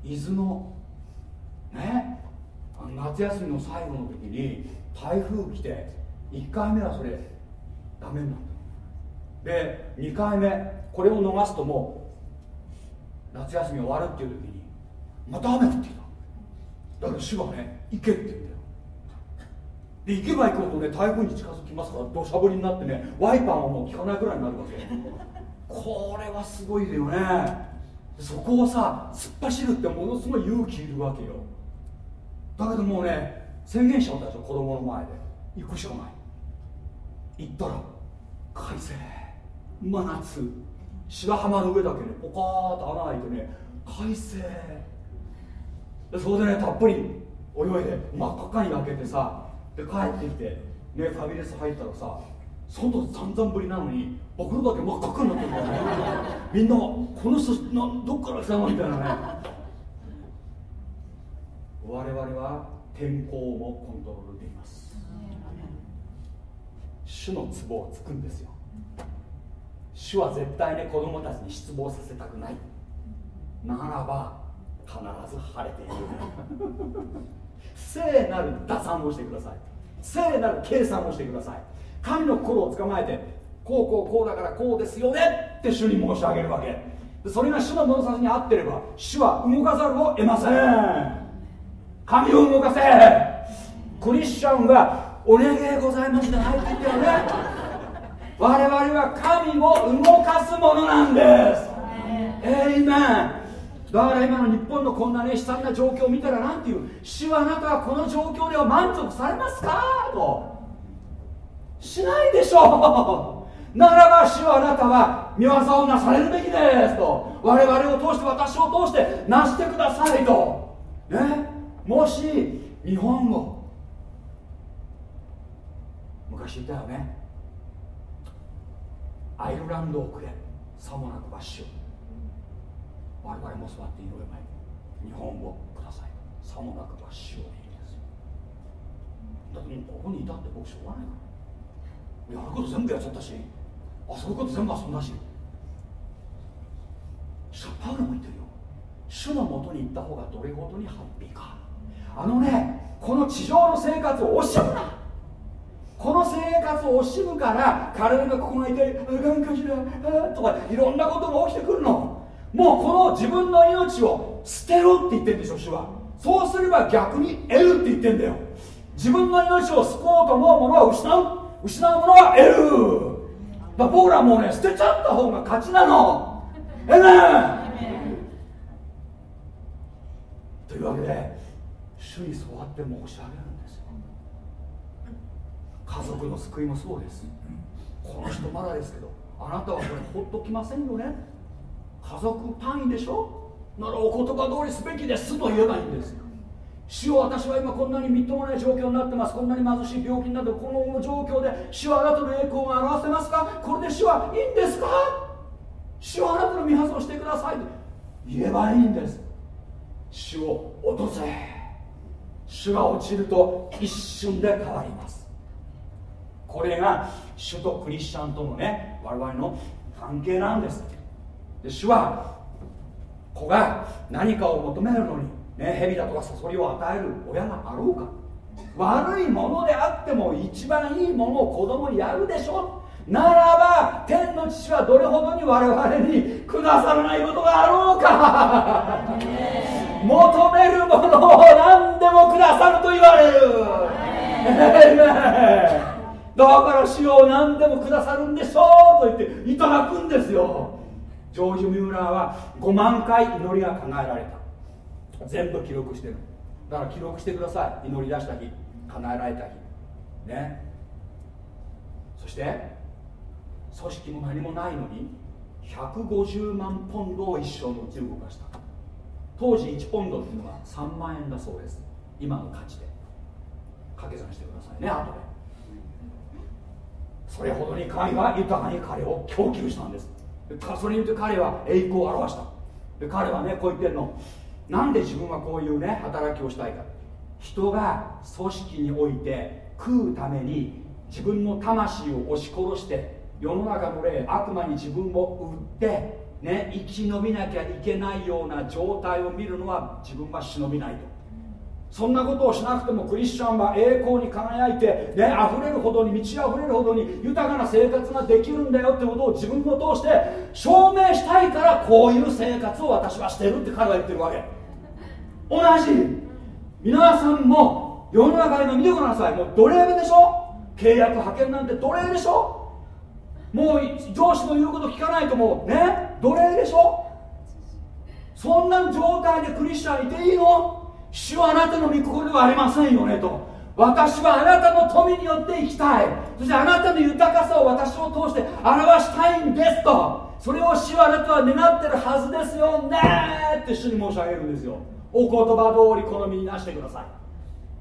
伊豆のね夏休みの最後の時に台風来て1回目はそれダメになったで2回目これを逃すともう夏休み終わるっていう時にまた雨降ってきた。だから主はね行けって言うんだよ。で行けば行くほどね台風に近づきますから土砂降りになってねワイパーももう効かないぐらいになるわけこれはすごいよね。そこをさ突っ走るってものすごい勇気いるわけよ。だけどもうね宣言しちゃったでしょ子供の前で。行くしかない。行ったら快晴。真夏。白浜の上だけねポカーッと穴開いてね快晴。でそれでねたっぷり泳いで真っ赤っかに焼けてさで帰ってきてねファミレス入ったらさ外散々ぶりなのに僕のだけ真っ赤っかになってるんだよね。<laughs> みんなこの人などっから来たのみたいなね。我々は天候もコントロールできます。主の壺をつくんですよ。主は絶対ね子供たちに失望させたくない。ならば必ず晴れている。聖なる打算をしてください。聖なる計算をしてください。神の心を捕まえてこうこうこうだからこうですよねって主に申し上げるわけ。それが主の物差しに合ってれば主は動かざるを得ません。神を動かせ。クリスチャンはお願いございますじゃないって言ってるね。我々は神を動かすものなんです。えいめんだから今の日本のこんなね悲惨な状況を見たら何ていう主はあなたはこの状況では満足されますか？と。しないでしょう。<laughs> ならば主はあなたは見業をなされるべきですと。我々を通して私を通してなしてくださいと。ね？もし日本を。昔言ったよね。アイルランドをくれ。さもなくば主我々も座って祈ればいい日本をくださいさもなくば主をいいですよだってもうここにいたって僕しょうがないからやること全部やっちゃったし遊ぶこと全部遊んだしシャパウロも言ってるよ主のもとに行った方がどれほどにハッピーかあのねこの地上の生活を惜しむな。この生活を惜しむから体がここが痛いあかんかしらあとかいろんなことが起きてくるの。もうこの自分の命を捨てろって言ってるんでしょ主は。そうすれば逆に得るって言ってんだよ。自分の命を救おうと思うものは失う。失うものは得る。だ僕らもうね捨てちゃった方が勝ちなの。えねというわけで主にそうやって申し上げるんですよ。家族の救いもそうです。この人まだですけどあなたはこれほっときませんよね。家族単位でしょ？ならお言葉通りすべきですと言えばいいんです。よ主を私は今こんなにみっともない状況になってます。こんなに貧しい病気になってこの状況で主はあなたの栄光を表せますか？これで主はいいんですか？主はあなたの御業をしてください。と言えばいいんです。主を落とせ。主が落ちると一瞬で変わります。これが主とクリスチャンとのね我々の関係なんです。で主は子が何かを求めるのにね蛇だとかサソリを与える親があろうか。悪いものであっても一番いいものを子供にやるでしょ。ならば天の父はどれほどに我々にくださらないことがあろうか。求めるものを何でもくださると言われる。だから主を何でもくださるんでしょうと言っていただくんですよジョージ・ミューラーは5万回祈りが叶えられた。全部記録してる。だから記録してください。祈り出した日。叶えられた日。ね。そして組織も何もないのに150万ポンドを一生のうち動かした。当時1ポンドっていうのは3万円だそうです。今の価値で。掛け算してくださいね後で。それほどに神は豊かに彼を供給したんです。それによって彼は栄光を表した。で彼はねこう言ってるの。なんで自分はこういうね働きをしたいか。人が組織において食うために自分の魂を押し殺して世の中の霊悪魔に自分を売ってね生き延びなきゃいけないような状態を見るのは自分は忍びないと。そんなことをしなくてもクリスチャンは栄光に輝いて、ね、溢れるほどに満ち溢れるほどに豊かな生活ができるんだよってことを自分を通して証明したいからこういう生活を私はしてるって彼は言ってるわけ。同じ。皆さんも世の中今見てください。もう奴隷でしょ？契約派遣なんて奴隷でしょ？もう上司の言うこと聞かないともうね？奴隷でしょ？そんな状態でクリスチャンいていいの？主はあなたの御心ではありませんよねと。私はあなたの富によって生きたい。そしてあなたの豊かさを私を通して表したいんですと。それを主はあなたは願ってるはずですよねって主に申し上げるんですよ。お言葉通り好みになしてください。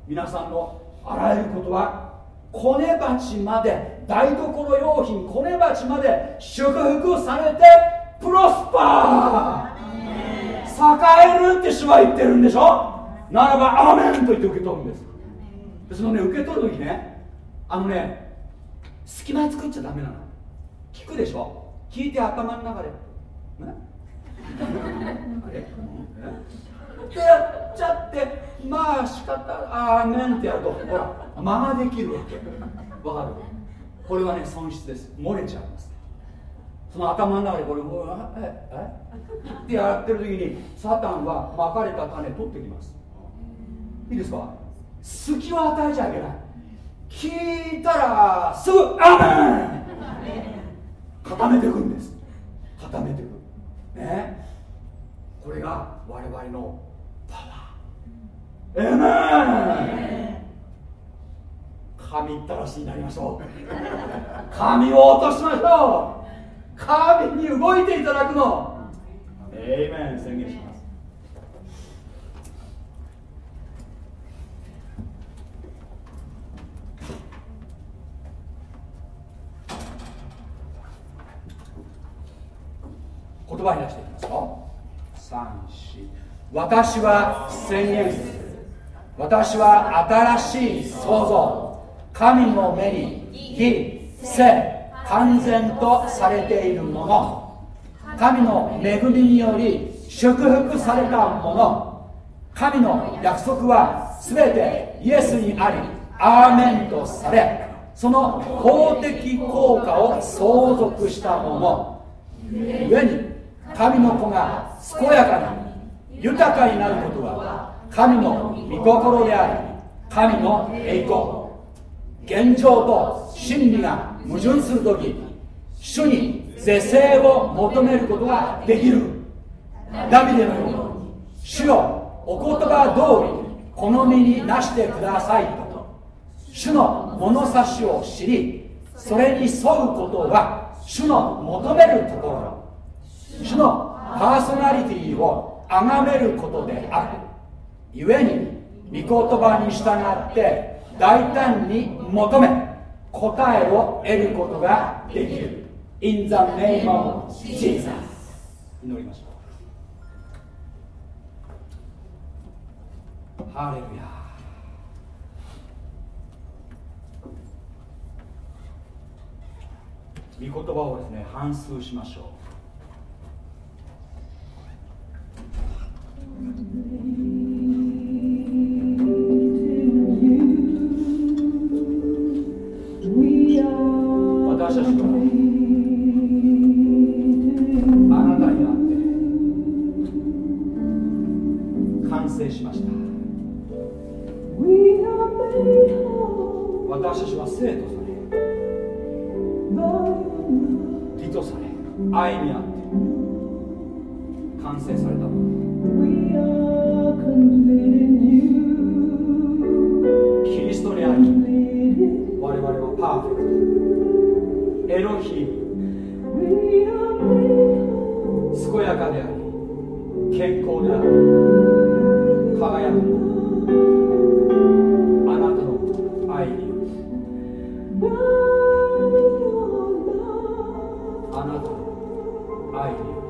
皆さんのあらゆることはコネ鉢まで台所用品コネ鉢まで祝福されてプロスパー。栄えるって主は言ってるんでしょ？ならばアーメンと言って受け取るんです。でそのね受け取る時ねあのね隙間作っちゃダメなの。聞くでしょ？聞いて頭の中で。ね？あれってやっちゃってまあ仕方あーメンってやるとほら間ができるわけ。わかる？これはね損失です。漏れちゃいます。その頭の中でこれええ？ってやってる時にサタンはまかれた種取ってきますいいですか？隙を与えちゃいけない。聞いたらすぐ「アメン!」固めていくんです。固めていく。ね？これが我々のパワー。エメン！神ったらしになりましょう。神を落としましょう。神に動いていただくの。エイメン宣言します。言葉に出していきますよ。34私は宣言する。私は新しい創造。神の目に非正完全とされているもの。神の恵みにより祝福されたもの。神の約束は全てイエスにありアーメンとされその法的効果を相続したもの。故に神の子が健やかに豊かになることは神の御心であり神の栄光。現状と真理が矛盾する時主に是正を求めることができる。ダビデのように主よお言葉通り好みになしてくださいと。主の物差しを知りそれに沿うことは主の求めるところ。主のパーソナリティを崇めることである。故に御言葉に従って大胆に求め答えを得ることができる。In the name of Jesus 祈りましょう。ハレルヤ御言葉をですね反数しましょう私たちはあなたにあって完成しました私たちは生とされ義とされ愛にあって完成されたもの。キリストにあり我々はパーフェクト。エロヒ。ー健やかであり健康であり輝くあなたの愛にあなたの愛に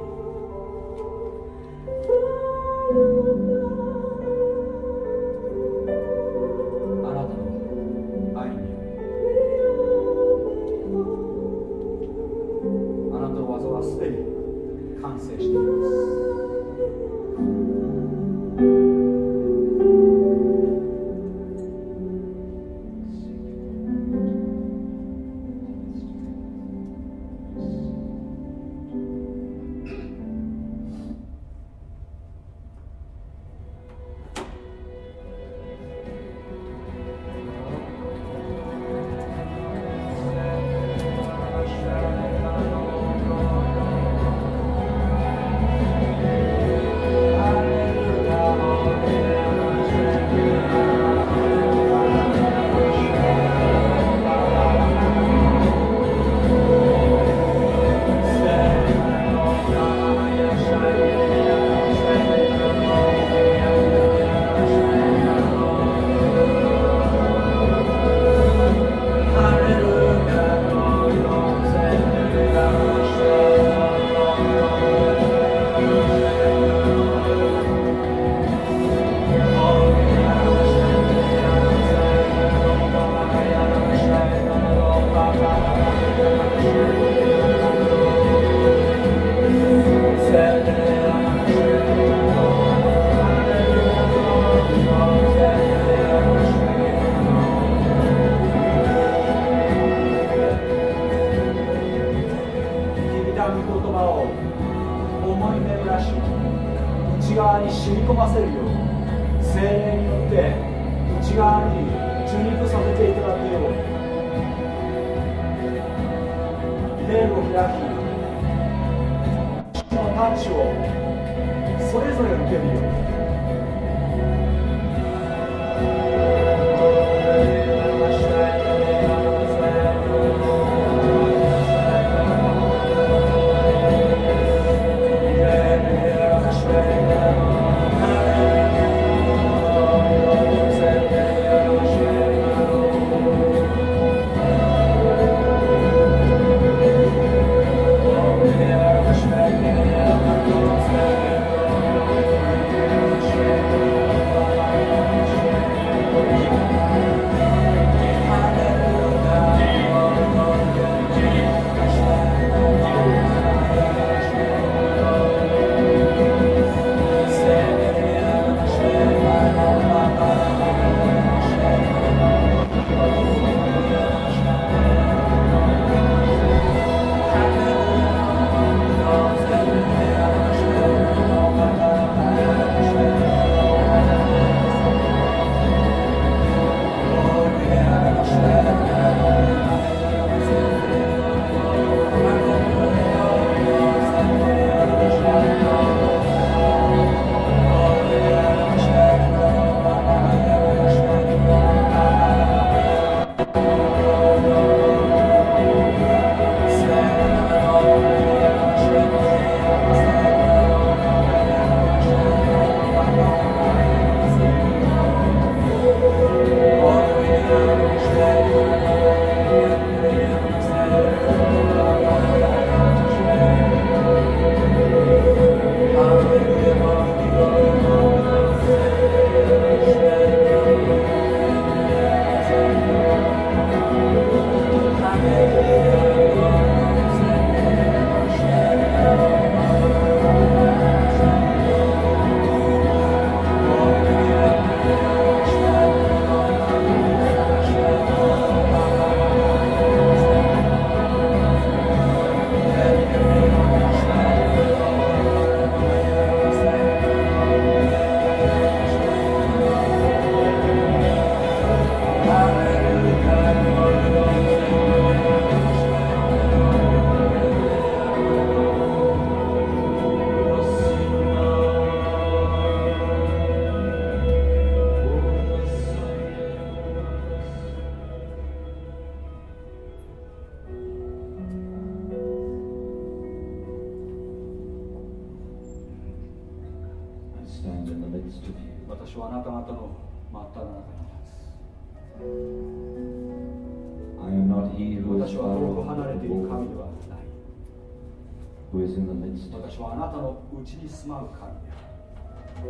ちに住まう神である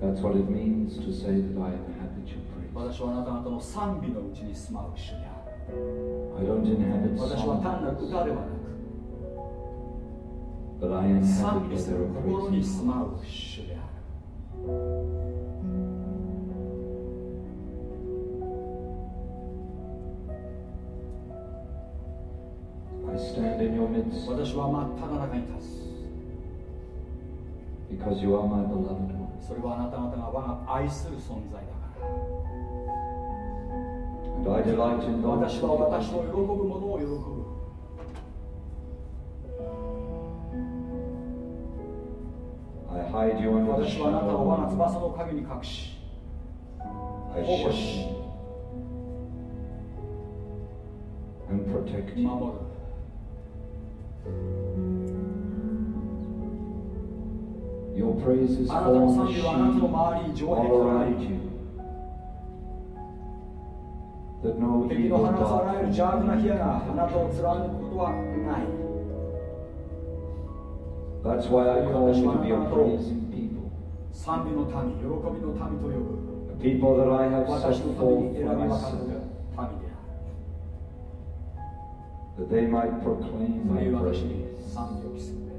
That's what it means to say that I inhabit your praise. 私はあなた方の賛美のうちに住まう主である I don't inhabit 私は単なる歌ではな but I く賛 inhabit 美 where する there are 心に住ま.う主である私は真っ只中に立つ because you are my beloved one. それはあなた方が我が愛する存在だから And I delight in 私は私の喜ぶものを喜ぶ I hide you under the 私はあなたを我が翼の陰に隠し保護し and protect you. 守る Your praises あなたの賛美はあなたの周りに城壁 all とな around り you, that no 敵の放つあらゆる邪悪な火矢があなたを貫くことはない That's why I call you to be a praising people, 賛美の民喜びの民と呼ぶ a people that I have 私 set forth for myself, that they might proclaim そう my いう私 praise.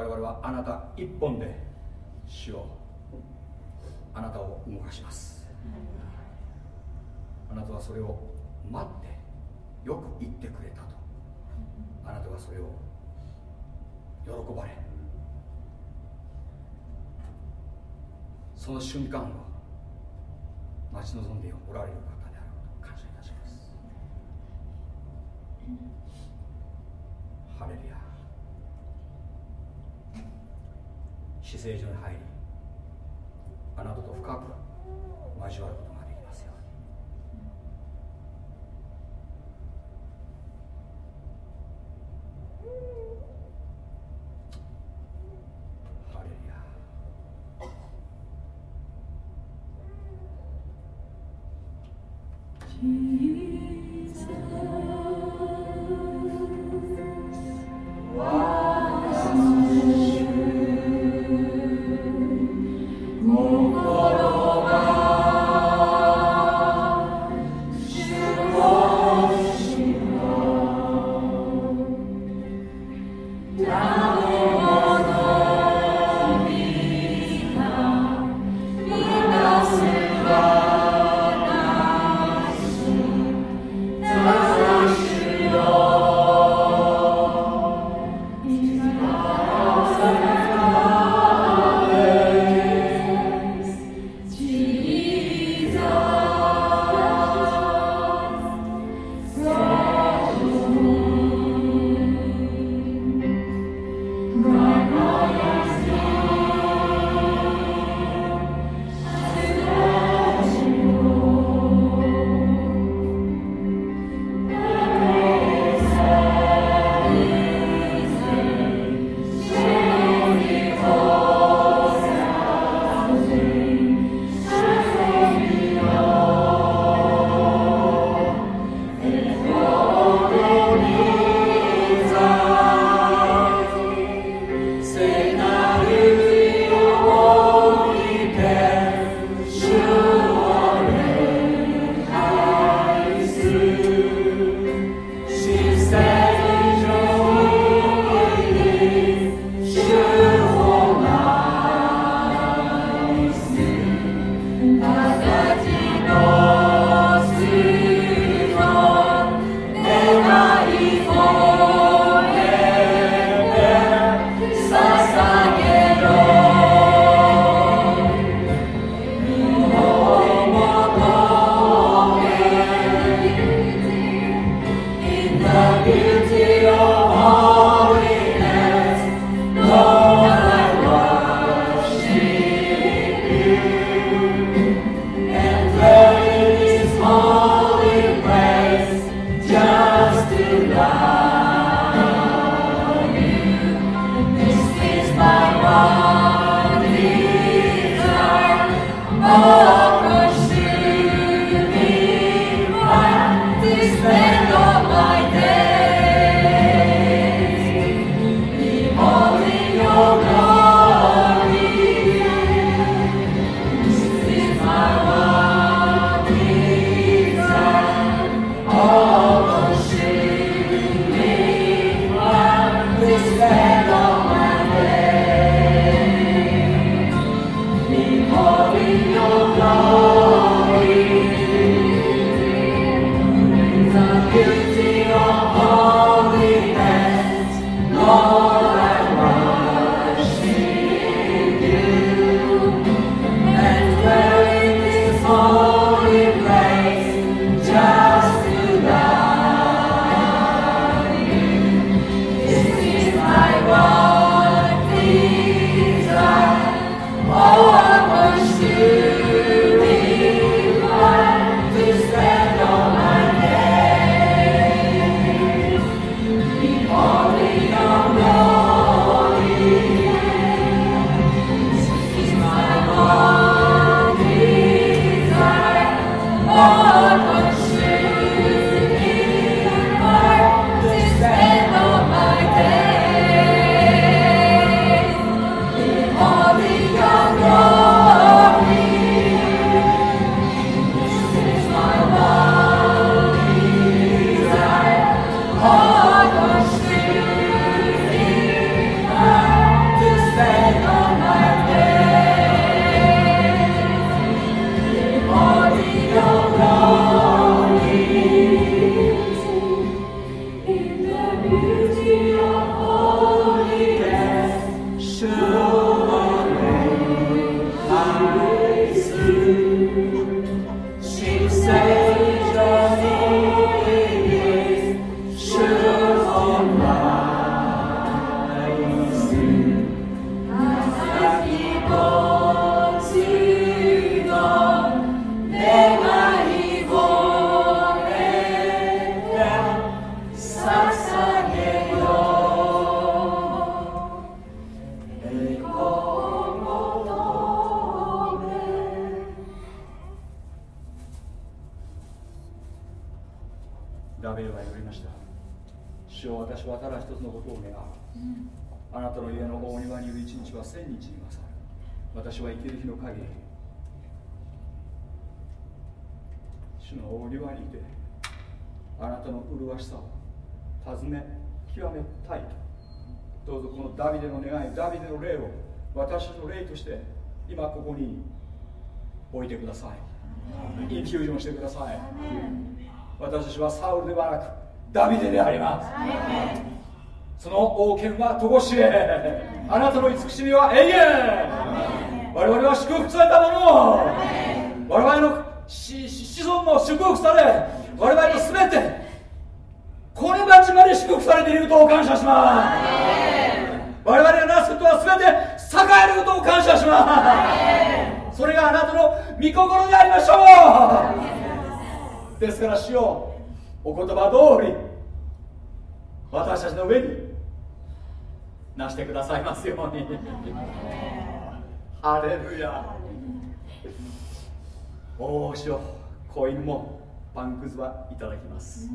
我々はあなた一本で主をあなたを動かします。あなたはそれを待ってよく言ってくれたと。あなたはそれを喜ばれ。その瞬間を待ち望んでおられる方であると感謝いたします。ハレルヤ。姿勢上に入りあなたと深く交わることができますように。ハレルヤ「私はただ一つのことを願う、あなたの家の大庭にいる一日は千日に勝る。私は生きる日の限り。主の大庭にいてあなたの麗しさを尋ね極めたいと。どうぞこのダビデの願いダビデの霊を私の霊として今ここに置いてください。インフュージョンしてください。私たちはサウルではなくダビデであります。その王権はとこしえあなたの慈しみは永遠。我々は祝福されたもの我々の子孫も祝福され。我々の全て。これ町まで祝福されていることを感謝します。我々がなすことは全て栄えることを感謝します。それがあなたの御心でありましょう。ですから主よお言葉通り私たちの上になしてくださいますように。ハレルヤ。おおしよ子犬もパンくずはいただきます、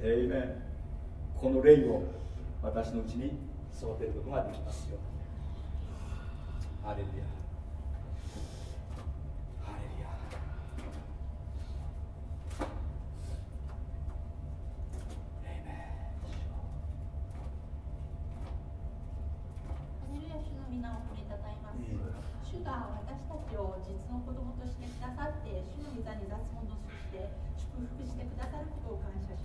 えいめこの霊を私のうちに育てることができますよハレルヤ。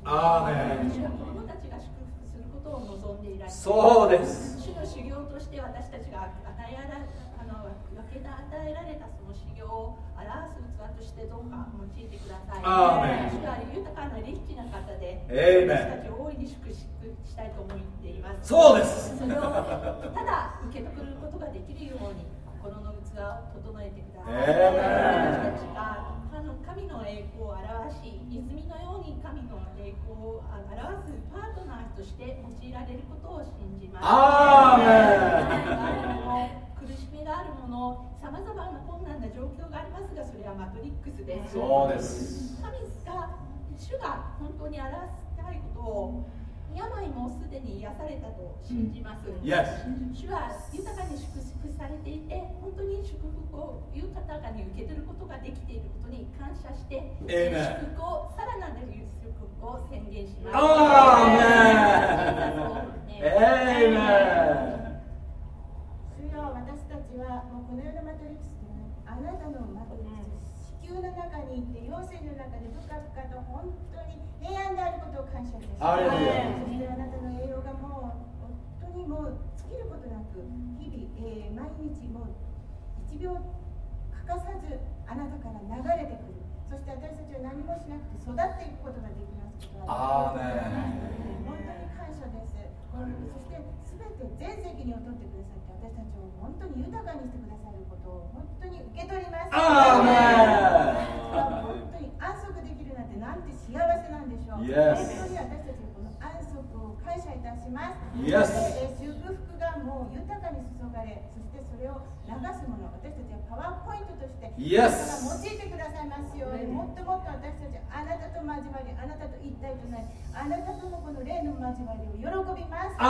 アーメン主は子供たちが祝福することを望んでいらっしゃる。そうです。主の修行として私たちが与えられあの分け与えられたその修行を表す器としてどうか用いてください。アー主は豊かなリッチな方で私たちを大いに祝福したいと思っています。そうです。それをただ受け取ることができるように心の器を整えてください、私たちが神の栄光を表し泉のように神の栄光を表すパートナーとして用いられることを信じます。苦しみがあるものさまざまな困難な状況がありますがそれはマトリックスです。そうです。神が主が本当に表したいことを病もすでに癒されたと信じます。Yes. 主は豊かに祝福されていて、本当に祝福を豊かに受け取ることができていることに感謝して、祝福をさらなる祝福を宣言します。アーメンエイメン主よ私たちはもうこの世のマトリックスであなたのマトリックス、地球の中にいて、妖精の中で深々と本当に平安であることを感謝いたします。そしてあなたの栄養がもう本当にもう尽きることなく日々、えー、毎日もう1秒欠かさずあなたから流れてくる。そして私たちは何もしなくて育っていくことができますことは本当に感謝です。そして全て全責任を取ってくださって私たちを本当に豊かにしてくださることを本当に受け取ります。なんて幸せなんでしょう。Yes. 本当に私たちこの安息を感謝いたします。Yes. そして祝福がもう豊かに注がれ、そしてそれを流すもの、私たちはパワーポイントとして、yes. 用いてくださいますように、もっともっと私たちあなたと交わり、あなたと一体となり、あなたとのこの霊の交わりを喜びます。私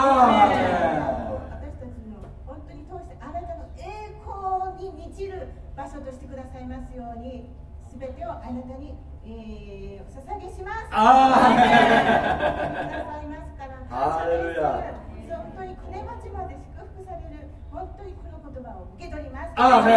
たちの本当に通してあなたの栄光に満ちる場所としてくださいますように、すべてをあなたにえー、お捧げします。ああ。くださいますから。ハレルヤ。本当に国町まで祝福される本当にこの言葉を受け取ります。アーメン。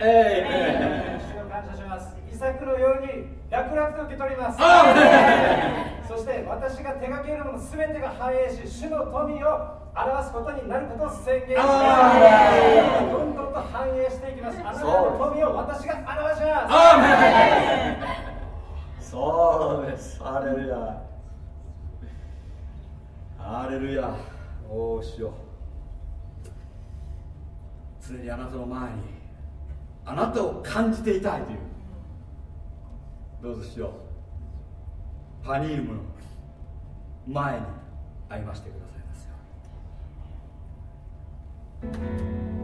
ええ。主を感謝します。イサクのように楽々と受け取ります。<laughs> そして私が手掛けるものすべてが繁栄し、主の富を表すことになることを宣言します。どんどんと繁栄していきます。あなたの富を私が表します。そうです。ハレルヤ。ハレルヤ。おおしよう。常にあなたの前にあなたを感じていたいという。どうぞしよう。パニームの前に会いましてください。「主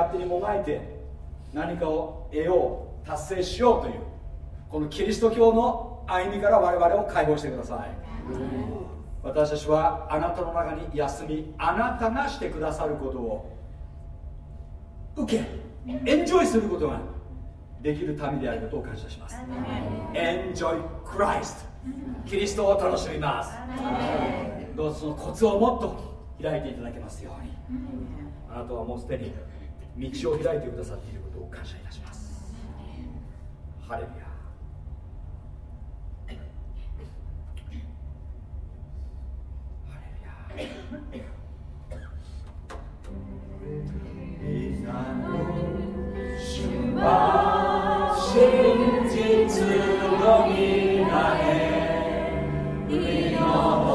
勝手にもがいて何かを得よう達成しようというこのキリスト教の歩みから我々を解放してください。私たちはあなたの中に休みあなたがしてくださることを受けエンジョイすることができる民であることを感謝します。エンジョイクライストキリストを楽しみます。どうぞそのコツをもっと開いていただけますように。あなたはもうすでに道を開いてくださっていることを感謝いたします。ハレルヤ主は真実の皆へ。祈愛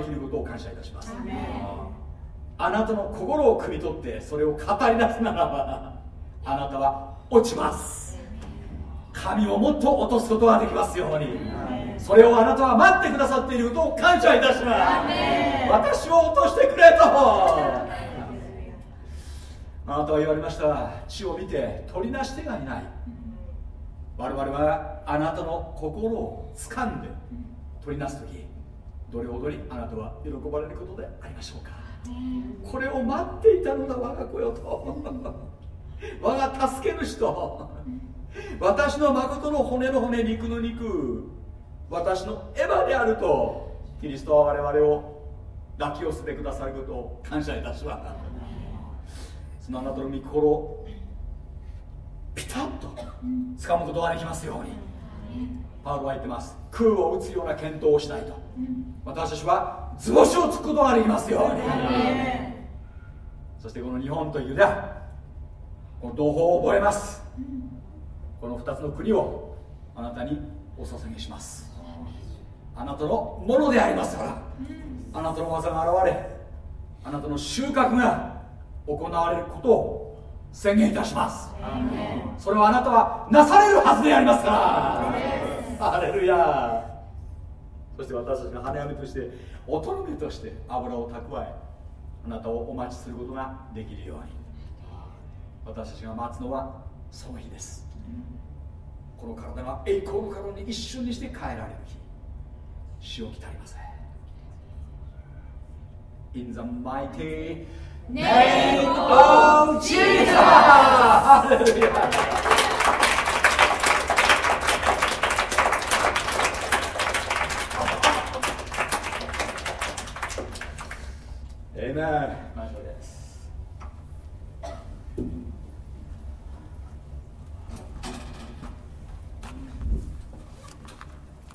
できることを感謝いたします。あなたの心を汲み取ってそれを語り出すならばあなたは落ちます。神をもっと落とすことができますように。それをあなたは待ってくださっていることを感謝いたします。私を落としてくれと。あなたは言われました。地を見て取りなし手がいない。我々はあなたの心を掴んで取りなす時どれほどにあなたは喜ばれることでありましょうか？これを待っていたのだ我が子よと。<laughs> 我が助け主と。私の誠の骨の骨肉の肉私のエヴァであると。キリストは我々を抱き寄せてくださることを感謝いたします。そのあなたの御心をピタッと掴むことができますように。パウロは言ってます。空を打つような検討をしないと私たちは図星をつくことができますように。そしてこの日本とユダこの同胞を覚えます。この2つの国をあなたにお捧げします。あなたのものでありますからあなたの技が現れあなたの収穫が行われることを宣言いたします。それをあなたはなされるはずでありますから。ハレルヤそして私たちが花嫁として乙女として油を蓄えあなたをお待ちすることができるように。私たちが待つのはその日です。この体が栄光の体に一瞬にして変えられる日。死を来たりません In the mighty name of Jesus! ハレルヤエイメン感謝です。